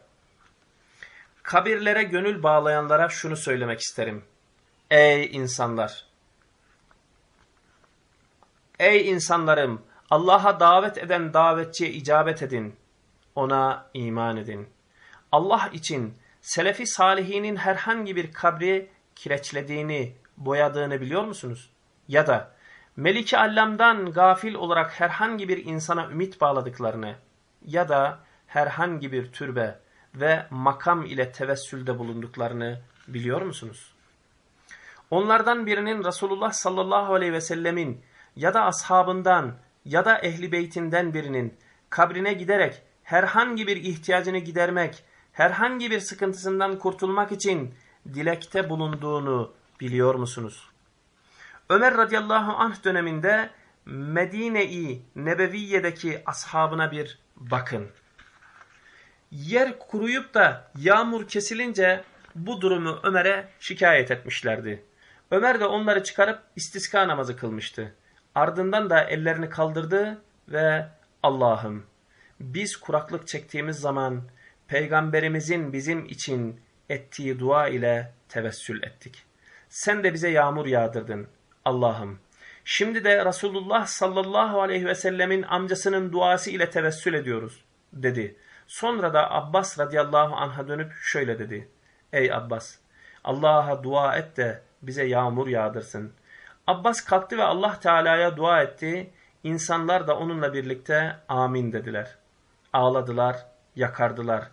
Kabirlere gönül bağlayanlara şunu söylemek isterim. Ey insanlar! Ey insanlarım! Allah'a davet eden davetçiye icabet edin. Ona iman edin. Allah için Selefi Salihinin herhangi bir kabri kireçlediğini, boyadığını biliyor musunuz? Ya da Meliki Allam'dan gafil olarak herhangi bir insana ümit bağladıklarını ya da herhangi bir türbe ve makam ile tevessülde bulunduklarını biliyor musunuz? Onlardan birinin Resulullah sallallahu aleyhi ve sellemin ya da ashabından ya da ehli beytinden birinin kabrine giderek herhangi bir ihtiyacını gidermek, herhangi bir sıkıntısından kurtulmak için dilekte bulunduğunu biliyor musunuz? Ömer radıyallahu anh döneminde Medine-i Nebeviye'deki ashabına bir bakın. Yer kuruyup da yağmur kesilince bu durumu Ömer'e şikayet etmişlerdi. Ömer de onları çıkarıp istiska namazı kılmıştı. Ardından da ellerini kaldırdı ve Allah'ım biz kuraklık çektiğimiz zaman peygamberimizin bizim için ettiği dua ile tevessül ettik. Sen de bize yağmur yağdırdın Allah'ım. Şimdi de Resulullah sallallahu aleyhi ve sellemin amcasının duası ile tevessül ediyoruz dedi. Sonra da Abbas radıyallahu anh'a dönüp şöyle dedi. Ey Abbas Allah'a dua et de bize yağmur yağdırsın. Abbas kalktı ve Allah Teala'ya dua etti. İnsanlar da onunla birlikte amin dediler. Ağladılar, yakardılar.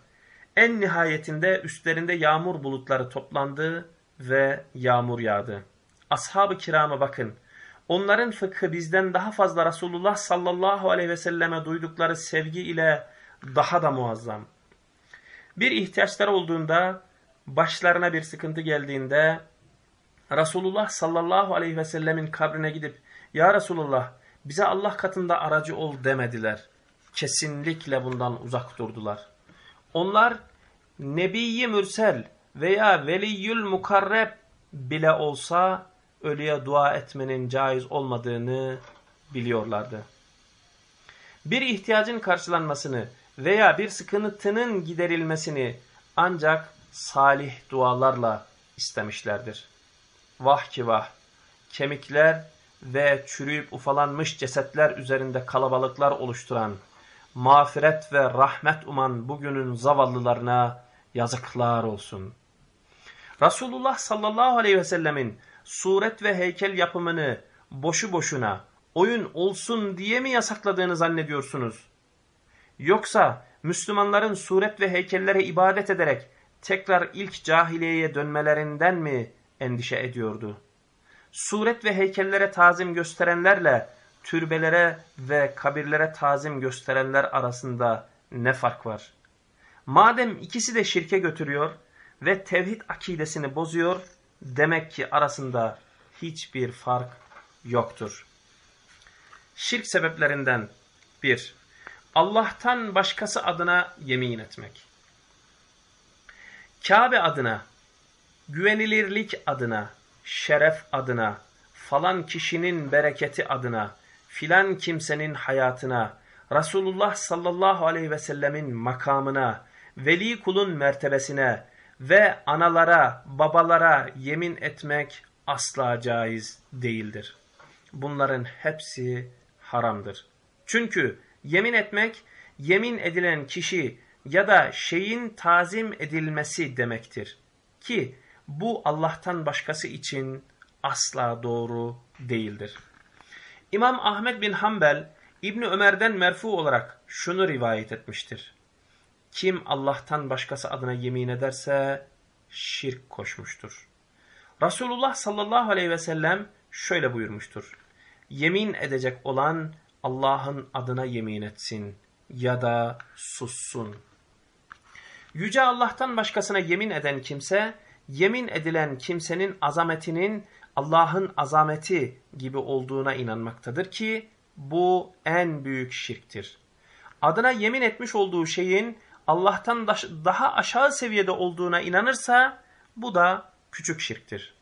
En nihayetinde üstlerinde yağmur bulutları toplandı ve yağmur yağdı. Ashab-ı kirama bakın. Onların fıkhı bizden daha fazla Resulullah sallallahu aleyhi ve selleme duydukları sevgi ile daha da muazzam. Bir ihtiyaçları olduğunda, başlarına bir sıkıntı geldiğinde Resulullah sallallahu aleyhi ve sellemin kabrine gidip Ya Resulullah bize Allah katında aracı ol demediler. Kesinlikle bundan uzak durdular. Onlar Nebi-i Mürsel veya Veliyül Mukarreb bile olsa ölüye dua etmenin caiz olmadığını biliyorlardı. Bir ihtiyacın karşılanmasını veya bir sıkıntının giderilmesini ancak salih dualarla istemişlerdir. Vah ki vah! Kemikler ve çürüyüp ufalanmış cesetler üzerinde kalabalıklar oluşturan, mağfiret ve rahmet uman bugünün zavallılarına yazıklar olsun. Resulullah sallallahu aleyhi ve sellemin suret ve heykel yapımını boşu boşuna oyun olsun diye mi yasakladığını zannediyorsunuz? Yoksa Müslümanların suret ve heykellere ibadet ederek tekrar ilk cahiliyeye dönmelerinden mi endişe ediyordu? Suret ve heykellere tazim gösterenlerle türbelere ve kabirlere tazim gösterenler arasında ne fark var? Madem ikisi de şirke götürüyor ve tevhid akidesini bozuyor, demek ki arasında hiçbir fark yoktur. Şirk sebeplerinden bir, Allah'tan başkası adına yemin etmek. Kabe adına, güvenilirlik adına, şeref adına, falan kişinin bereketi adına, filan kimsenin hayatına, Resulullah sallallahu aleyhi ve sellemin makamına, veli kulun mertebesine ve analara, babalara yemin etmek asla caiz değildir. Bunların hepsi haramdır. Çünkü yemin etmek, yemin edilen kişi ya da şeyin tazim edilmesi demektir. Ki bu Allah'tan başkası için asla doğru değildir. İmam Ahmet bin Hanbel İbni Ömer'den merfu olarak şunu rivayet etmiştir. Kim Allah'tan başkası adına yemin ederse şirk koşmuştur. Resulullah sallallahu aleyhi ve sellem şöyle buyurmuştur. Yemin edecek olan Allah'ın adına yemin etsin ya da sussun. Yüce Allah'tan başkasına yemin eden kimse, yemin edilen kimsenin azametinin Allah'ın azameti gibi olduğuna inanmaktadır ki bu en büyük şirktir. Adına yemin etmiş olduğu şeyin Allah'tan daha aşağı seviyede olduğuna inanırsa bu da küçük şirktir.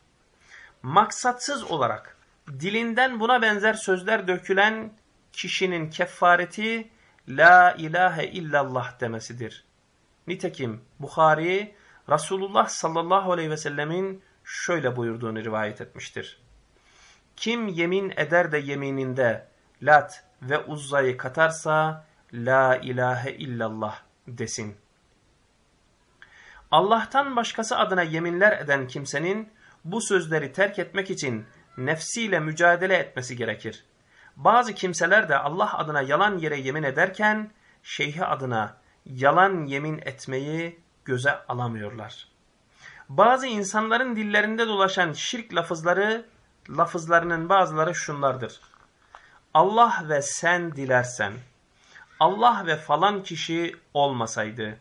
Maksatsız olarak dilinden buna benzer sözler dökülen kişinin kefareti La ilahe illallah demesidir. Nitekim Bukhari Resulullah sallallahu aleyhi ve sellemin şöyle buyurduğunu rivayet etmiştir. Kim yemin eder de yemininde Lat ve Uzza'yı katarsa La ilahe illallah desin. Allah'tan başkası adına yeminler eden kimsenin bu sözleri terk etmek için nefsiyle mücadele etmesi gerekir. Bazı kimseler de Allah adına yalan yere yemin ederken şeyhi adına yalan yemin etmeyi göze alamıyorlar. Bazı insanların dillerinde dolaşan şirk lafızları, lafızlarının bazıları şunlardır. Allah ve sen dilersen, Allah ve falan kişi olmasaydı,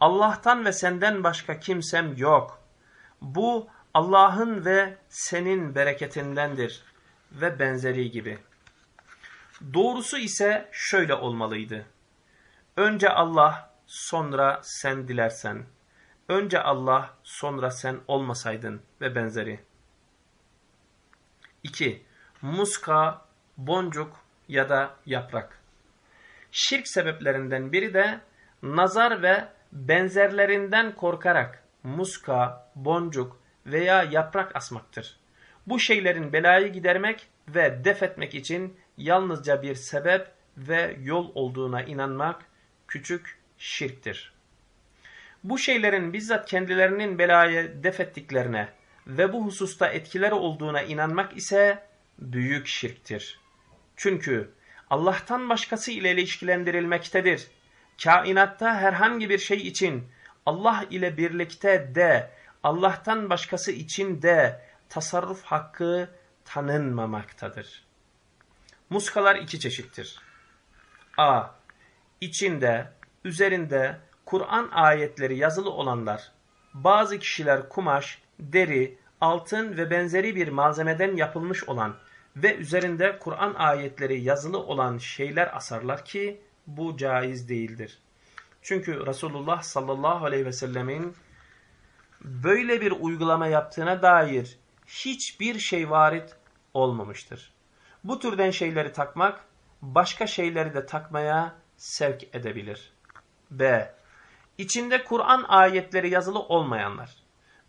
Allah'tan ve senden başka kimsem yok. Bu Allah'ın ve senin bereketindendir ve benzeri gibi. Doğrusu ise şöyle olmalıydı. Önce Allah, sonra sen dilersen. Önce Allah, sonra sen olmasaydın ve benzeri. 2. Muska, boncuk ya da yaprak. Şirk sebeplerinden biri de nazar ve benzerlerinden korkarak muska, boncuk veya yaprak asmaktır. Bu şeylerin belayı gidermek ve def etmek için yalnızca bir sebep ve yol olduğuna inanmak küçük şirktir. Bu şeylerin bizzat kendilerinin belayı def ettiklerine ve bu hususta etkileri olduğuna inanmak ise büyük şirktir. Çünkü Allah'tan başkası ile ilişkilendirilmektedir. Kainatta herhangi bir şey için Allah ile birlikte de Allah'tan başkası için de tasarruf hakkı tanınmamaktadır. Muskalar iki çeşittir. A. İçinde, üzerinde Kur'an ayetleri yazılı olanlar. Bazı kişiler kumaş, deri, altın ve benzeri bir malzemeden yapılmış olan ve üzerinde Kur'an ayetleri yazılı olan şeyler asarlar ki bu caiz değildir. Çünkü Resulullah sallallahu aleyhi ve sellemin böyle bir uygulama yaptığına dair hiçbir şey varit olmamıştır. Bu türden şeyleri takmak başka şeyleri de takmaya sevk edebilir. B. İçinde Kur'an ayetleri yazılı olmayanlar,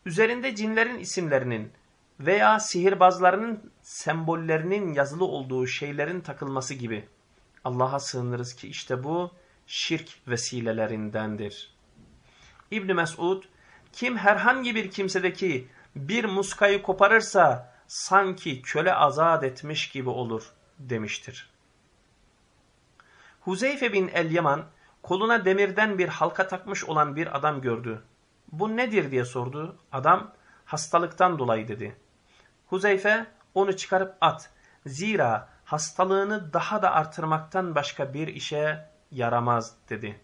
üzerinde cinlerin isimlerinin veya sihirbazlarının sembollerinin yazılı olduğu şeylerin takılması gibi. Allah'a sığınırız ki işte bu şirk vesilelerindendir. İbn Mesud kim herhangi bir kimsedeki bir muskayı koparırsa sanki köle azat etmiş gibi olur demiştir. Huzeyfe bin El-Yaman koluna demirden bir halka takmış olan bir adam gördü. Bu nedir diye sordu. Adam hastalıktan dolayı dedi. Huzeyfe onu çıkarıp at. Zira hastalığını daha da artırmaktan başka bir işe yaramaz dedi.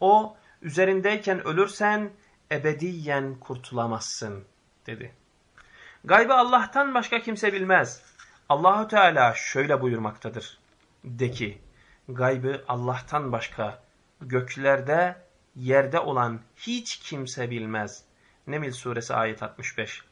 O üzerindeyken ölürsen ebediyen kurtulamazsın dedi. Gaybı Allah'tan başka kimse bilmez. Allahu Teala şöyle buyurmaktadır. De ki gaybı Allah'tan başka göklerde yerde olan hiç kimse bilmez. Nemil suresi ayet 65.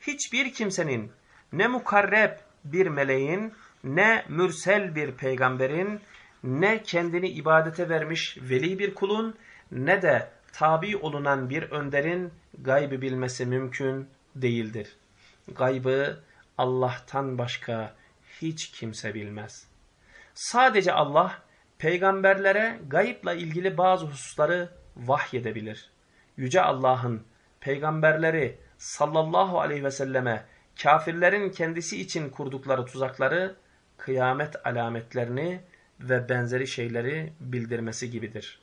Hiçbir kimsenin ne mukarreb bir meleğin ne mürsel bir peygamberin ne kendini ibadete vermiş veli bir kulun ne de tabi olunan bir önderin gaybı bilmesi mümkün değildir. Gaybı Allah'tan başka hiç kimse bilmez. Sadece Allah peygamberlere gayıpla ilgili bazı hususları vahyedebilir. Yüce Allah'ın peygamberleri sallallahu aleyhi ve selleme kafirlerin kendisi için kurdukları tuzakları, kıyamet alametlerini ve benzeri şeyleri bildirmesi gibidir.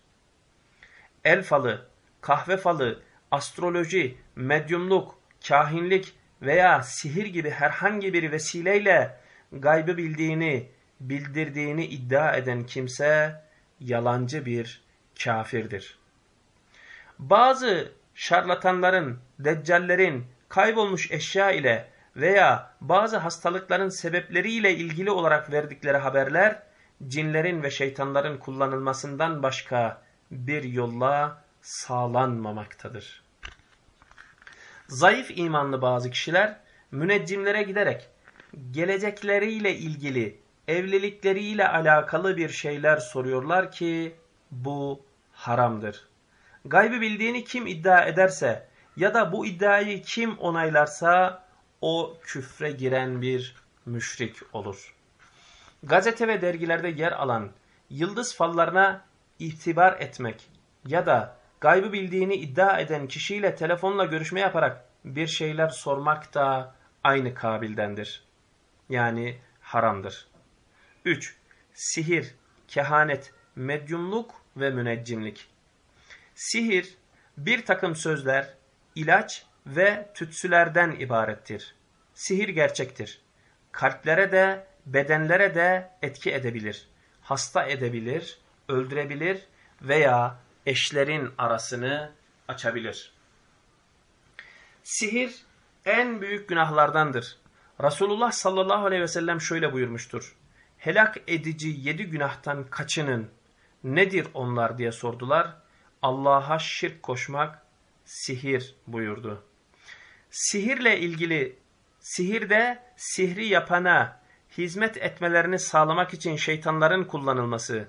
El falı, kahve falı, astroloji, medyumluk, kahinlik veya sihir gibi herhangi bir vesileyle gaybı bildiğini, bildirdiğini iddia eden kimse yalancı bir kafirdir. Bazı şarlatanların, deccallerin kaybolmuş eşya ile veya bazı hastalıkların sebepleriyle ilgili olarak verdikleri haberler, cinlerin ve şeytanların kullanılmasından başka bir yolla sağlanmamaktadır. Zayıf imanlı bazı kişiler müneccimlere giderek gelecekleriyle ilgili, evlilikleriyle alakalı bir şeyler soruyorlar ki bu haramdır. Gaybı bildiğini kim iddia ederse ya da bu iddiayı kim onaylarsa o küfre giren bir müşrik olur. Gazete ve dergilerde yer alan yıldız fallarına itibar etmek ya da gaybı bildiğini iddia eden kişiyle telefonla görüşme yaparak bir şeyler sormak da aynı kabildendir. Yani haramdır. 3. Sihir, kehanet, medyumluk ve müneccimlik. Sihir, bir takım sözler, ilaç ve tütsülerden ibarettir. Sihir gerçektir. Kalplere de, bedenlere de etki edebilir. Hasta edebilir, öldürebilir veya eşlerin arasını açabilir. Sihir en büyük günahlardandır. Resulullah sallallahu aleyhi ve sellem şöyle buyurmuştur. Helak edici yedi günahtan kaçının nedir onlar diye sordular. Allah'a şirk koşmak sihir buyurdu. Sihirle ilgili sihirde sihri yapana hizmet etmelerini sağlamak için şeytanların kullanılması,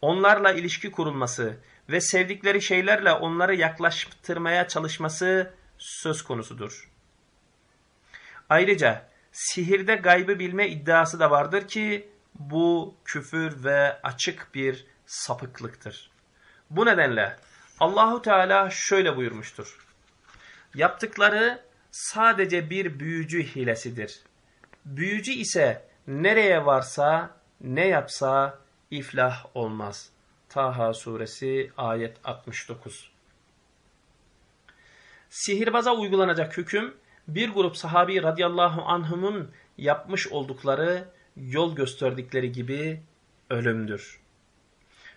onlarla ilişki kurulması ve sevdikleri şeylerle onları yaklaştırmaya çalışması söz konusudur. Ayrıca sihirde gaybı bilme iddiası da vardır ki bu küfür ve açık bir sapıklıktır. Bu nedenle Allahu Teala şöyle buyurmuştur. Yaptıkları sadece bir büyücü hilesidir. Büyücü ise nereye varsa ne yapsa iflah olmaz. Taha suresi ayet 69. Sihirbaza uygulanacak hüküm bir grup sahabi radıyallahu anhumun yapmış oldukları yol gösterdikleri gibi ölümdür.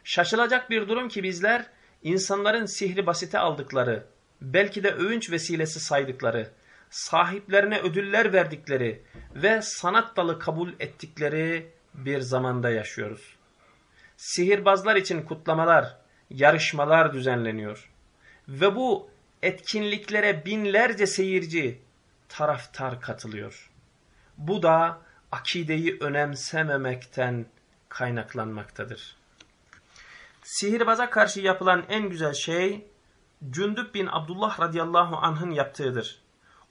Şaşılacak bir durum ki bizler insanların sihri basite aldıkları, belki de övünç vesilesi saydıkları, sahiplerine ödüller verdikleri ve sanat dalı kabul ettikleri bir zamanda yaşıyoruz. Sihirbazlar için kutlamalar, yarışmalar düzenleniyor. Ve bu etkinliklere binlerce seyirci, taraftar katılıyor. Bu da akideyi önemsememekten kaynaklanmaktadır. Sihirbaza karşı yapılan en güzel şey Cündüb bin Abdullah radıyallahu anh'ın yaptığıdır.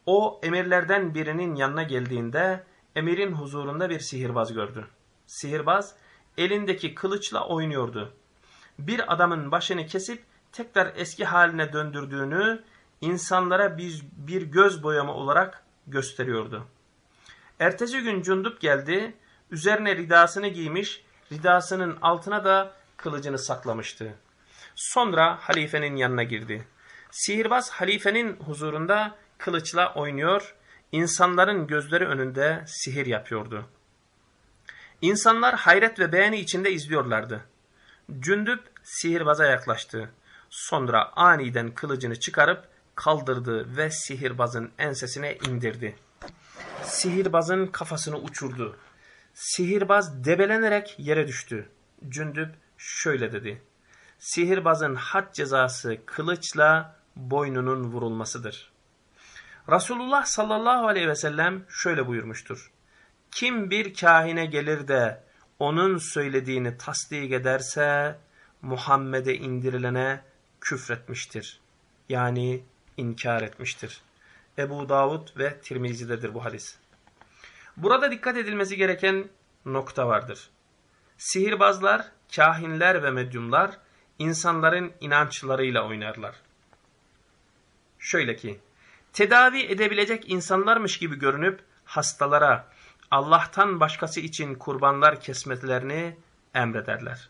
O emirlerden birinin yanına geldiğinde emirin huzurunda bir sihirbaz gördü. Sihirbaz elindeki kılıçla oynuyordu. Bir adamın başını kesip tekrar eski haline döndürdüğünü insanlara bir, bir göz boyama olarak gösteriyordu. Ertesi gün Cundup geldi, üzerine ridasını giymiş, ridasının altına da kılıcını saklamıştı. Sonra halifenin yanına girdi. Sihirbaz halifenin huzurunda kılıçla oynuyor, insanların gözleri önünde sihir yapıyordu. İnsanlar hayret ve beğeni içinde izliyorlardı. Cündüp sihirbaza yaklaştı. Sonra aniden kılıcını çıkarıp kaldırdı ve sihirbazın ensesine indirdi. Sihirbazın kafasını uçurdu. Sihirbaz debelenerek yere düştü. Cündüp şöyle dedi. Sihirbazın had cezası kılıçla boynunun vurulmasıdır. Resulullah sallallahu aleyhi ve sellem şöyle buyurmuştur. Kim bir kahine gelir de onun söylediğini tasdik ederse Muhammed'e indirilene küfretmiştir. Yani inkar etmiştir. Ebu Davud ve Tirmizi'dedir bu hadis. Burada dikkat edilmesi gereken nokta vardır. Sihirbazlar, kahinler ve medyumlar insanların inançlarıyla oynarlar. Şöyle ki, tedavi edebilecek insanlarmış gibi görünüp hastalara Allah'tan başkası için kurbanlar kesmelerini emrederler.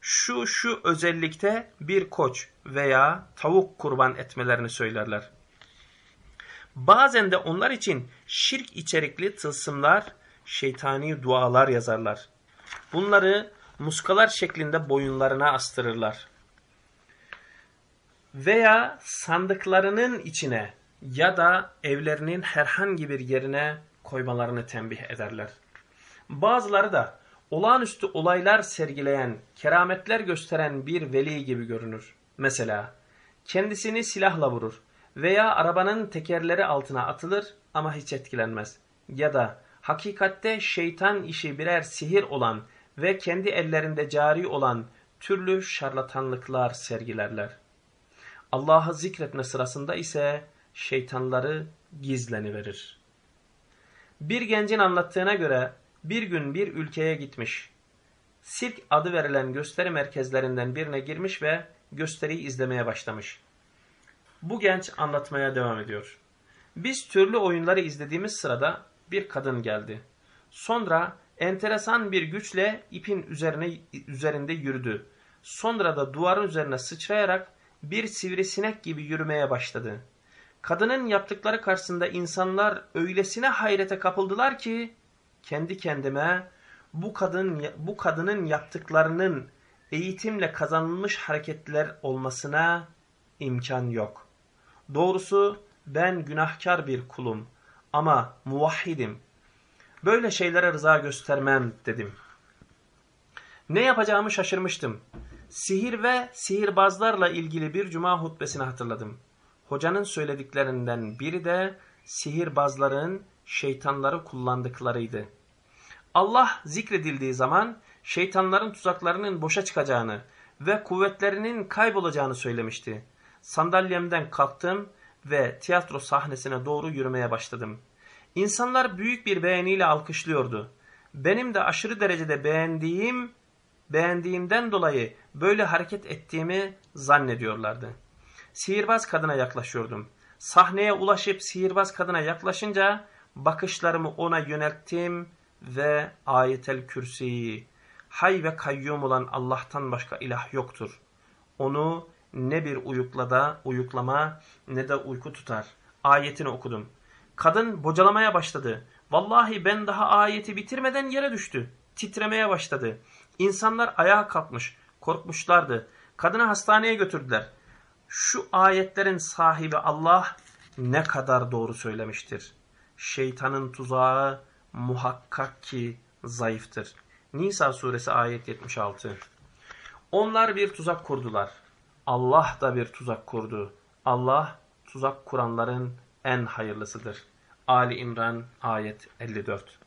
Şu şu özellikte bir koç veya tavuk kurban etmelerini söylerler. Bazen de onlar için şirk içerikli tılsımlar, şeytani dualar yazarlar. Bunları muskalar şeklinde boyunlarına astırırlar. Veya sandıklarının içine ya da evlerinin herhangi bir yerine koymalarını tembih ederler. Bazıları da olağanüstü olaylar sergileyen, kerametler gösteren bir veli gibi görünür. Mesela kendisini silahla vurur veya arabanın tekerleri altına atılır ama hiç etkilenmez. Ya da hakikatte şeytan işi birer sihir olan ve kendi ellerinde cari olan türlü şarlatanlıklar sergilerler. Allah'ı zikretme sırasında ise şeytanları gizleniverir. Bir gencin anlattığına göre bir gün bir ülkeye gitmiş. Sirk adı verilen gösteri merkezlerinden birine girmiş ve gösteriyi izlemeye başlamış. Bu genç anlatmaya devam ediyor. Biz türlü oyunları izlediğimiz sırada bir kadın geldi. Sonra enteresan bir güçle ipin üzerine üzerinde yürüdü. Sonra da duvarın üzerine sıçrayarak bir sivrisinek gibi yürümeye başladı. Kadının yaptıkları karşısında insanlar öylesine hayrete kapıldılar ki kendi kendime bu kadın bu kadının yaptıklarının eğitimle kazanılmış hareketler olmasına imkan yok. Doğrusu ben günahkar bir kulum ama muvahhidim. Böyle şeylere rıza göstermem dedim. Ne yapacağımı şaşırmıştım. Sihir ve sihirbazlarla ilgili bir cuma hutbesini hatırladım. Hocanın söylediklerinden biri de sihirbazların şeytanları kullandıklarıydı. Allah zikredildiği zaman şeytanların tuzaklarının boşa çıkacağını ve kuvvetlerinin kaybolacağını söylemişti. Sandalyemden kalktım ve tiyatro sahnesine doğru yürümeye başladım. İnsanlar büyük bir beğeniyle alkışlıyordu. Benim de aşırı derecede beğendiğim, beğendiğimden dolayı böyle hareket ettiğimi zannediyorlardı. Sihirbaz kadına yaklaşıyordum. Sahneye ulaşıp sihirbaz kadına yaklaşınca bakışlarımı ona yönelttim ve ayetel kürsiyi, hay ve kayyum olan Allah'tan başka ilah yoktur. Onu ne bir uyuklada, uyuklama ne de uyku tutar. Ayetini okudum. Kadın bocalamaya başladı. Vallahi ben daha ayeti bitirmeden yere düştü. Titremeye başladı. İnsanlar ayağa kalkmış, korkmuşlardı. Kadını hastaneye götürdüler. Şu ayetlerin sahibi Allah ne kadar doğru söylemiştir. Şeytanın tuzağı muhakkak ki zayıftır. Nisa suresi ayet 76. Onlar bir tuzak kurdular. Allah da bir tuzak kurdu. Allah tuzak kuranların en hayırlısıdır. Ali İmran ayet 54.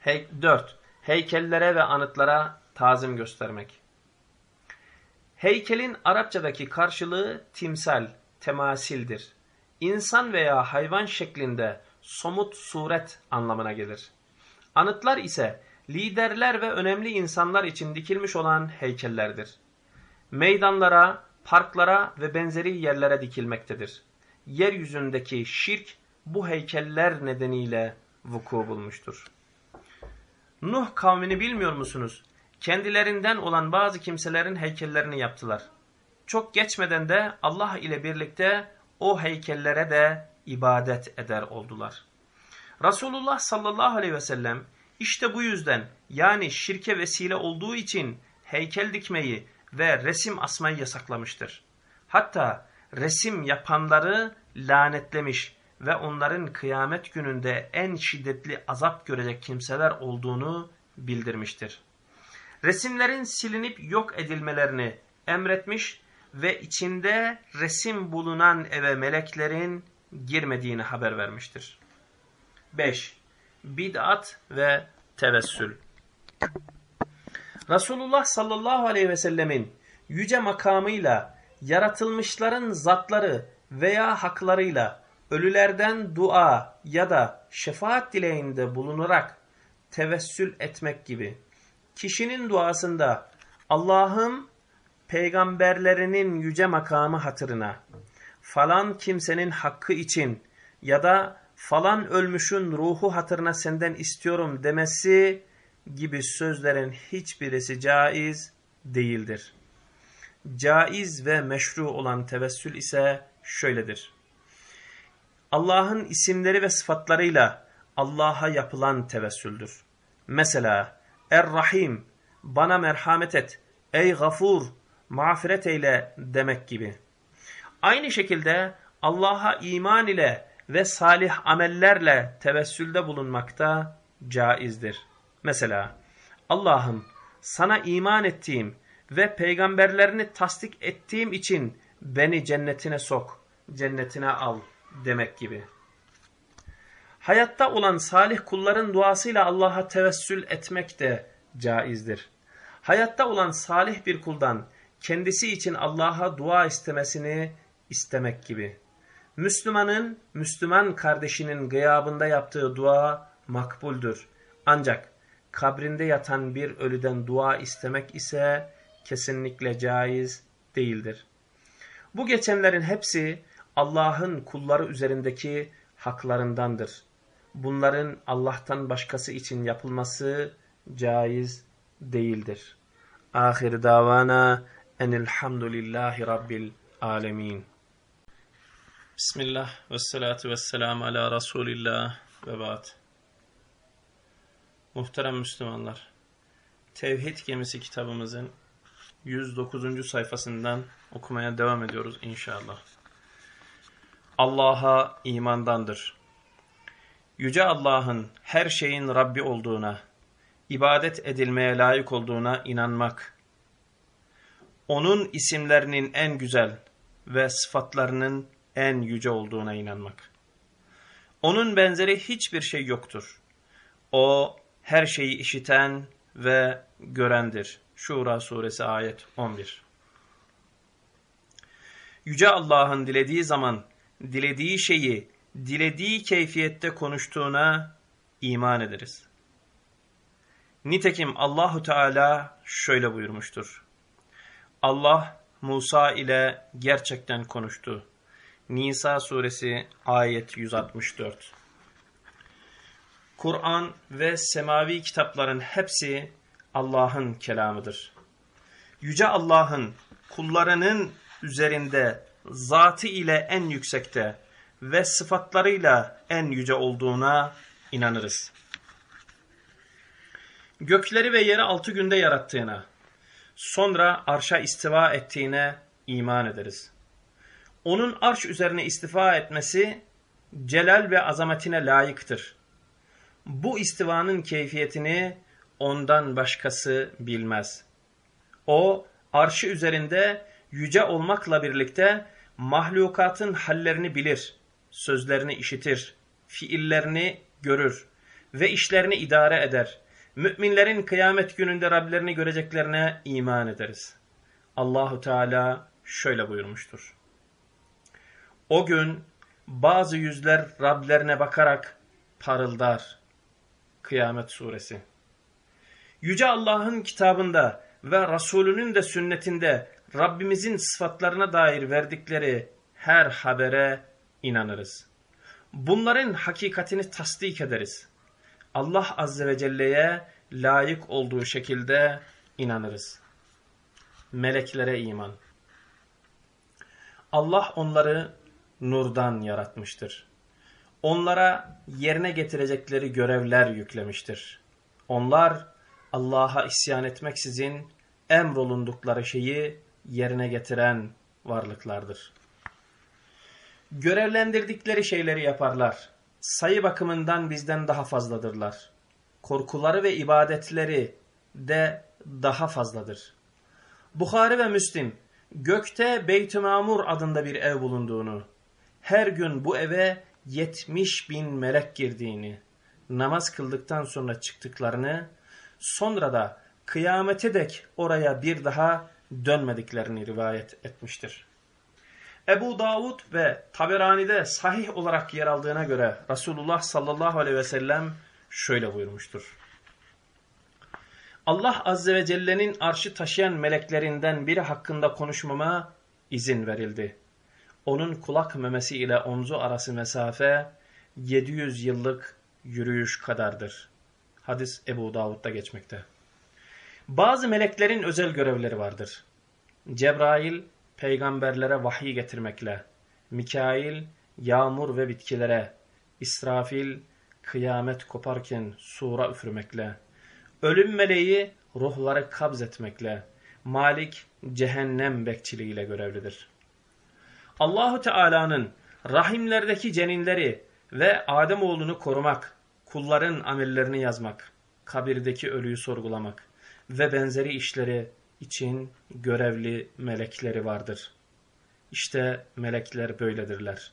Hey, 4. Heykellere ve anıtlara tazim göstermek. Heykelin Arapçadaki karşılığı timsal, temasildir. İnsan veya hayvan şeklinde somut suret anlamına gelir. Anıtlar ise liderler ve önemli insanlar için dikilmiş olan heykellerdir. Meydanlara, parklara ve benzeri yerlere dikilmektedir. Yeryüzündeki şirk bu heykeller nedeniyle vuku bulmuştur. Nuh kavmini bilmiyor musunuz? Kendilerinden olan bazı kimselerin heykellerini yaptılar. Çok geçmeden de Allah ile birlikte o heykellere de ibadet eder oldular. Resulullah sallallahu aleyhi ve sellem işte bu yüzden yani şirke vesile olduğu için heykel dikmeyi ve resim asmayı yasaklamıştır. Hatta resim yapanları lanetlemiş ve onların kıyamet gününde en şiddetli azap görecek kimseler olduğunu bildirmiştir. Resimlerin silinip yok edilmelerini emretmiş ve içinde resim bulunan eve meleklerin girmediğini haber vermiştir. 5. Bid'at ve tevessül Resulullah sallallahu aleyhi ve sellemin yüce makamıyla yaratılmışların zatları veya haklarıyla ölülerden dua ya da şefaat dileğinde bulunarak tevessül etmek gibi. Kişinin duasında Allah'ım peygamberlerinin yüce makamı hatırına, falan kimsenin hakkı için ya da falan ölmüşün ruhu hatırına senden istiyorum demesi gibi sözlerin hiçbirisi caiz değildir. Caiz ve meşru olan tevessül ise şöyledir. Allah'ın isimleri ve sıfatlarıyla Allah'a yapılan tevessüldür. Mesela Er-Rahim, bana merhamet et, ey gafur, mağfiret eyle demek gibi. Aynı şekilde Allah'a iman ile ve salih amellerle tevessülde bulunmakta caizdir. Mesela Allah'ım sana iman ettiğim ve peygamberlerini tasdik ettiğim için beni cennetine sok, cennetine al demek gibi. Hayatta olan salih kulların duasıyla Allah'a tevessül etmek de caizdir. Hayatta olan salih bir kuldan kendisi için Allah'a dua istemesini istemek gibi. Müslümanın, Müslüman kardeşinin gıyabında yaptığı dua makbuldür. Ancak kabrinde yatan bir ölüden dua istemek ise kesinlikle caiz değildir. Bu geçenlerin hepsi Allah'ın kulları üzerindeki haklarındandır. Bunların Allah'tan başkası için yapılması caiz değildir. Ahir davana enilhamdülillahi rabbil alemin. Bismillah ve salatu ve selamu ala Resulillah ve ba'd. Muhterem Müslümanlar, Tevhid Gemisi kitabımızın 109. sayfasından okumaya devam ediyoruz inşallah. Allah'a imandandır. Yüce Allah'ın her şeyin Rabbi olduğuna, ibadet edilmeye layık olduğuna inanmak, O'nun isimlerinin en güzel ve sıfatlarının en yüce olduğuna inanmak. Onun benzeri hiçbir şey yoktur. O her şeyi işiten ve görendir. Şura suresi ayet 11. Yüce Allah'ın dilediği zaman dilediği şeyi dilediği keyfiyette konuştuğuna iman ederiz. Nitekim Allahu Teala şöyle buyurmuştur. Allah Musa ile gerçekten konuştu. Nisa suresi ayet 164. Kur'an ve semavi kitapların hepsi Allah'ın kelamıdır. Yüce Allah'ın kullarının üzerinde zatı ile en yüksekte ve sıfatlarıyla en yüce olduğuna inanırız. Gökleri ve yeri altı günde yarattığına, sonra arşa istiva ettiğine iman ederiz. Onun arş üzerine istifa etmesi celal ve azametine layıktır. Bu istivanın keyfiyetini ondan başkası bilmez. O arşı üzerinde yüce olmakla birlikte mahlukatın hallerini bilir, sözlerini işitir, fiillerini görür ve işlerini idare eder. Müminlerin kıyamet gününde Rablerini göreceklerine iman ederiz. Allahu Teala şöyle buyurmuştur. O gün bazı yüzler Rablerine bakarak parıldar. Kıyamet Suresi Yüce Allah'ın kitabında ve Resulünün de sünnetinde Rabbimizin sıfatlarına dair verdikleri her habere inanırız. Bunların hakikatini tasdik ederiz. Allah Azze ve Celle'ye layık olduğu şekilde inanırız. Meleklere iman. Allah onları nurdan yaratmıştır. Onlara yerine getirecekleri görevler yüklemiştir. Onlar Allah'a isyan etmeksizin emrolundukları şeyi yerine getiren varlıklardır. Görevlendirdikleri şeyleri yaparlar. Sayı bakımından bizden daha fazladırlar. Korkuları ve ibadetleri de daha fazladır. Bukhari ve Müslim gökte Beyt-i Mamur adında bir ev bulunduğunu, her gün bu eve 70 bin melek girdiğini, namaz kıldıktan sonra çıktıklarını, sonra da kıyamete dek oraya bir daha dönmediklerini rivayet etmiştir. Ebu Davud ve Taberani'de sahih olarak yer aldığına göre Resulullah sallallahu aleyhi ve sellem şöyle buyurmuştur. Allah azze ve celle'nin arşı taşıyan meleklerinden biri hakkında konuşmama izin verildi. Onun kulak memesi ile omzu arası mesafe 700 yıllık yürüyüş kadardır. Hadis Ebu Davud'da geçmekte. Bazı meleklerin özel görevleri vardır. Cebrail peygamberlere vahiy getirmekle, Mikail yağmur ve bitkilere, İsrafil kıyamet koparken sura üfürmekle, ölüm meleği ruhları kabz etmekle, Malik cehennem bekçiliğiyle görevlidir. Allahu Teala'nın rahimlerdeki ceninleri ve Ademoğlunu korumak, kulların amellerini yazmak, kabirdeki ölüyü sorgulamak ve benzeri işleri için görevli melekleri vardır. İşte melekler böyledirler.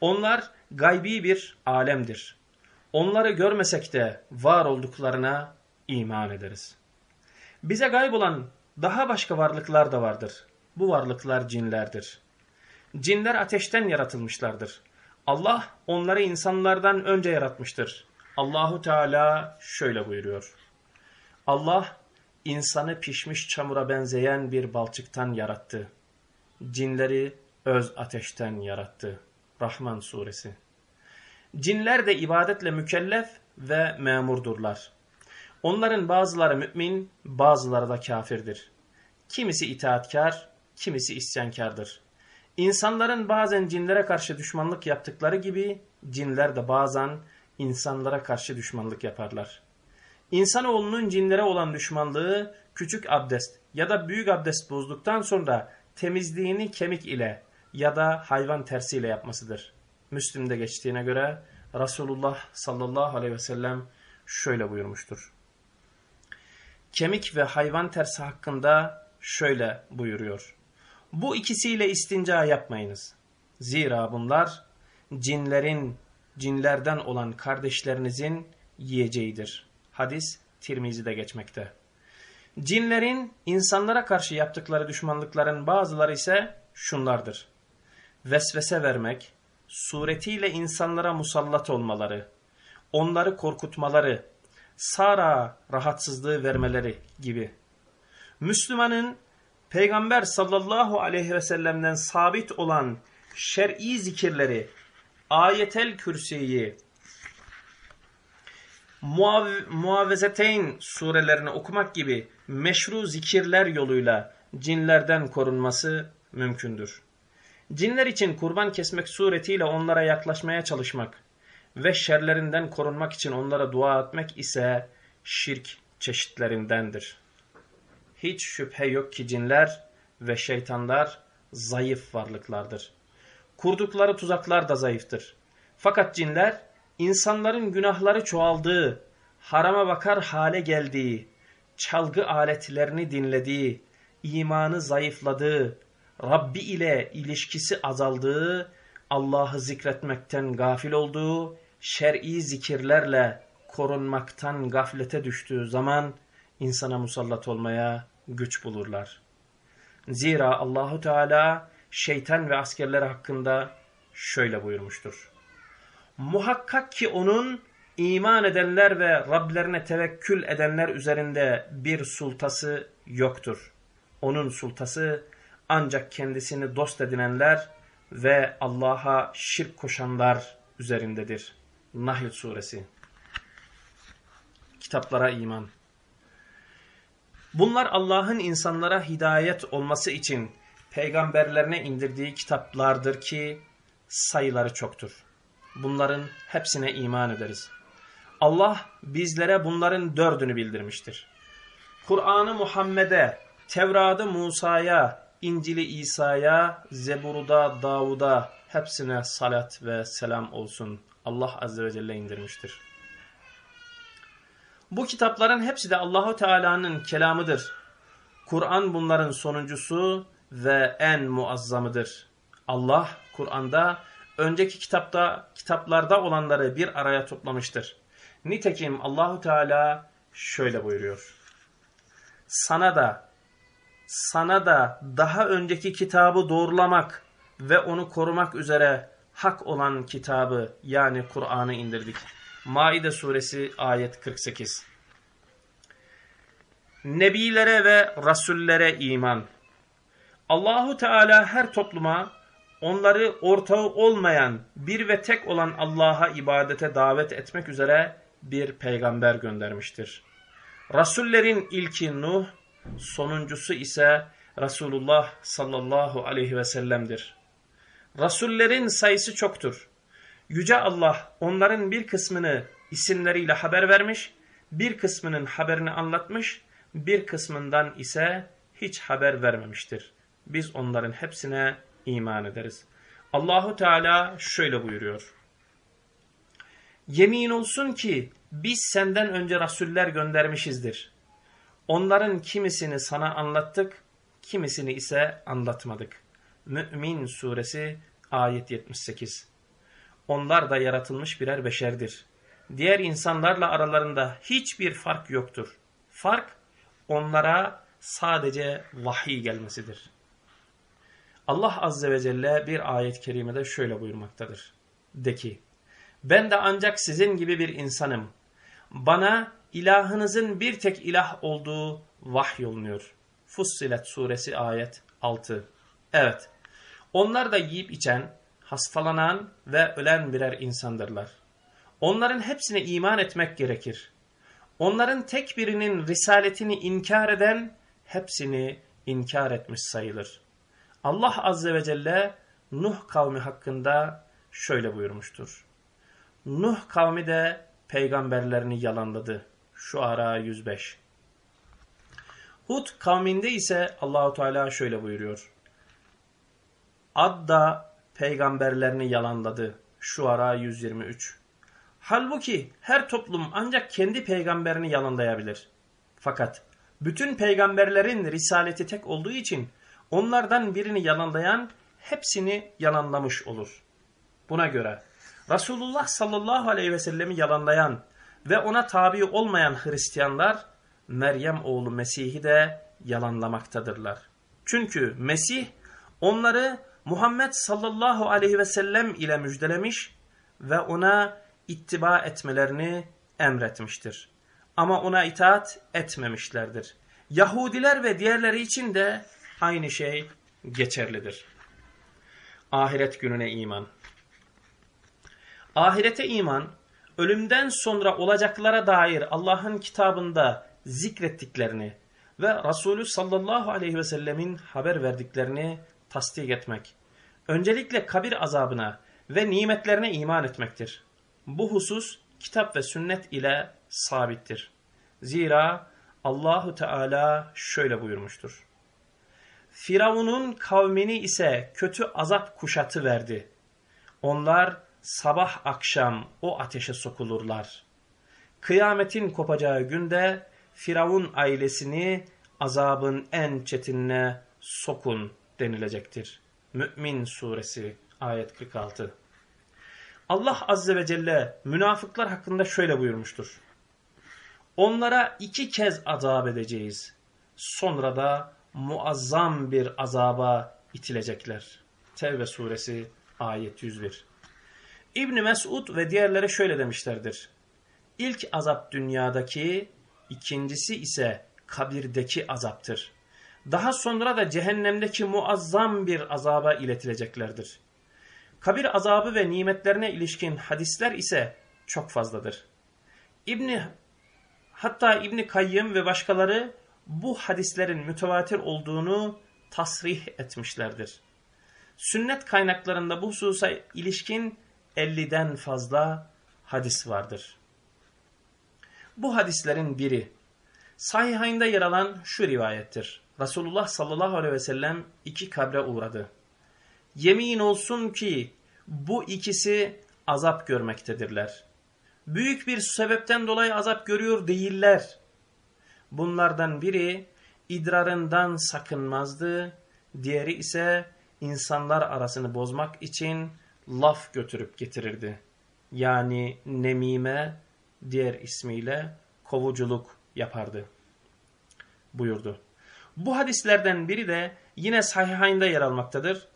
Onlar gaybi bir alemdir. Onları görmesek de var olduklarına iman ederiz. Bize gayb olan daha başka varlıklar da vardır. Bu varlıklar cinlerdir. Cinler ateşten yaratılmışlardır. Allah onları insanlardan önce yaratmıştır. Allahu Teala şöyle buyuruyor. Allah insanı pişmiş çamura benzeyen bir balçıktan yarattı. Cinleri öz ateşten yarattı. Rahman suresi. Cinler de ibadetle mükellef ve memurdurlar. Onların bazıları mümin, bazıları da kafirdir. Kimisi itaatkar, kimisi isyankardır. İnsanların bazen cinlere karşı düşmanlık yaptıkları gibi cinler de bazen insanlara karşı düşmanlık yaparlar. İnsanoğlunun cinlere olan düşmanlığı küçük abdest ya da büyük abdest bozduktan sonra temizliğini kemik ile ya da hayvan tersiyle yapmasıdır. Müslim'de geçtiğine göre Resulullah sallallahu aleyhi ve sellem şöyle buyurmuştur. Kemik ve hayvan tersi hakkında şöyle buyuruyor. Bu ikisiyle istinca yapmayınız. Zira bunlar cinlerin, cinlerden olan kardeşlerinizin yiyeceğidir. Hadis Tirmizi'de geçmekte. Cinlerin insanlara karşı yaptıkları düşmanlıkların bazıları ise şunlardır. Vesvese vermek, suretiyle insanlara musallat olmaları, onları korkutmaları, sara rahatsızlığı vermeleri gibi. Müslümanın Peygamber sallallahu aleyhi ve sellem'den sabit olan şer'i zikirleri, ayetel kürsiyi, muav muavezeteyn surelerini okumak gibi meşru zikirler yoluyla cinlerden korunması mümkündür. Cinler için kurban kesmek suretiyle onlara yaklaşmaya çalışmak ve şerlerinden korunmak için onlara dua etmek ise şirk çeşitlerindendir. Hiç şüphe yok ki cinler ve şeytanlar zayıf varlıklardır. Kurdukları tuzaklar da zayıftır. Fakat cinler insanların günahları çoğaldığı, harama bakar hale geldiği, çalgı aletlerini dinlediği, imanı zayıfladığı, Rabbi ile ilişkisi azaldığı, Allah'ı zikretmekten gafil olduğu, şer'i zikirlerle korunmaktan gaflete düştüğü zaman insana musallat olmaya güç bulurlar. Zira Allahu Teala şeytan ve askerleri hakkında şöyle buyurmuştur. Muhakkak ki onun iman edenler ve Rablerine tevekkül edenler üzerinde bir sultası yoktur. Onun sultası ancak kendisini dost edinenler ve Allah'a şirk koşanlar üzerindedir. Nahl suresi. Kitaplara iman. Bunlar Allah'ın insanlara hidayet olması için peygamberlerine indirdiği kitaplardır ki sayıları çoktur. Bunların hepsine iman ederiz. Allah bizlere bunların dördünü bildirmiştir. Kur'an'ı Muhammed'e, Tevrat'ı Musa'ya, İncil'i İsa'ya, Zebur'da Davud'a hepsine salat ve selam olsun. Allah Azze ve Celle indirmiştir. Bu kitapların hepsi de Allahu Teala'nın kelamıdır. Kur'an bunların sonuncusu ve en muazzamıdır. Allah Kur'an'da önceki kitapta kitaplarda olanları bir araya toplamıştır. Nitekim Allahu Teala şöyle buyuruyor. Sana da sana da daha önceki kitabı doğrulamak ve onu korumak üzere hak olan kitabı yani Kur'an'ı indirdik. Maide suresi ayet 48. Nebilere ve rasullere iman. Allahu Teala her topluma onları ortağı olmayan bir ve tek olan Allah'a ibadete davet etmek üzere bir peygamber göndermiştir. Rasullerin ilki Nuh, sonuncusu ise Resulullah sallallahu aleyhi ve sellem'dir. Rasullerin sayısı çoktur. Yüce Allah onların bir kısmını isimleriyle haber vermiş, bir kısmının haberini anlatmış, bir kısmından ise hiç haber vermemiştir. Biz onların hepsine iman ederiz. Allahu Teala şöyle buyuruyor. Yemin olsun ki biz senden önce rasuller göndermişizdir. Onların kimisini sana anlattık, kimisini ise anlatmadık. Mü'min suresi ayet 78. Onlar da yaratılmış birer beşerdir. Diğer insanlarla aralarında hiçbir fark yoktur. Fark onlara sadece vahiy gelmesidir. Allah Azze ve Celle bir ayet-i kerimede şöyle buyurmaktadır. De ki, ben de ancak sizin gibi bir insanım. Bana ilahınızın bir tek ilah olduğu vahyolunuyor. Fussilet suresi ayet 6. Evet, Onlar da yiyip içen, hastalanan ve ölen birer insandırlar. Onların hepsine iman etmek gerekir. Onların tek birinin risaletini inkar eden, hepsini inkar etmiş sayılır. Allah Azze ve Celle Nuh kavmi hakkında şöyle buyurmuştur. Nuh kavmi de peygamberlerini yalanladı. Şu ara 105. Hud kavminde ise Allahu Teala şöyle buyuruyor. Ad da peygamberlerini yalanladı. Şu ara 123. Halbuki her toplum ancak kendi peygamberini yalanlayabilir. Fakat bütün peygamberlerin risaleti tek olduğu için onlardan birini yalanlayan hepsini yalanlamış olur. Buna göre Resulullah sallallahu aleyhi ve sellemi yalanlayan ve ona tabi olmayan Hristiyanlar Meryem oğlu Mesih'i de yalanlamaktadırlar. Çünkü Mesih onları Muhammed sallallahu aleyhi ve sellem ile müjdelemiş ve ona ittiba etmelerini emretmiştir. Ama ona itaat etmemişlerdir. Yahudiler ve diğerleri için de aynı şey geçerlidir. Ahiret gününe iman. Ahirete iman, ölümden sonra olacaklara dair Allah'ın kitabında zikrettiklerini ve Resulü sallallahu aleyhi ve sellemin haber verdiklerini tasdik etmek. Öncelikle kabir azabına ve nimetlerine iman etmektir. Bu husus kitap ve sünnet ile sabittir. Zira Allahu Teala şöyle buyurmuştur. Firavun'un kavmini ise kötü azap kuşatı verdi. Onlar sabah akşam o ateşe sokulurlar. Kıyametin kopacağı günde Firavun ailesini azabın en çetinine sokun denilecektir. Mü'min suresi ayet 46. Allah azze ve celle münafıklar hakkında şöyle buyurmuştur. Onlara iki kez azap edeceğiz. Sonra da muazzam bir azaba itilecekler. Tevbe suresi ayet 101. İbni Mesud ve diğerleri şöyle demişlerdir. İlk azap dünyadaki, ikincisi ise kabirdeki azaptır. Daha sonra da cehennemdeki muazzam bir azaba iletileceklerdir. Kabir azabı ve nimetlerine ilişkin hadisler ise çok fazladır. İbni hatta İbni Kayyım ve başkaları bu hadislerin mütevatir olduğunu tasrih etmişlerdir. Sünnet kaynaklarında bu hususa ilişkin 50'den fazla hadis vardır. Bu hadislerin biri Sahihayinde yer alan şu rivayettir. Resulullah sallallahu aleyhi ve sellem iki kabre uğradı. Yemin olsun ki bu ikisi azap görmektedirler. Büyük bir sebepten dolayı azap görüyor değiller. Bunlardan biri idrarından sakınmazdı, diğeri ise insanlar arasını bozmak için laf götürüp getirirdi. Yani nemime diğer ismiyle kovuculuk yapardı buyurdu. Bu hadislerden biri de yine sahihayinde yer almaktadır.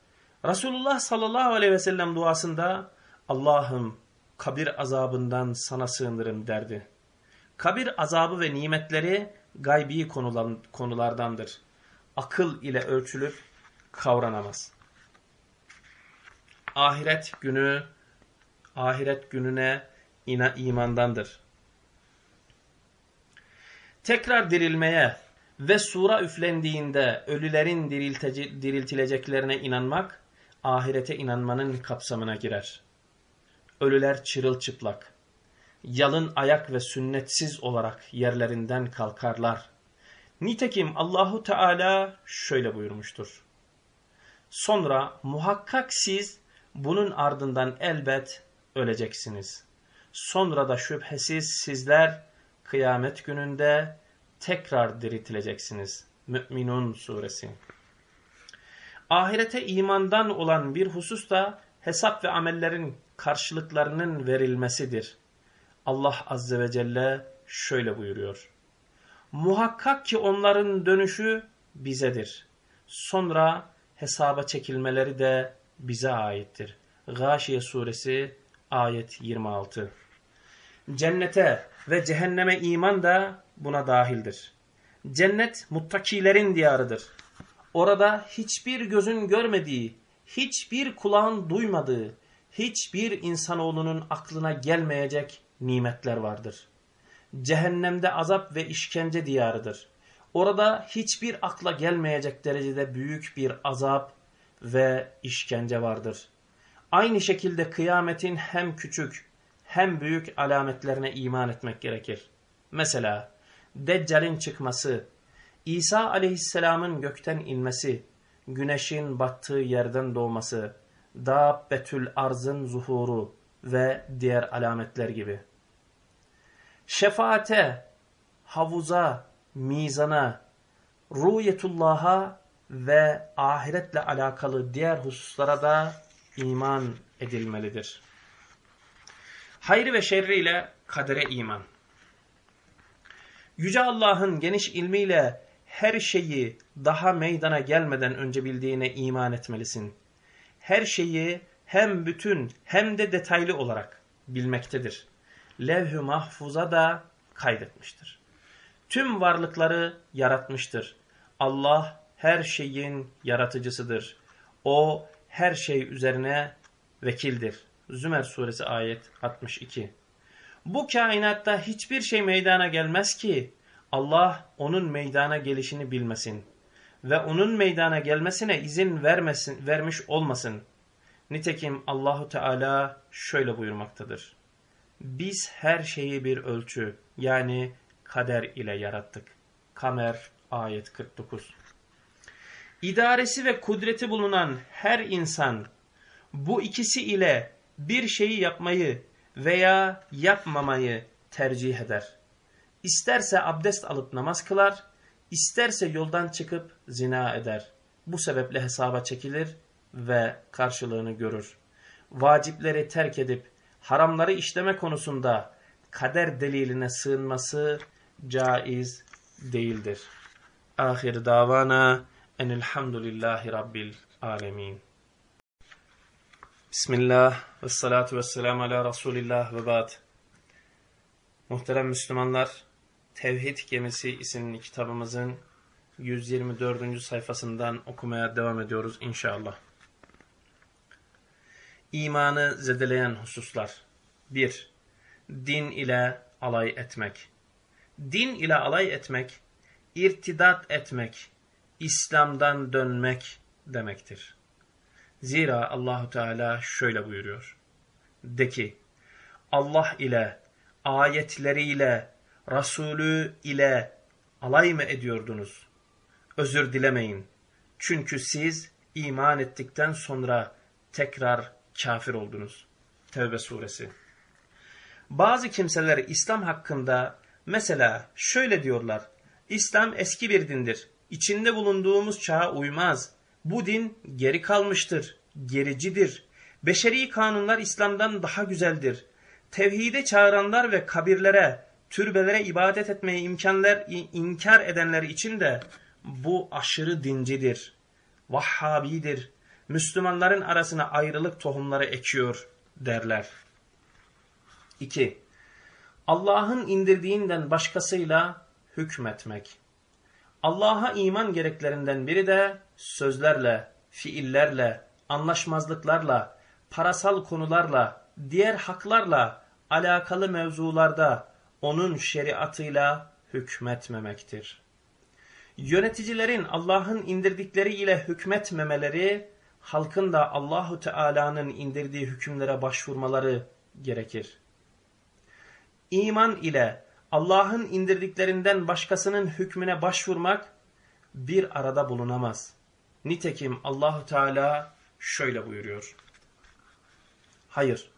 Resulullah sallallahu aleyhi ve sellem duasında Allah'ım kabir azabından sana sığınırım derdi. Kabir azabı ve nimetleri gaybi konulardandır. Akıl ile ölçülüp kavranamaz. Ahiret günü, ahiret gününe imandandır. Tekrar dirilmeye ve sura üflendiğinde ölülerin diriltileceklerine inanmak, ahirete inanmanın kapsamına girer. Ölüler çırılçıplak, yalın ayak ve sünnetsiz olarak yerlerinden kalkarlar. Nitekim Allahu Teala şöyle buyurmuştur. Sonra muhakkak siz bunun ardından elbet öleceksiniz. Sonra da şüphesiz sizler kıyamet gününde tekrar diriltileceksiniz. Mü'minun suresi. Ahirete imandan olan bir husus da hesap ve amellerin karşılıklarının verilmesidir. Allah Azze ve Celle şöyle buyuruyor. Muhakkak ki onların dönüşü bizedir. Sonra hesaba çekilmeleri de bize aittir. Gâşiye suresi ayet 26. Cennete ve cehenneme iman da buna dahildir. Cennet muttakilerin diyarıdır. Orada hiçbir gözün görmediği, hiçbir kulağın duymadığı, hiçbir insanoğlunun aklına gelmeyecek nimetler vardır. Cehennemde azap ve işkence diyarıdır. Orada hiçbir akla gelmeyecek derecede büyük bir azap ve işkence vardır. Aynı şekilde kıyametin hem küçük hem büyük alametlerine iman etmek gerekir. Mesela Deccal'in çıkması, İsa aleyhisselamın gökten inmesi, güneşin battığı yerden doğması, Dabbetül arzın zuhuru ve diğer alametler gibi. Şefaate, havuza, mizana, ruyetullah'a ve ahiretle alakalı diğer hususlara da iman edilmelidir. Hayır ve şerri ile kadere iman. Yüce Allah'ın geniş ilmiyle her şeyi daha meydana gelmeden önce bildiğine iman etmelisin. Her şeyi hem bütün hem de detaylı olarak bilmektedir. Levh-i mahfuza da kaydetmiştir. Tüm varlıkları yaratmıştır. Allah her şeyin yaratıcısıdır. O her şey üzerine vekildir. Zümer suresi ayet 62. Bu kainatta hiçbir şey meydana gelmez ki Allah onun meydana gelişini bilmesin ve onun meydana gelmesine izin vermesin, vermiş olmasın. Nitekim Allahu Teala şöyle buyurmaktadır. Biz her şeyi bir ölçü yani kader ile yarattık. Kamer ayet 49. İdaresi ve kudreti bulunan her insan bu ikisi ile bir şeyi yapmayı veya yapmamayı tercih eder. İsterse abdest alıp namaz kılar, isterse yoldan çıkıp zina eder. Bu sebeple hesaba çekilir ve karşılığını görür. Vacipleri terk edip haramları işleme konusunda kader deliline sığınması caiz değildir. Ahir davana enilhamdülillahi rabbil alemin. Bismillah ve salatu ve selamu ala Resulillah ve ba'd. Muhterem Müslümanlar, Tevhid Gemisi isimli kitabımızın 124. sayfasından okumaya devam ediyoruz inşallah. İmanı zedeleyen hususlar. 1. Din ile alay etmek. Din ile alay etmek, irtidat etmek, İslam'dan dönmek demektir. Zira Allahu Teala şöyle buyuruyor. De ki, Allah ile, ayetleriyle, Resulü ile alay mı ediyordunuz? Özür dilemeyin. Çünkü siz iman ettikten sonra tekrar kafir oldunuz. Tevbe suresi. Bazı kimseler İslam hakkında mesela şöyle diyorlar. İslam eski bir dindir. İçinde bulunduğumuz çağa uymaz. Bu din geri kalmıştır, gericidir. Beşeri kanunlar İslam'dan daha güzeldir. Tevhide çağıranlar ve kabirlere, türbelere ibadet etmeye imkanlar, inkar edenler için de bu aşırı dincidir. Vahhabidir. Müslümanların arasına ayrılık tohumları ekiyor derler. 2. Allah'ın indirdiğinden başkasıyla hükmetmek. Allah'a iman gereklerinden biri de sözlerle, fiillerle, anlaşmazlıklarla, parasal konularla, diğer haklarla alakalı mevzularda onun şeriatıyla hükmetmemektir. Yöneticilerin Allah'ın indirdikleri ile hükmetmemeleri, halkın da Allahu Teala'nın indirdiği hükümlere başvurmaları gerekir. İman ile Allah'ın indirdiklerinden başkasının hükmüne başvurmak bir arada bulunamaz. Nitekim Allahu Teala şöyle buyuruyor. Hayır,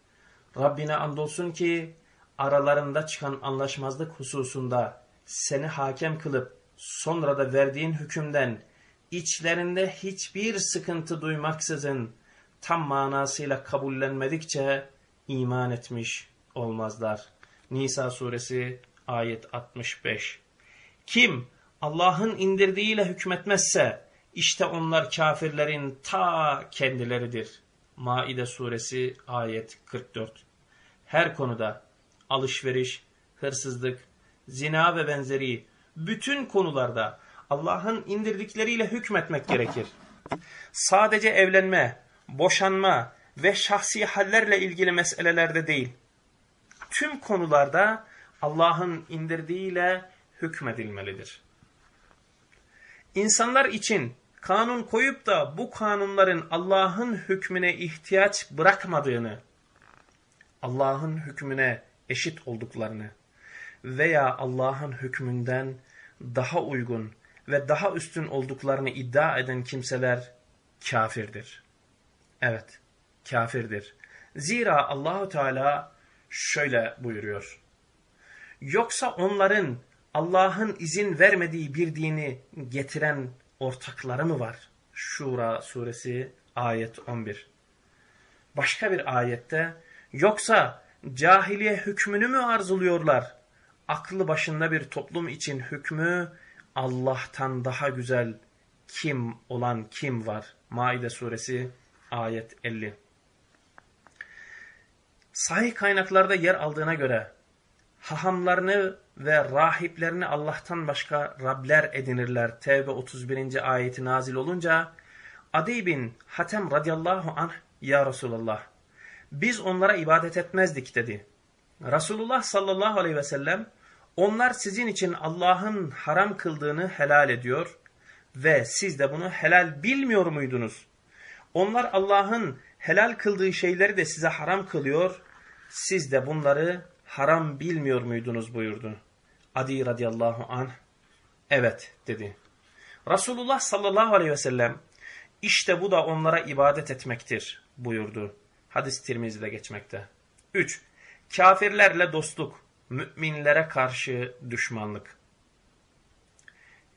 Rabbine andolsun ki aralarında çıkan anlaşmazlık hususunda seni hakem kılıp sonra da verdiğin hükümden içlerinde hiçbir sıkıntı duymaksızın tam manasıyla kabullenmedikçe iman etmiş olmazlar. Nisa suresi ayet 65. Kim Allah'ın indirdiğiyle hükmetmezse işte onlar kafirlerin ta kendileridir. Maide suresi ayet 44. Her konuda alışveriş, hırsızlık, zina ve benzeri bütün konularda Allah'ın indirdikleriyle hükmetmek gerekir. Sadece evlenme, boşanma ve şahsi hallerle ilgili meselelerde değil. Tüm konularda Allah'ın indirdiğiyle hükmedilmelidir. İnsanlar için kanun koyup da bu kanunların Allah'ın hükmüne ihtiyaç bırakmadığını, Allah'ın hükmüne eşit olduklarını veya Allah'ın hükmünden daha uygun ve daha üstün olduklarını iddia eden kimseler kafirdir. Evet, kafirdir. Zira Allahu Teala şöyle buyuruyor. Yoksa onların Allah'ın izin vermediği bir dini getiren ortakları mı var? Şura suresi ayet 11. Başka bir ayette yoksa cahiliye hükmünü mü arzuluyorlar? Aklı başında bir toplum için hükmü Allah'tan daha güzel kim olan kim var? Maide suresi ayet 50. Sahih kaynaklarda yer aldığına göre hahamlarını ve rahiplerini Allah'tan başka Rabler edinirler. Tevbe 31. ayeti nazil olunca Adi bin Hatem radıyallahu anh ya Resulallah biz onlara ibadet etmezdik dedi. Resulullah sallallahu aleyhi ve sellem onlar sizin için Allah'ın haram kıldığını helal ediyor ve siz de bunu helal bilmiyor muydunuz? Onlar Allah'ın helal kıldığı şeyleri de size haram kılıyor, siz de bunları haram bilmiyor muydunuz buyurdu. Adi radıyallahu anh, evet dedi. Resulullah sallallahu aleyhi ve sellem, işte bu da onlara ibadet etmektir buyurdu. Hadis Tirmizi'de geçmekte. 3. Kafirlerle dostluk, müminlere karşı düşmanlık.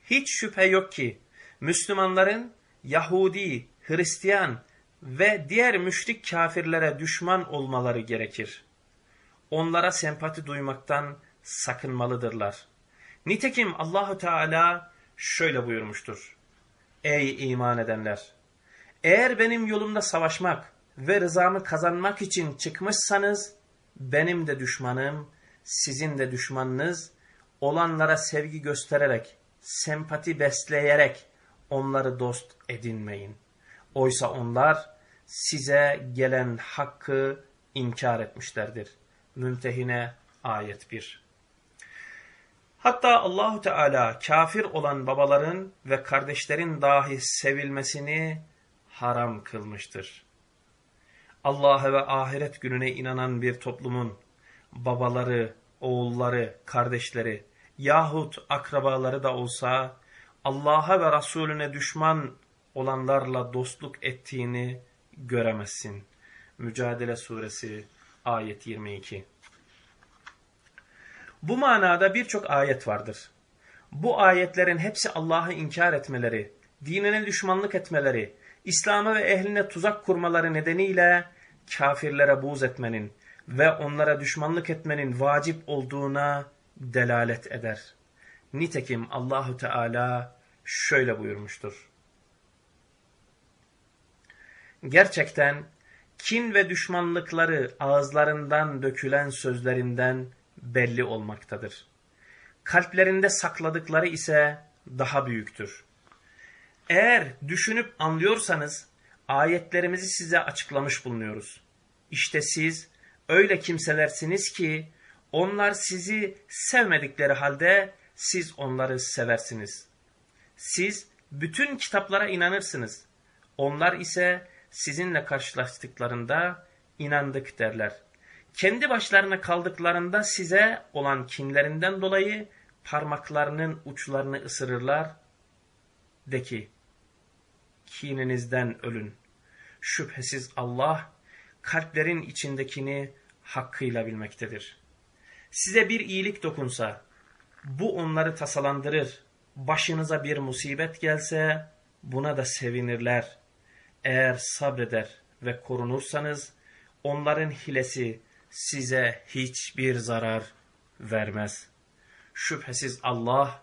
Hiç şüphe yok ki Müslümanların Yahudi, Hristiyan ve diğer müşrik kafirlere düşman olmaları gerekir. Onlara sempati duymaktan sakınmalıdırlar. Nitekim Allahu Teala şöyle buyurmuştur. Ey iman edenler! Eğer benim yolumda savaşmak ve rızamı kazanmak için çıkmışsanız, benim de düşmanım, sizin de düşmanınız, olanlara sevgi göstererek, sempati besleyerek onları dost edinmeyin. Oysa onlar size gelen hakkı inkar etmişlerdir. Mümtehine ayet 1. Hatta Allahu Teala kafir olan babaların ve kardeşlerin dahi sevilmesini haram kılmıştır. Allah'a ve ahiret gününe inanan bir toplumun babaları, oğulları, kardeşleri yahut akrabaları da olsa Allah'a ve Resulüne düşman olanlarla dostluk ettiğini göremezsin. Mücadele Suresi ayet 22 Bu manada birçok ayet vardır. Bu ayetlerin hepsi Allah'ı inkar etmeleri, dinine düşmanlık etmeleri, İslam'a ve ehline tuzak kurmaları nedeniyle kafirlere buğz etmenin ve onlara düşmanlık etmenin vacip olduğuna delalet eder. Nitekim Allahu Teala şöyle buyurmuştur. Gerçekten kin ve düşmanlıkları ağızlarından dökülen sözlerinden belli olmaktadır. Kalplerinde sakladıkları ise daha büyüktür. Eğer düşünüp anlıyorsanız ayetlerimizi size açıklamış bulunuyoruz. İşte siz öyle kimselersiniz ki onlar sizi sevmedikleri halde siz onları seversiniz. Siz bütün kitaplara inanırsınız. Onlar ise sizinle karşılaştıklarında inandık derler. Kendi başlarına kaldıklarında size olan kinlerinden dolayı parmaklarının uçlarını ısırırlar. De ki, kininizden ölün. Şüphesiz Allah kalplerin içindekini hakkıyla bilmektedir. Size bir iyilik dokunsa, bu onları tasalandırır. Başınıza bir musibet gelse, buna da sevinirler. Eğer sabreder ve korunursanız, onların hilesi size hiçbir zarar vermez. Şüphesiz Allah,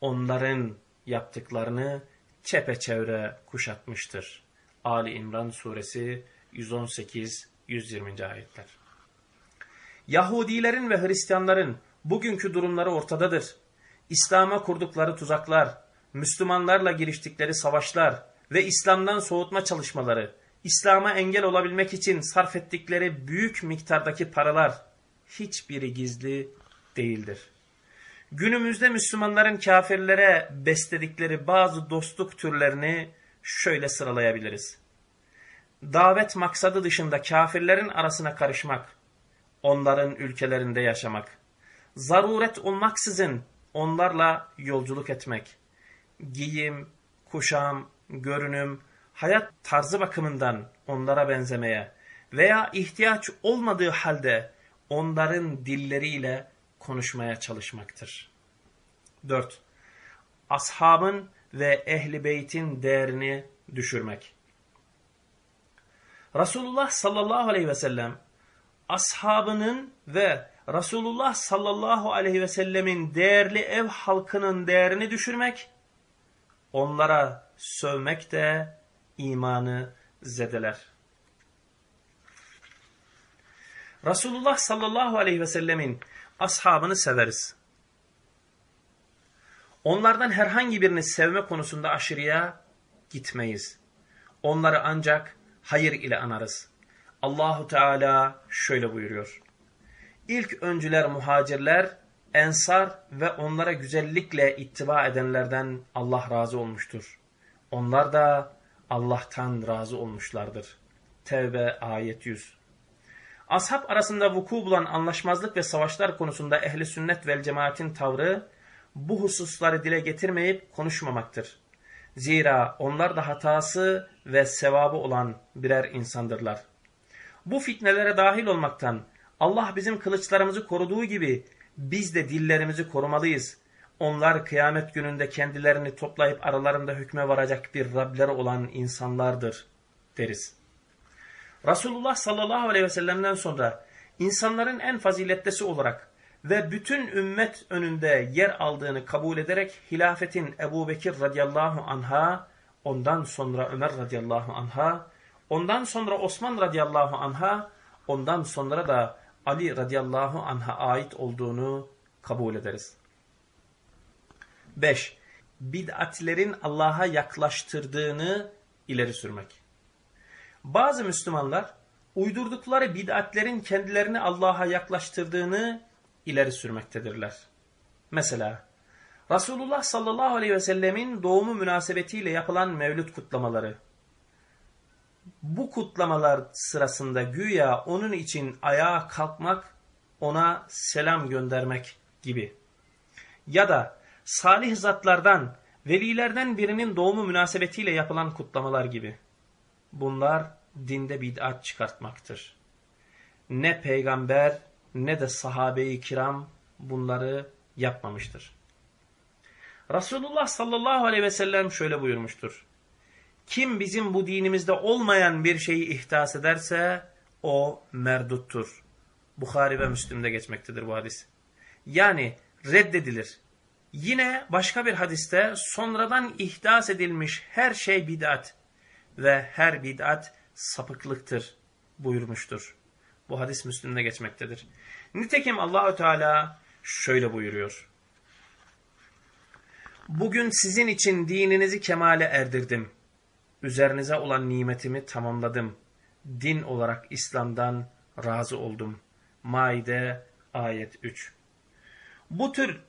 onların yaptıklarını çepeçevre kuşatmıştır. Ali İmran suresi 118-120. ayetler. Yahudilerin ve Hristiyanların bugünkü durumları ortadadır. İslam'a kurdukları tuzaklar, Müslümanlarla giriştikleri savaşlar ve İslam'dan soğutma çalışmaları, İslam'a engel olabilmek için sarf ettikleri büyük miktardaki paralar hiçbiri gizli değildir. Günümüzde Müslümanların kafirlere besledikleri bazı dostluk türlerini şöyle sıralayabiliriz. Davet maksadı dışında kafirlerin arasına karışmak, onların ülkelerinde yaşamak, zaruret olmaksızın onlarla yolculuk etmek, giyim, kuşam, görünüm, hayat tarzı bakımından onlara benzemeye veya ihtiyaç olmadığı halde onların dilleriyle konuşmaya çalışmaktır. 4. Ashabın ve ehli beytin değerini düşürmek. Resulullah sallallahu aleyhi ve sellem ashabının ve Resulullah sallallahu aleyhi ve sellemin değerli ev halkının değerini düşürmek, onlara sövmek de imanı zedeler. Resulullah sallallahu aleyhi ve sellemin ashabını severiz. Onlardan herhangi birini sevme konusunda aşırıya gitmeyiz. Onları ancak hayır ile anarız. Allahu Teala şöyle buyuruyor. İlk öncüler muhacirler, ensar ve onlara güzellikle ittiba edenlerden Allah razı olmuştur. Onlar da Allah'tan razı olmuşlardır. Tevbe ayet 100. Ashab arasında vuku bulan anlaşmazlık ve savaşlar konusunda ehli sünnet vel cemaatin tavrı bu hususları dile getirmeyip konuşmamaktır. Zira onlar da hatası ve sevabı olan birer insandırlar. Bu fitnelere dahil olmaktan Allah bizim kılıçlarımızı koruduğu gibi biz de dillerimizi korumalıyız. Onlar kıyamet gününde kendilerini toplayıp aralarında hükme varacak bir Rableri olan insanlardır deriz. Resulullah sallallahu aleyhi ve sellem'den sonra insanların en faziletlisi olarak ve bütün ümmet önünde yer aldığını kabul ederek hilafetin Ebu Bekir radıyallahu anha, ondan sonra Ömer radıyallahu anha, ondan sonra Osman radıyallahu anha, ondan sonra da Ali radıyallahu anha ait olduğunu kabul ederiz. 5. Bid'atlerin Allah'a yaklaştırdığını ileri sürmek. Bazı Müslümanlar uydurdukları bid'atlerin kendilerini Allah'a yaklaştırdığını ileri sürmektedirler. Mesela Resulullah sallallahu aleyhi ve sellemin doğumu münasebetiyle yapılan mevlüt kutlamaları. Bu kutlamalar sırasında güya onun için ayağa kalkmak, ona selam göndermek gibi. Ya da salih zatlardan, velilerden birinin doğumu münasebetiyle yapılan kutlamalar gibi. Bunlar dinde bid'at çıkartmaktır. Ne peygamber ne de sahabe-i kiram bunları yapmamıştır. Resulullah sallallahu aleyhi ve sellem şöyle buyurmuştur. Kim bizim bu dinimizde olmayan bir şeyi ihdas ederse o merduttur. Bukhari ve Müslim'de geçmektedir bu hadis. Yani reddedilir. Yine başka bir hadiste sonradan ihdas edilmiş her şey bid'at ve her bid'at sapıklıktır buyurmuştur. Bu hadis Müslüm'de geçmektedir. Nitekim Allahü Teala şöyle buyuruyor. Bugün sizin için dininizi kemale erdirdim. Üzerinize olan nimetimi tamamladım. Din olarak İslam'dan razı oldum. Maide ayet 3. Bu tür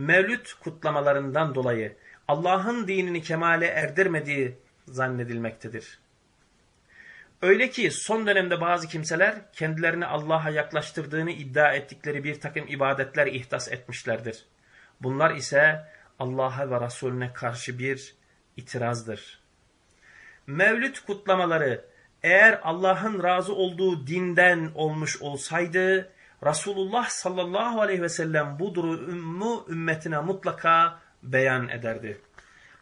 mevlüt kutlamalarından dolayı Allah'ın dinini kemale erdirmediği zannedilmektedir. Öyle ki son dönemde bazı kimseler kendilerini Allah'a yaklaştırdığını iddia ettikleri bir takım ibadetler ihdas etmişlerdir. Bunlar ise Allah'a ve Resulüne karşı bir itirazdır. Mevlüt kutlamaları eğer Allah'ın razı olduğu dinden olmuş olsaydı Resulullah sallallahu aleyhi ve sellem bu durumu ümmetine mutlaka beyan ederdi.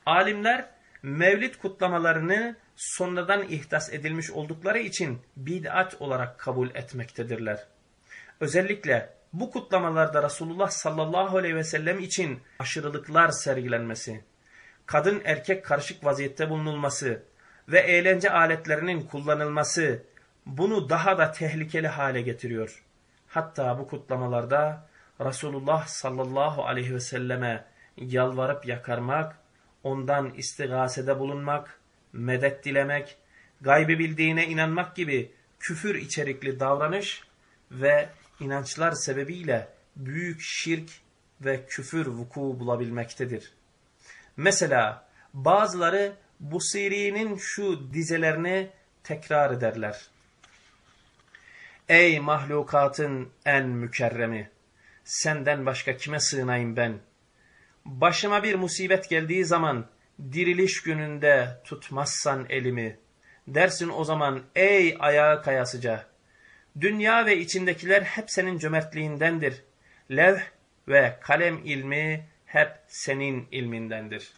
Alimler mevlid kutlamalarını sonradan ihdas edilmiş oldukları için bid'at olarak kabul etmektedirler. Özellikle bu kutlamalarda Resulullah sallallahu aleyhi ve sellem için aşırılıklar sergilenmesi, kadın erkek karışık vaziyette bulunulması ve eğlence aletlerinin kullanılması bunu daha da tehlikeli hale getiriyor. Hatta bu kutlamalarda Resulullah sallallahu aleyhi ve selleme yalvarıp yakarmak, ondan istigasede bulunmak, medet dilemek gaybı bildiğine inanmak gibi küfür içerikli davranış ve inançlar sebebiyle büyük şirk ve küfür vuku bulabilmektedir. Mesela bazıları Busiri'nin şu dizelerini tekrar ederler. Ey mahlukatın en mükerremi! Senden başka kime sığınayım ben? Başıma bir musibet geldiği zaman diriliş gününde tutmazsan elimi. Dersin o zaman ey ayağı kayasıca. Dünya ve içindekiler hep senin cömertliğindendir. Levh ve kalem ilmi hep senin ilmindendir.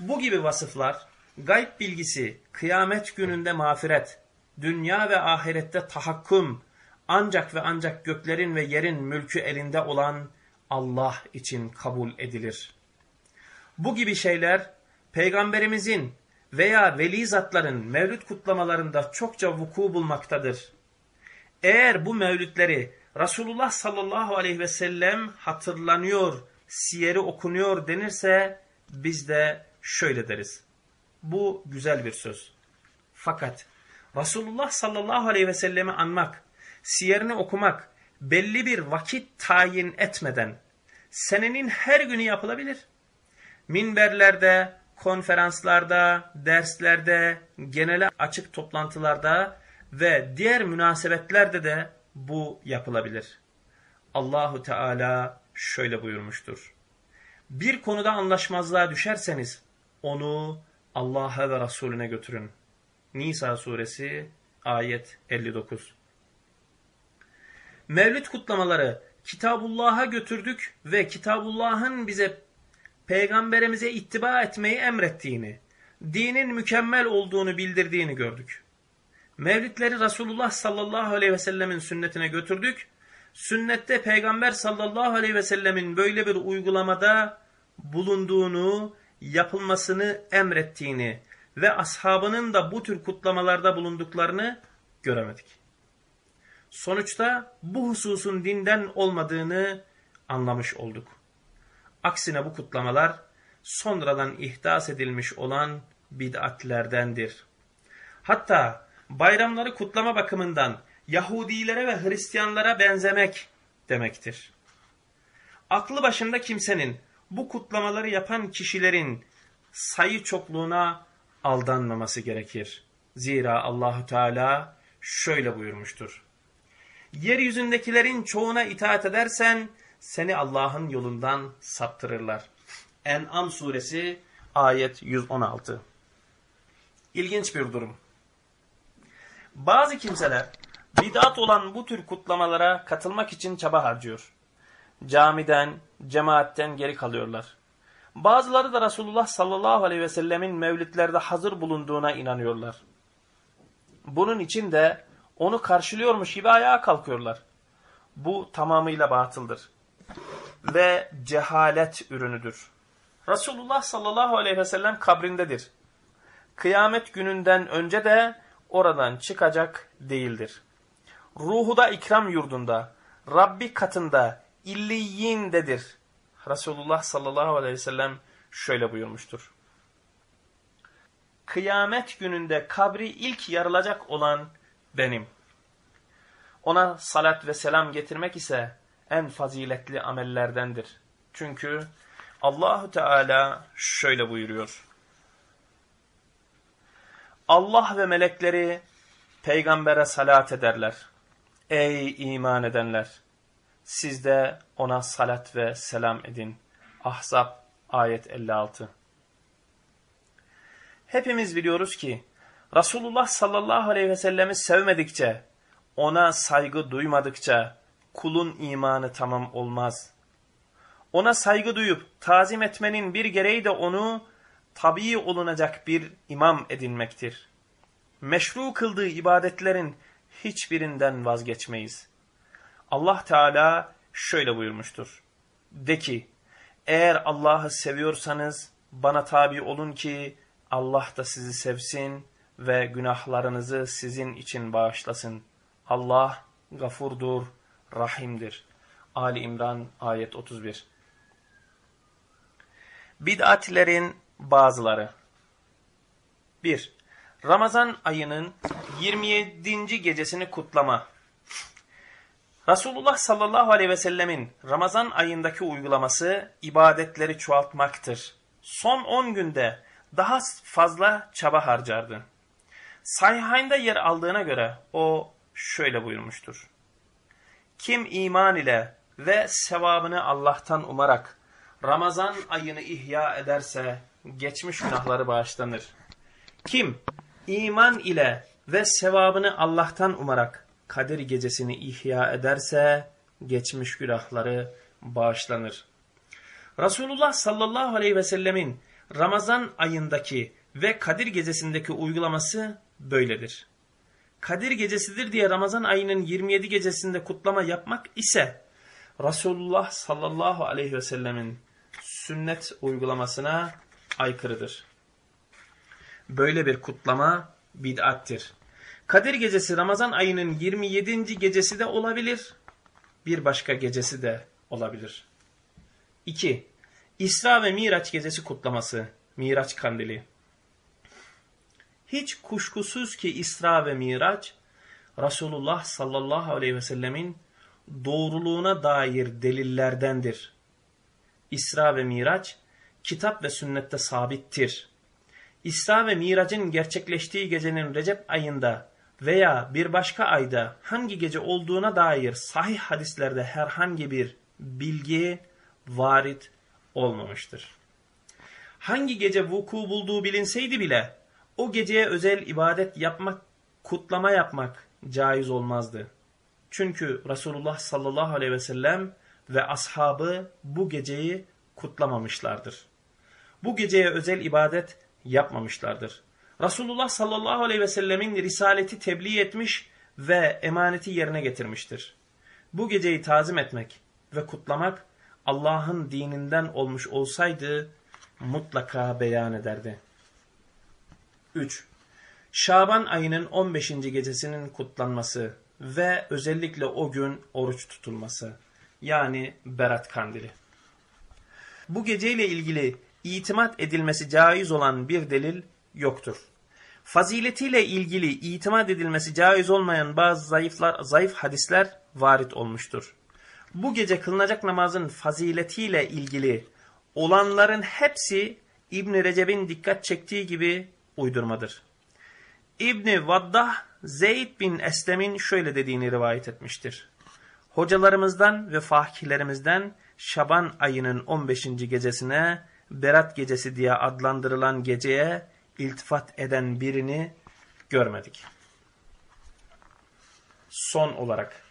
Bu gibi vasıflar gayb bilgisi, kıyamet gününde mağfiret, dünya ve ahirette tahakküm, ancak ve ancak göklerin ve yerin mülkü elinde olan Allah için kabul edilir. Bu gibi şeyler peygamberimizin veya veli zatların mevlüt kutlamalarında çokça vuku bulmaktadır. Eğer bu mevlütleri Resulullah sallallahu aleyhi ve sellem hatırlanıyor, siyeri okunuyor denirse biz de şöyle deriz. Bu güzel bir söz. Fakat Resulullah sallallahu aleyhi ve sellemi anmak, siyerini okumak belli bir vakit tayin etmeden senenin her günü yapılabilir. Minberlerde, konferanslarda, derslerde, genele açık toplantılarda ve diğer münasebetlerde de bu yapılabilir. Allahu Teala şöyle buyurmuştur. Bir konuda anlaşmazlığa düşerseniz onu Allah'a ve Resulüne götürün. Nisa suresi ayet 59. Mevlid kutlamaları Kitabullah'a götürdük ve Kitabullah'ın bize peygamberimize ittiba etmeyi emrettiğini, dinin mükemmel olduğunu bildirdiğini gördük. Mevlidleri Resulullah sallallahu aleyhi ve sellemin sünnetine götürdük. Sünnette peygamber sallallahu aleyhi ve sellemin böyle bir uygulamada bulunduğunu, yapılmasını emrettiğini ve ashabının da bu tür kutlamalarda bulunduklarını göremedik. Sonuçta bu hususun dinden olmadığını anlamış olduk. Aksine bu kutlamalar sonradan ihdas edilmiş olan bid'atlerdendir. Hatta bayramları kutlama bakımından Yahudilere ve Hristiyanlara benzemek demektir. Aklı başında kimsenin bu kutlamaları yapan kişilerin sayı çokluğuna aldanmaması gerekir. Zira Allahu Teala şöyle buyurmuştur. Yeryüzündekilerin çoğuna itaat edersen seni Allah'ın yolundan saptırırlar. En'am suresi ayet 116. İlginç bir durum. Bazı kimseler bid'at olan bu tür kutlamalara katılmak için çaba harcıyor. Camiden, cemaatten geri kalıyorlar. Bazıları da Resulullah sallallahu aleyhi ve sellemin mevlitlerde hazır bulunduğuna inanıyorlar. Bunun için de onu karşılıyormuş gibi ayağa kalkıyorlar. Bu tamamıyla batıldır. Ve cehalet ürünüdür. Resulullah sallallahu aleyhi ve sellem kabrindedir. Kıyamet gününden önce de oradan çıkacak değildir. Ruhu da ikram yurdunda, Rabbi katında, illiyindedir. Resulullah sallallahu aleyhi ve sellem şöyle buyurmuştur. Kıyamet gününde kabri ilk yarılacak olan benim. Ona salat ve selam getirmek ise en faziletli amellerdendir. Çünkü Allahu Teala şöyle buyuruyor. Allah ve melekleri peygambere salat ederler. Ey iman edenler! Siz de ona salat ve selam edin. Ahzab ayet 56 Hepimiz biliyoruz ki Resulullah sallallahu aleyhi ve sellemi sevmedikçe, ona saygı duymadıkça kulun imanı tamam olmaz. Ona saygı duyup tazim etmenin bir gereği de onu tabii olunacak bir imam edinmektir. Meşru kıldığı ibadetlerin hiçbirinden vazgeçmeyiz. Allah Teala şöyle buyurmuştur. De ki, eğer Allah'ı seviyorsanız bana tabi olun ki Allah da sizi sevsin ve günahlarınızı sizin için bağışlasın. Allah gafurdur, rahimdir. Ali İmran ayet 31 Bid'atlerin bazıları 1. Ramazan ayının 27. gecesini kutlama. Resulullah sallallahu aleyhi ve sellemin Ramazan ayındaki uygulaması ibadetleri çoğaltmaktır. Son 10 günde daha fazla çaba harcardı. Sahihayn'da yer aldığına göre o şöyle buyurmuştur. Kim iman ile ve sevabını Allah'tan umarak Ramazan ayını ihya ederse geçmiş günahları bağışlanır. Kim iman ile ve sevabını Allah'tan umarak Kadir gecesini ihya ederse geçmiş günahları bağışlanır. Resulullah sallallahu aleyhi ve sellemin Ramazan ayındaki ve Kadir gecesindeki uygulaması böyledir. Kadir gecesidir diye Ramazan ayının 27 gecesinde kutlama yapmak ise Resulullah sallallahu aleyhi ve sellemin sünnet uygulamasına aykırıdır. Böyle bir kutlama bid'attir. Kadir gecesi Ramazan ayının 27. gecesi de olabilir. Bir başka gecesi de olabilir. 2. İsra ve Miraç gecesi kutlaması. Miraç kandili. Hiç kuşkusuz ki İsra ve Miraç Resulullah sallallahu aleyhi ve sellemin doğruluğuna dair delillerdendir. İsra ve Miraç kitap ve sünnette sabittir. İsra ve Mirac'ın gerçekleştiği gecenin Recep ayında veya bir başka ayda hangi gece olduğuna dair sahih hadislerde herhangi bir bilgi varit olmamıştır. Hangi gece vuku bulduğu bilinseydi bile o geceye özel ibadet yapmak, kutlama yapmak caiz olmazdı. Çünkü Resulullah sallallahu aleyhi ve sellem ve ashabı bu geceyi kutlamamışlardır. Bu geceye özel ibadet yapmamışlardır. Resulullah sallallahu aleyhi ve sellemin risaleti tebliğ etmiş ve emaneti yerine getirmiştir. Bu geceyi tazim etmek ve kutlamak Allah'ın dininden olmuş olsaydı mutlaka beyan ederdi. 3. Şaban ayının 15. gecesinin kutlanması ve özellikle o gün oruç tutulması yani Berat Kandili. Bu geceyle ilgili itimat edilmesi caiz olan bir delil yoktur. Faziletiyle ilgili itimat edilmesi caiz olmayan bazı zayıflar, zayıf hadisler varit olmuştur. Bu gece kılınacak namazın faziletiyle ilgili olanların hepsi İbn Recep'in dikkat çektiği gibi uydurmadır. İbni Vaddah Zeyd bin Eslem'in şöyle dediğini rivayet etmiştir. Hocalarımızdan ve fakihlerimizden Şaban ayının 15. gecesine Berat gecesi diye adlandırılan geceye iltifat eden birini görmedik. Son olarak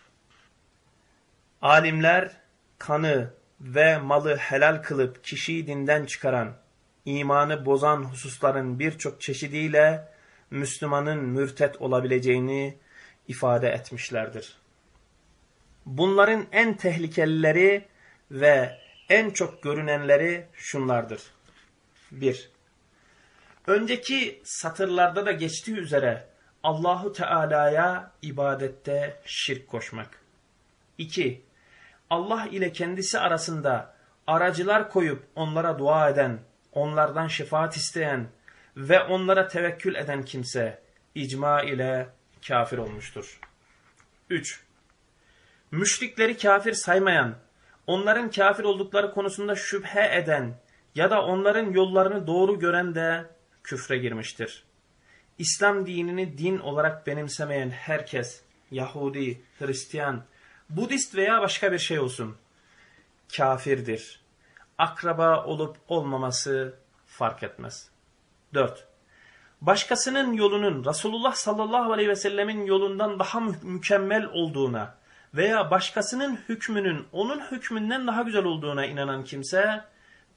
alimler kanı ve malı helal kılıp kişiyi dinden çıkaran, imanı bozan hususların birçok çeşidiyle Müslümanın mürtet olabileceğini ifade etmişlerdir. Bunların en tehlikelileri ve en çok görünenleri şunlardır. 1. Önceki satırlarda da geçtiği üzere Allahu Teala'ya ibadette şirk koşmak. 2. Allah ile kendisi arasında aracılar koyup onlara dua eden, onlardan şefaat isteyen ve onlara tevekkül eden kimse icma ile kafir olmuştur. 3. Müşrikleri kafir saymayan, onların kafir oldukları konusunda şüphe eden ya da onların yollarını doğru gören de küfre girmiştir. İslam dinini din olarak benimsemeyen herkes, Yahudi, Hristiyan, Budist veya başka bir şey olsun, kafirdir. Akraba olup olmaması fark etmez. 4. Başkasının yolunun Resulullah sallallahu aleyhi ve sellemin yolundan daha mü mükemmel olduğuna veya başkasının hükmünün onun hükmünden daha güzel olduğuna inanan kimse,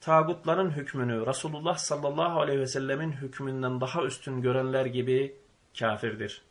tağutların hükmünü Resulullah sallallahu aleyhi ve sellemin hükmünden daha üstün görenler gibi kafirdir.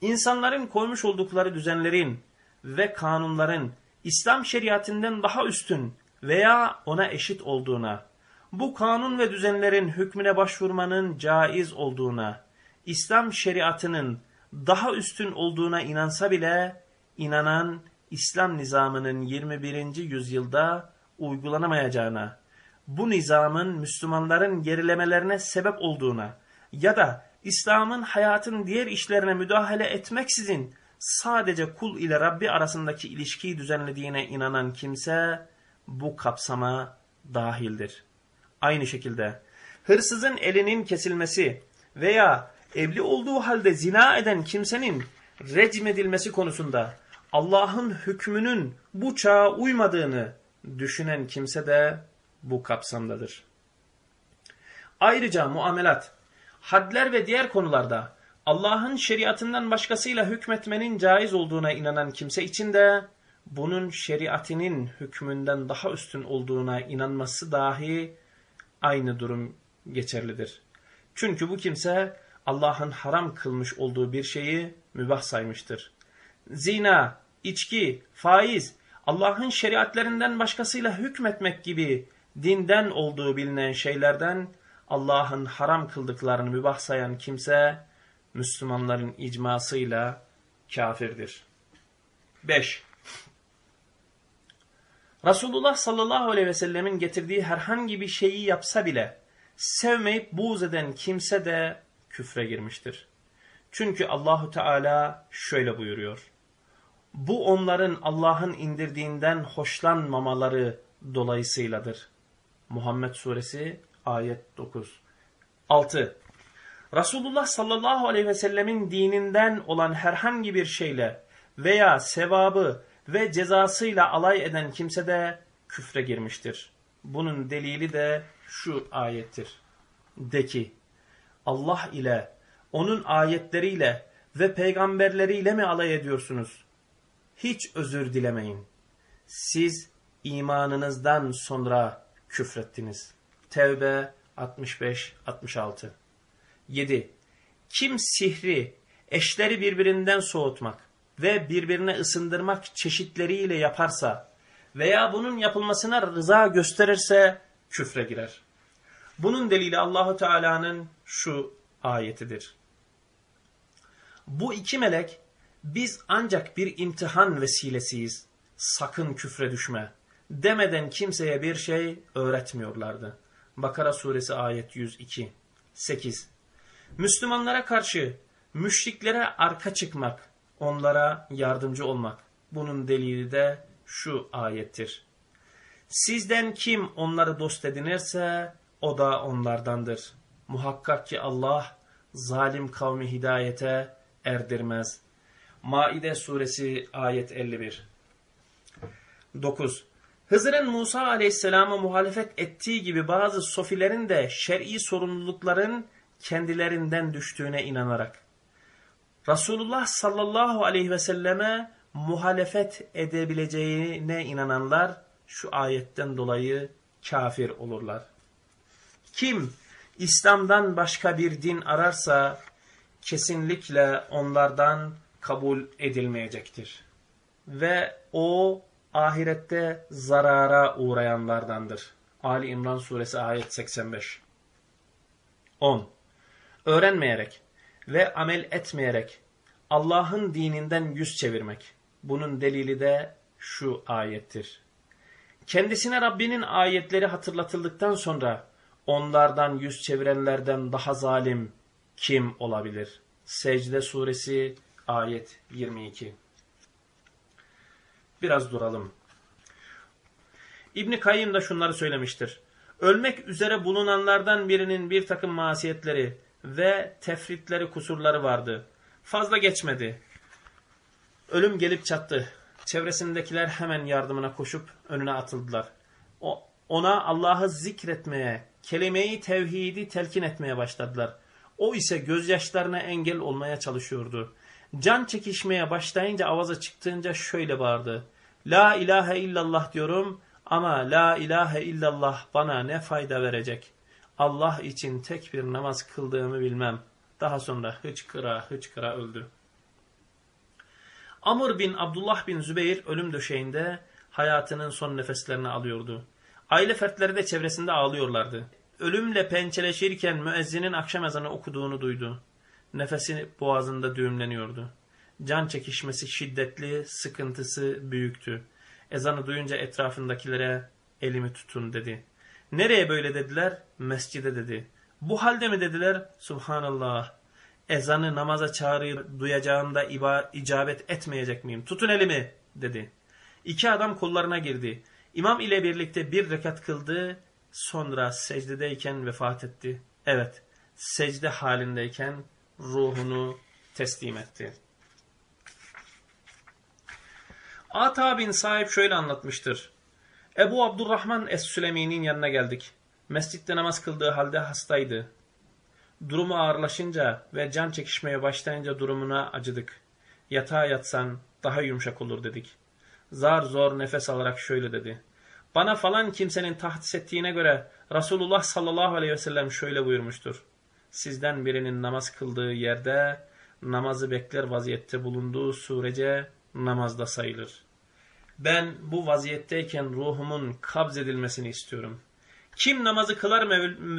İnsanların koymuş oldukları düzenlerin ve kanunların İslam şeriatinden daha üstün veya ona eşit olduğuna, bu kanun ve düzenlerin hükmüne başvurmanın caiz olduğuna, İslam şeriatının daha üstün olduğuna inansa bile, inanan İslam nizamının 21. yüzyılda uygulanamayacağına, bu nizamın Müslümanların gerilemelerine sebep olduğuna ya da İslam'ın hayatın diğer işlerine müdahale etmeksizin sadece kul ile Rabbi arasındaki ilişkiyi düzenlediğine inanan kimse bu kapsama dahildir. Aynı şekilde hırsızın elinin kesilmesi veya evli olduğu halde zina eden kimsenin recmedilmesi konusunda Allah'ın hükmünün bu çağa uymadığını düşünen kimse de bu kapsamdadır. Ayrıca muamelat, hadler ve diğer konularda Allah'ın şeriatından başkasıyla hükmetmenin caiz olduğuna inanan kimse için de bunun şeriatinin hükmünden daha üstün olduğuna inanması dahi aynı durum geçerlidir. Çünkü bu kimse Allah'ın haram kılmış olduğu bir şeyi mübah saymıştır. Zina, içki, faiz, Allah'ın şeriatlerinden başkasıyla hükmetmek gibi dinden olduğu bilinen şeylerden Allah'ın haram kıldıklarını mübah sayan kimse Müslümanların icmasıyla kafirdir. 5. Resulullah sallallahu aleyhi ve sellemin getirdiği herhangi bir şeyi yapsa bile sevmeyip buğz eden kimse de küfre girmiştir. Çünkü Allahu Teala şöyle buyuruyor. Bu onların Allah'ın indirdiğinden hoşlanmamaları dolayısıyladır. Muhammed Suresi ayet 9. 6. Resulullah sallallahu aleyhi ve sellemin dininden olan herhangi bir şeyle veya sevabı ve cezasıyla alay eden kimse de küfre girmiştir. Bunun delili de şu ayettir. De ki Allah ile, onun ayetleriyle ve peygamberleriyle mi alay ediyorsunuz? Hiç özür dilemeyin. Siz imanınızdan sonra küfrettiniz. Tevbe 65-66 7. Kim sihri, eşleri birbirinden soğutmak ve birbirine ısındırmak çeşitleriyle yaparsa veya bunun yapılmasına rıza gösterirse küfre girer. Bunun delili Allahu Teala'nın şu ayetidir. Bu iki melek biz ancak bir imtihan vesilesiyiz. Sakın küfre düşme demeden kimseye bir şey öğretmiyorlardı. Bakara suresi ayet 102. 8. Müslümanlara karşı müşriklere arka çıkmak, onlara yardımcı olmak. Bunun delili de şu ayettir. Sizden kim onları dost edinirse o da onlardandır. Muhakkak ki Allah zalim kavmi hidayete erdirmez. Maide suresi ayet 51 9. Hızır'ın Musa aleyhisselama muhalefet ettiği gibi bazı sofilerin de şer'i sorumlulukların kendilerinden düştüğüne inanarak Resulullah sallallahu aleyhi ve selleme muhalefet edebileceğine inananlar şu ayetten dolayı kafir olurlar. Kim İslam'dan başka bir din ararsa kesinlikle onlardan kabul edilmeyecektir. Ve o ahirette zarara uğrayanlardandır. Ali İmran suresi ayet 85. 10. Öğrenmeyerek ve amel etmeyerek Allah'ın dininden yüz çevirmek. Bunun delili de şu ayettir. Kendisine Rabbinin ayetleri hatırlatıldıktan sonra onlardan yüz çevirenlerden daha zalim kim olabilir? Secde suresi ayet 22. Biraz duralım. İbni Kayyım da şunları söylemiştir. Ölmek üzere bulunanlardan birinin bir takım masiyetleri ve tefritleri kusurları vardı. Fazla geçmedi. Ölüm gelip çattı. Çevresindekiler hemen yardımına koşup önüne atıldılar. O, ona Allah'ı zikretmeye, kelimeyi tevhidi telkin etmeye başladılar. O ise gözyaşlarına engel olmaya çalışıyordu. Can çekişmeye başlayınca avaza çıktığınca şöyle bağırdı. La ilahe illallah diyorum ama la ilahe illallah bana ne fayda verecek? Allah için tek bir namaz kıldığımı bilmem. Daha sonra hıçkıra hıçkıra öldü. Amr bin Abdullah bin Zübeyir ölüm döşeğinde hayatının son nefeslerini alıyordu. Aile fertleri de çevresinde ağlıyorlardı. Ölümle pençeleşirken müezzinin akşam ezanı okuduğunu duydu. Nefesi boğazında düğümleniyordu. Can çekişmesi şiddetli, sıkıntısı büyüktü. Ezanı duyunca etrafındakilere elimi tutun dedi. Nereye böyle dediler? Mescide dedi. Bu halde mi dediler? Subhanallah. ezanı namaza çağrıyı duyacağımda iba, icabet etmeyecek miyim? Tutun elimi dedi. İki adam kollarına girdi. İmam ile birlikte bir rekat kıldı. Sonra secdedeyken vefat etti. Evet, secde halindeyken ruhunu teslim etti. Ata bin sahip şöyle anlatmıştır. Ebu Abdurrahman Es-Sülemi'nin yanına geldik. Mescitte namaz kıldığı halde hastaydı. Durumu ağırlaşınca ve can çekişmeye başlayınca durumuna acıdık. Yatağa yatsan daha yumuşak olur dedik. Zar zor nefes alarak şöyle dedi. Bana falan kimsenin tahdis ettiğine göre Resulullah sallallahu aleyhi ve sellem şöyle buyurmuştur. Sizden birinin namaz kıldığı yerde namazı bekler vaziyette bulunduğu sürece namazda sayılır. Ben bu vaziyetteyken ruhumun kabz edilmesini istiyorum. Kim namazı kılar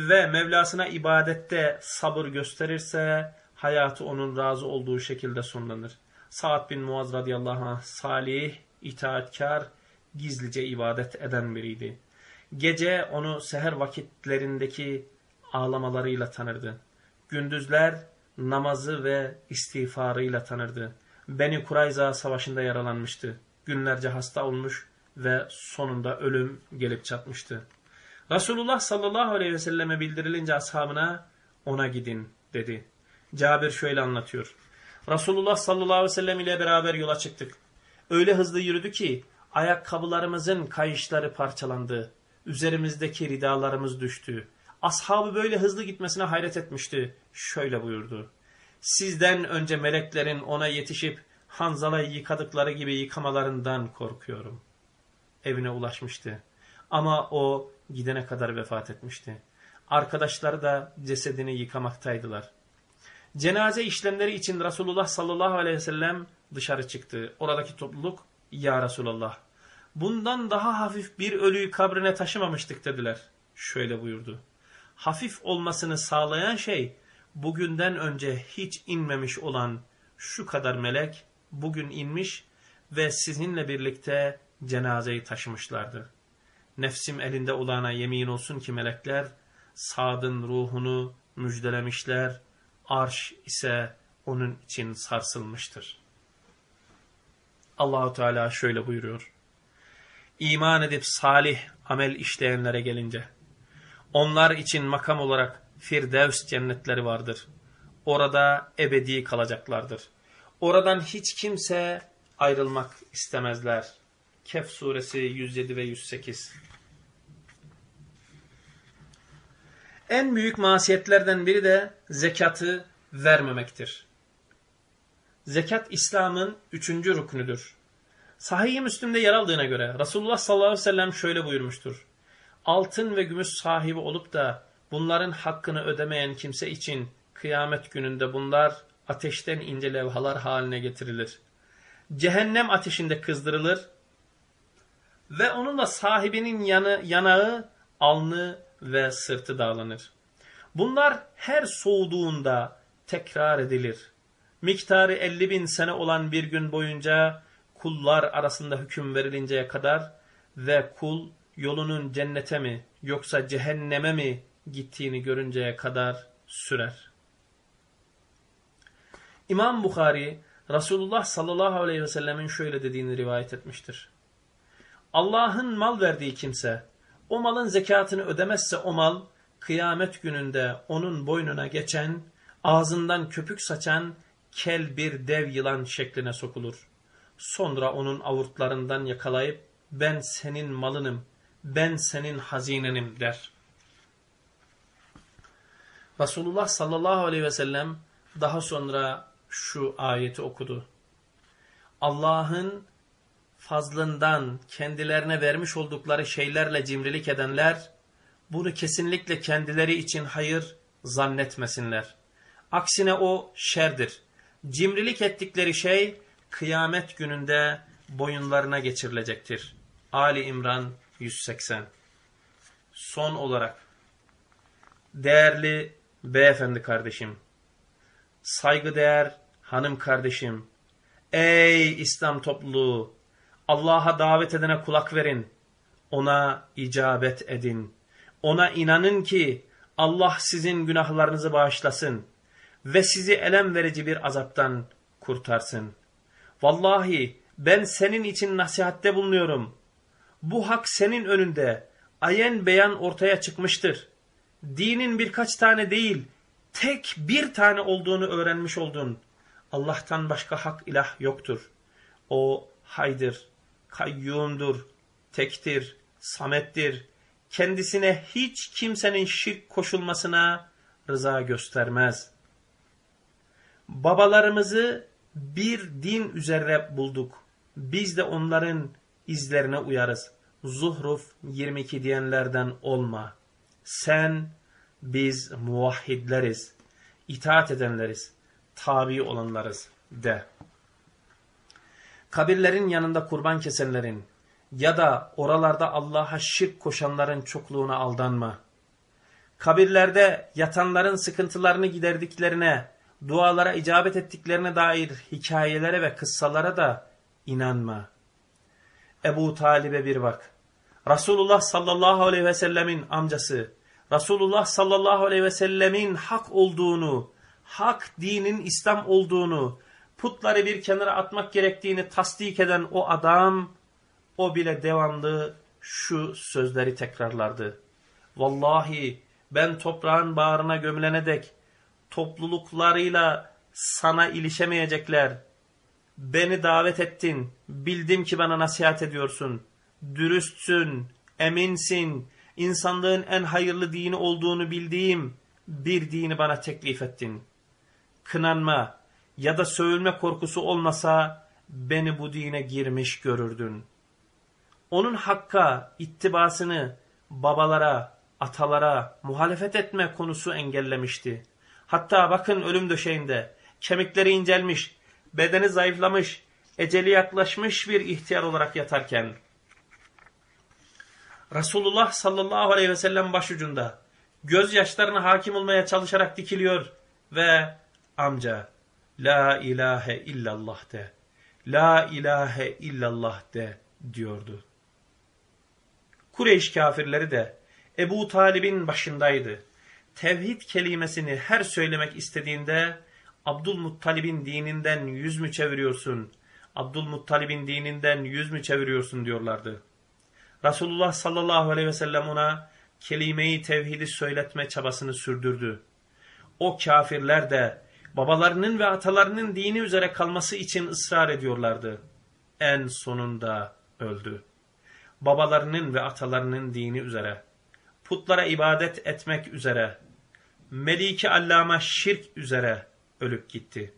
ve Mevlasına ibadette sabır gösterirse hayatı onun razı olduğu şekilde sonlanır. Sa'd bin Muaz radıyallahu anh salih, itaatkar, gizlice ibadet eden biriydi. Gece onu seher vakitlerindeki ağlamalarıyla tanırdı. Gündüzler namazı ve istiğfarıyla tanırdı. Beni Kurayza savaşında yaralanmıştı. Günlerce hasta olmuş ve sonunda ölüm gelip çatmıştı. Resulullah sallallahu aleyhi ve selleme bildirilince ashabına ona gidin dedi. Cabir şöyle anlatıyor. Resulullah sallallahu aleyhi ve sellem ile beraber yola çıktık. Öyle hızlı yürüdü ki ayakkabılarımızın kayışları parçalandı. Üzerimizdeki ridalarımız düştü. Ashabı böyle hızlı gitmesine hayret etmişti. Şöyle buyurdu. Sizden önce meleklerin ona yetişip Hanzala'yı yıkadıkları gibi yıkamalarından korkuyorum. Evine ulaşmıştı. Ama o gidene kadar vefat etmişti. Arkadaşları da cesedini yıkamaktaydılar. Cenaze işlemleri için Resulullah sallallahu aleyhi ve sellem dışarı çıktı. Oradaki topluluk ya Resulallah bundan daha hafif bir ölüyü kabrine taşımamıştık dediler. Şöyle buyurdu. Hafif olmasını sağlayan şey bugünden önce hiç inmemiş olan şu kadar melek bugün inmiş ve sizinle birlikte cenazeyi taşımışlardı. Nefsim elinde olana yemin olsun ki melekler Sad'ın ruhunu müjdelemişler, arş ise onun için sarsılmıştır. Allahu Teala şöyle buyuruyor. İman edip salih amel işleyenlere gelince, onlar için makam olarak Firdevs cennetleri vardır. Orada ebedi kalacaklardır. Oradan hiç kimse ayrılmak istemezler. Kehf suresi 107 ve 108 En büyük masiyetlerden biri de zekatı vermemektir. Zekat İslam'ın üçüncü rüknüdür. Sahih-i Müslim'de yer aldığına göre Resulullah sallallahu aleyhi ve sellem şöyle buyurmuştur. Altın ve gümüş sahibi olup da bunların hakkını ödemeyen kimse için kıyamet gününde bunlar ateşten ince levhalar haline getirilir. Cehennem ateşinde kızdırılır ve onunla sahibinin yanı, yanağı, alnı ve sırtı dağlanır. Bunlar her soğuduğunda tekrar edilir. Miktarı 50 bin sene olan bir gün boyunca kullar arasında hüküm verilinceye kadar ve kul yolunun cennete mi yoksa cehenneme mi gittiğini görünceye kadar sürer. İmam Bukhari Resulullah sallallahu aleyhi ve sellemin şöyle dediğini rivayet etmiştir. Allah'ın mal verdiği kimse o malın zekatını ödemezse o mal kıyamet gününde onun boynuna geçen, ağzından köpük saçan kel bir dev yılan şekline sokulur. Sonra onun avurtlarından yakalayıp ben senin malınım, ben senin hazinenim der. Resulullah sallallahu aleyhi ve sellem daha sonra şu ayeti okudu. Allah'ın fazlından kendilerine vermiş oldukları şeylerle cimrilik edenler, bunu kesinlikle kendileri için hayır zannetmesinler. Aksine o şerdir. Cimrilik ettikleri şey kıyamet gününde boyunlarına geçirilecektir. Ali İmran 180 Son olarak, değerli beyefendi kardeşim, saygıdeğer hanım kardeşim, ey İslam topluluğu, Allah'a davet edene kulak verin, ona icabet edin, ona inanın ki Allah sizin günahlarınızı bağışlasın ve sizi elem verici bir azaptan kurtarsın. Vallahi ben senin için nasihatte bulunuyorum. Bu hak senin önünde ayen beyan ortaya çıkmıştır. Dinin birkaç tane değil, tek bir tane olduğunu öğrenmiş oldun. Allah'tan başka hak ilah yoktur. O haydır, kayyumdur, tektir, samettir. Kendisine hiç kimsenin şirk koşulmasına rıza göstermez. Babalarımızı bir din üzere bulduk. Biz de onların izlerine uyarız. Zuhruf 22 diyenlerden olma. Sen, biz muvahhidleriz, itaat edenleriz, tabi olanlarız de. Kabirlerin yanında kurban kesenlerin ya da oralarda Allah'a şirk koşanların çokluğuna aldanma. Kabirlerde yatanların sıkıntılarını giderdiklerine, dualara icabet ettiklerine dair hikayelere ve kıssalara da inanma. Ebu Talib'e bir bak. Resulullah sallallahu aleyhi ve sellemin amcası, Resulullah sallallahu aleyhi ve sellemin hak olduğunu, hak dinin İslam olduğunu, putları bir kenara atmak gerektiğini tasdik eden o adam, o bile devamlı şu sözleri tekrarlardı. Vallahi ben toprağın bağrına gömülene dek topluluklarıyla sana ilişemeyecekler. Beni davet ettin, bildim ki bana nasihat ediyorsun. Dürüstsün, eminsin, insanlığın en hayırlı dini olduğunu bildiğim bir dini bana teklif ettin. Kınanma ya da sövülme korkusu olmasa beni bu dine girmiş görürdün. Onun hakka, ittibasını babalara, atalara muhalefet etme konusu engellemişti. Hatta bakın ölüm döşeğinde kemikleri incelmiş, bedeni zayıflamış, eceli yaklaşmış bir ihtiyar olarak yatarken Resulullah sallallahu aleyhi ve sellem başucunda gözyaşlarına hakim olmaya çalışarak dikiliyor ve amca la ilahe illallah de la ilahe illallah de diyordu. Kureyş kafirleri de Ebu Talib'in başındaydı. Tevhid kelimesini her söylemek istediğinde Abdülmuttalib'in dininden yüz mü çeviriyorsun? Abdülmuttalib'in dininden yüz mü çeviriyorsun diyorlardı. Resulullah sallallahu aleyhi ve sellem ona kelimeyi tevhidi söyletme çabasını sürdürdü. O kafirler de babalarının ve atalarının dini üzere kalması için ısrar ediyorlardı. En sonunda öldü. Babalarının ve atalarının dini üzere, putlara ibadet etmek üzere, Meliki Allama şirk üzere ölüp gitti.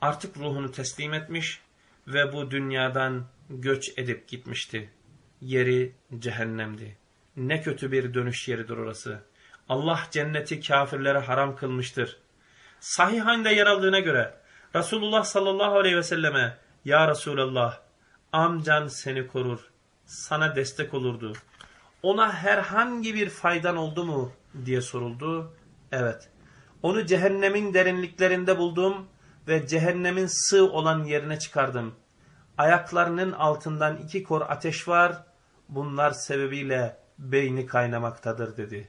Artık ruhunu teslim etmiş ve bu dünyadan göç edip gitmişti yeri cehennemdi. Ne kötü bir dönüş yeridir orası. Allah cenneti kafirlere haram kılmıştır. Sahihinde yer aldığına göre Resulullah sallallahu aleyhi ve selleme Ya Resulallah amcan seni korur, sana destek olurdu. Ona herhangi bir faydan oldu mu diye soruldu. Evet. Onu cehennemin derinliklerinde buldum ve cehennemin sığ olan yerine çıkardım. Ayaklarının altından iki kor ateş var bunlar sebebiyle beyni kaynamaktadır dedi.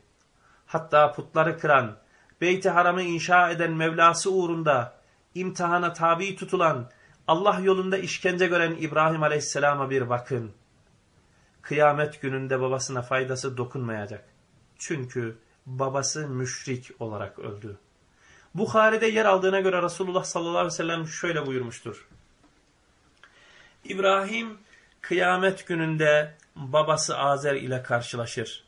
Hatta putları kıran, Beyt-i Haram'ı inşa eden Mevlası uğrunda imtihana tabi tutulan, Allah yolunda işkence gören İbrahim Aleyhisselam'a bir bakın. Kıyamet gününde babasına faydası dokunmayacak. Çünkü babası müşrik olarak öldü. Bukhari'de yer aldığına göre Resulullah sallallahu aleyhi ve sellem şöyle buyurmuştur. İbrahim kıyamet gününde babası Azer ile karşılaşır.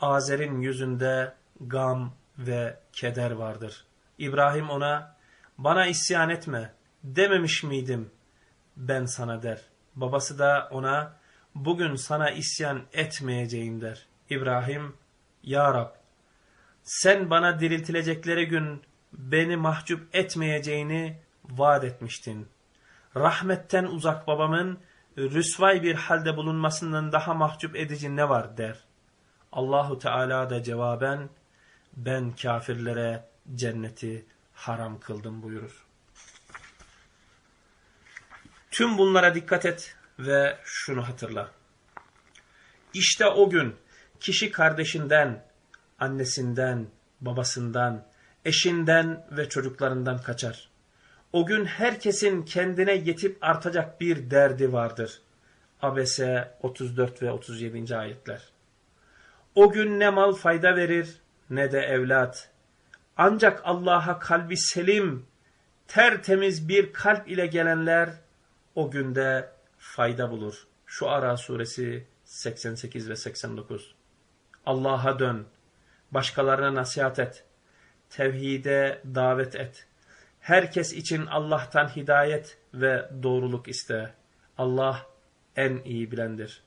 Azer'in yüzünde gam ve keder vardır. İbrahim ona bana isyan etme dememiş miydim ben sana der. Babası da ona bugün sana isyan etmeyeceğim der. İbrahim Ya Rab sen bana diriltilecekleri gün beni mahcup etmeyeceğini vaat etmiştin. Rahmetten uzak babamın rüsvay bir halde bulunmasından daha mahcup edici ne var der. Allahu Teala da cevaben ben kafirlere cenneti haram kıldım buyurur. Tüm bunlara dikkat et ve şunu hatırla. İşte o gün kişi kardeşinden, annesinden, babasından, eşinden ve çocuklarından kaçar. O gün herkesin kendine yetip artacak bir derdi vardır. Abese 34 ve 37. ayetler. O gün ne mal fayda verir ne de evlat. Ancak Allah'a kalbi selim, tertemiz bir kalp ile gelenler o günde fayda bulur. Şu Ara suresi 88 ve 89. Allah'a dön, başkalarına nasihat et, tevhide davet et. Herkes için Allah'tan hidayet ve doğruluk iste. Allah en iyi bilendir.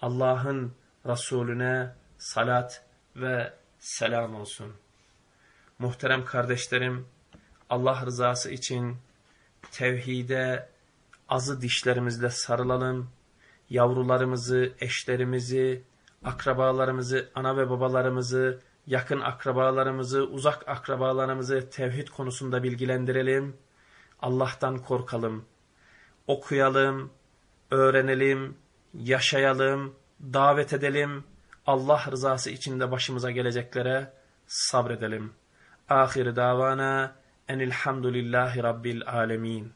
Allah'ın Resulüne salat ve selam olsun. Muhterem kardeşlerim, Allah rızası için tevhide azı dişlerimizle sarılalım. Yavrularımızı, eşlerimizi, akrabalarımızı, ana ve babalarımızı, yakın akrabalarımızı, uzak akrabalarımızı tevhid konusunda bilgilendirelim. Allah'tan korkalım. Okuyalım, öğrenelim, yaşayalım, davet edelim. Allah rızası içinde başımıza geleceklere sabredelim. Ahir davana enilhamdülillahi rabbil alemin.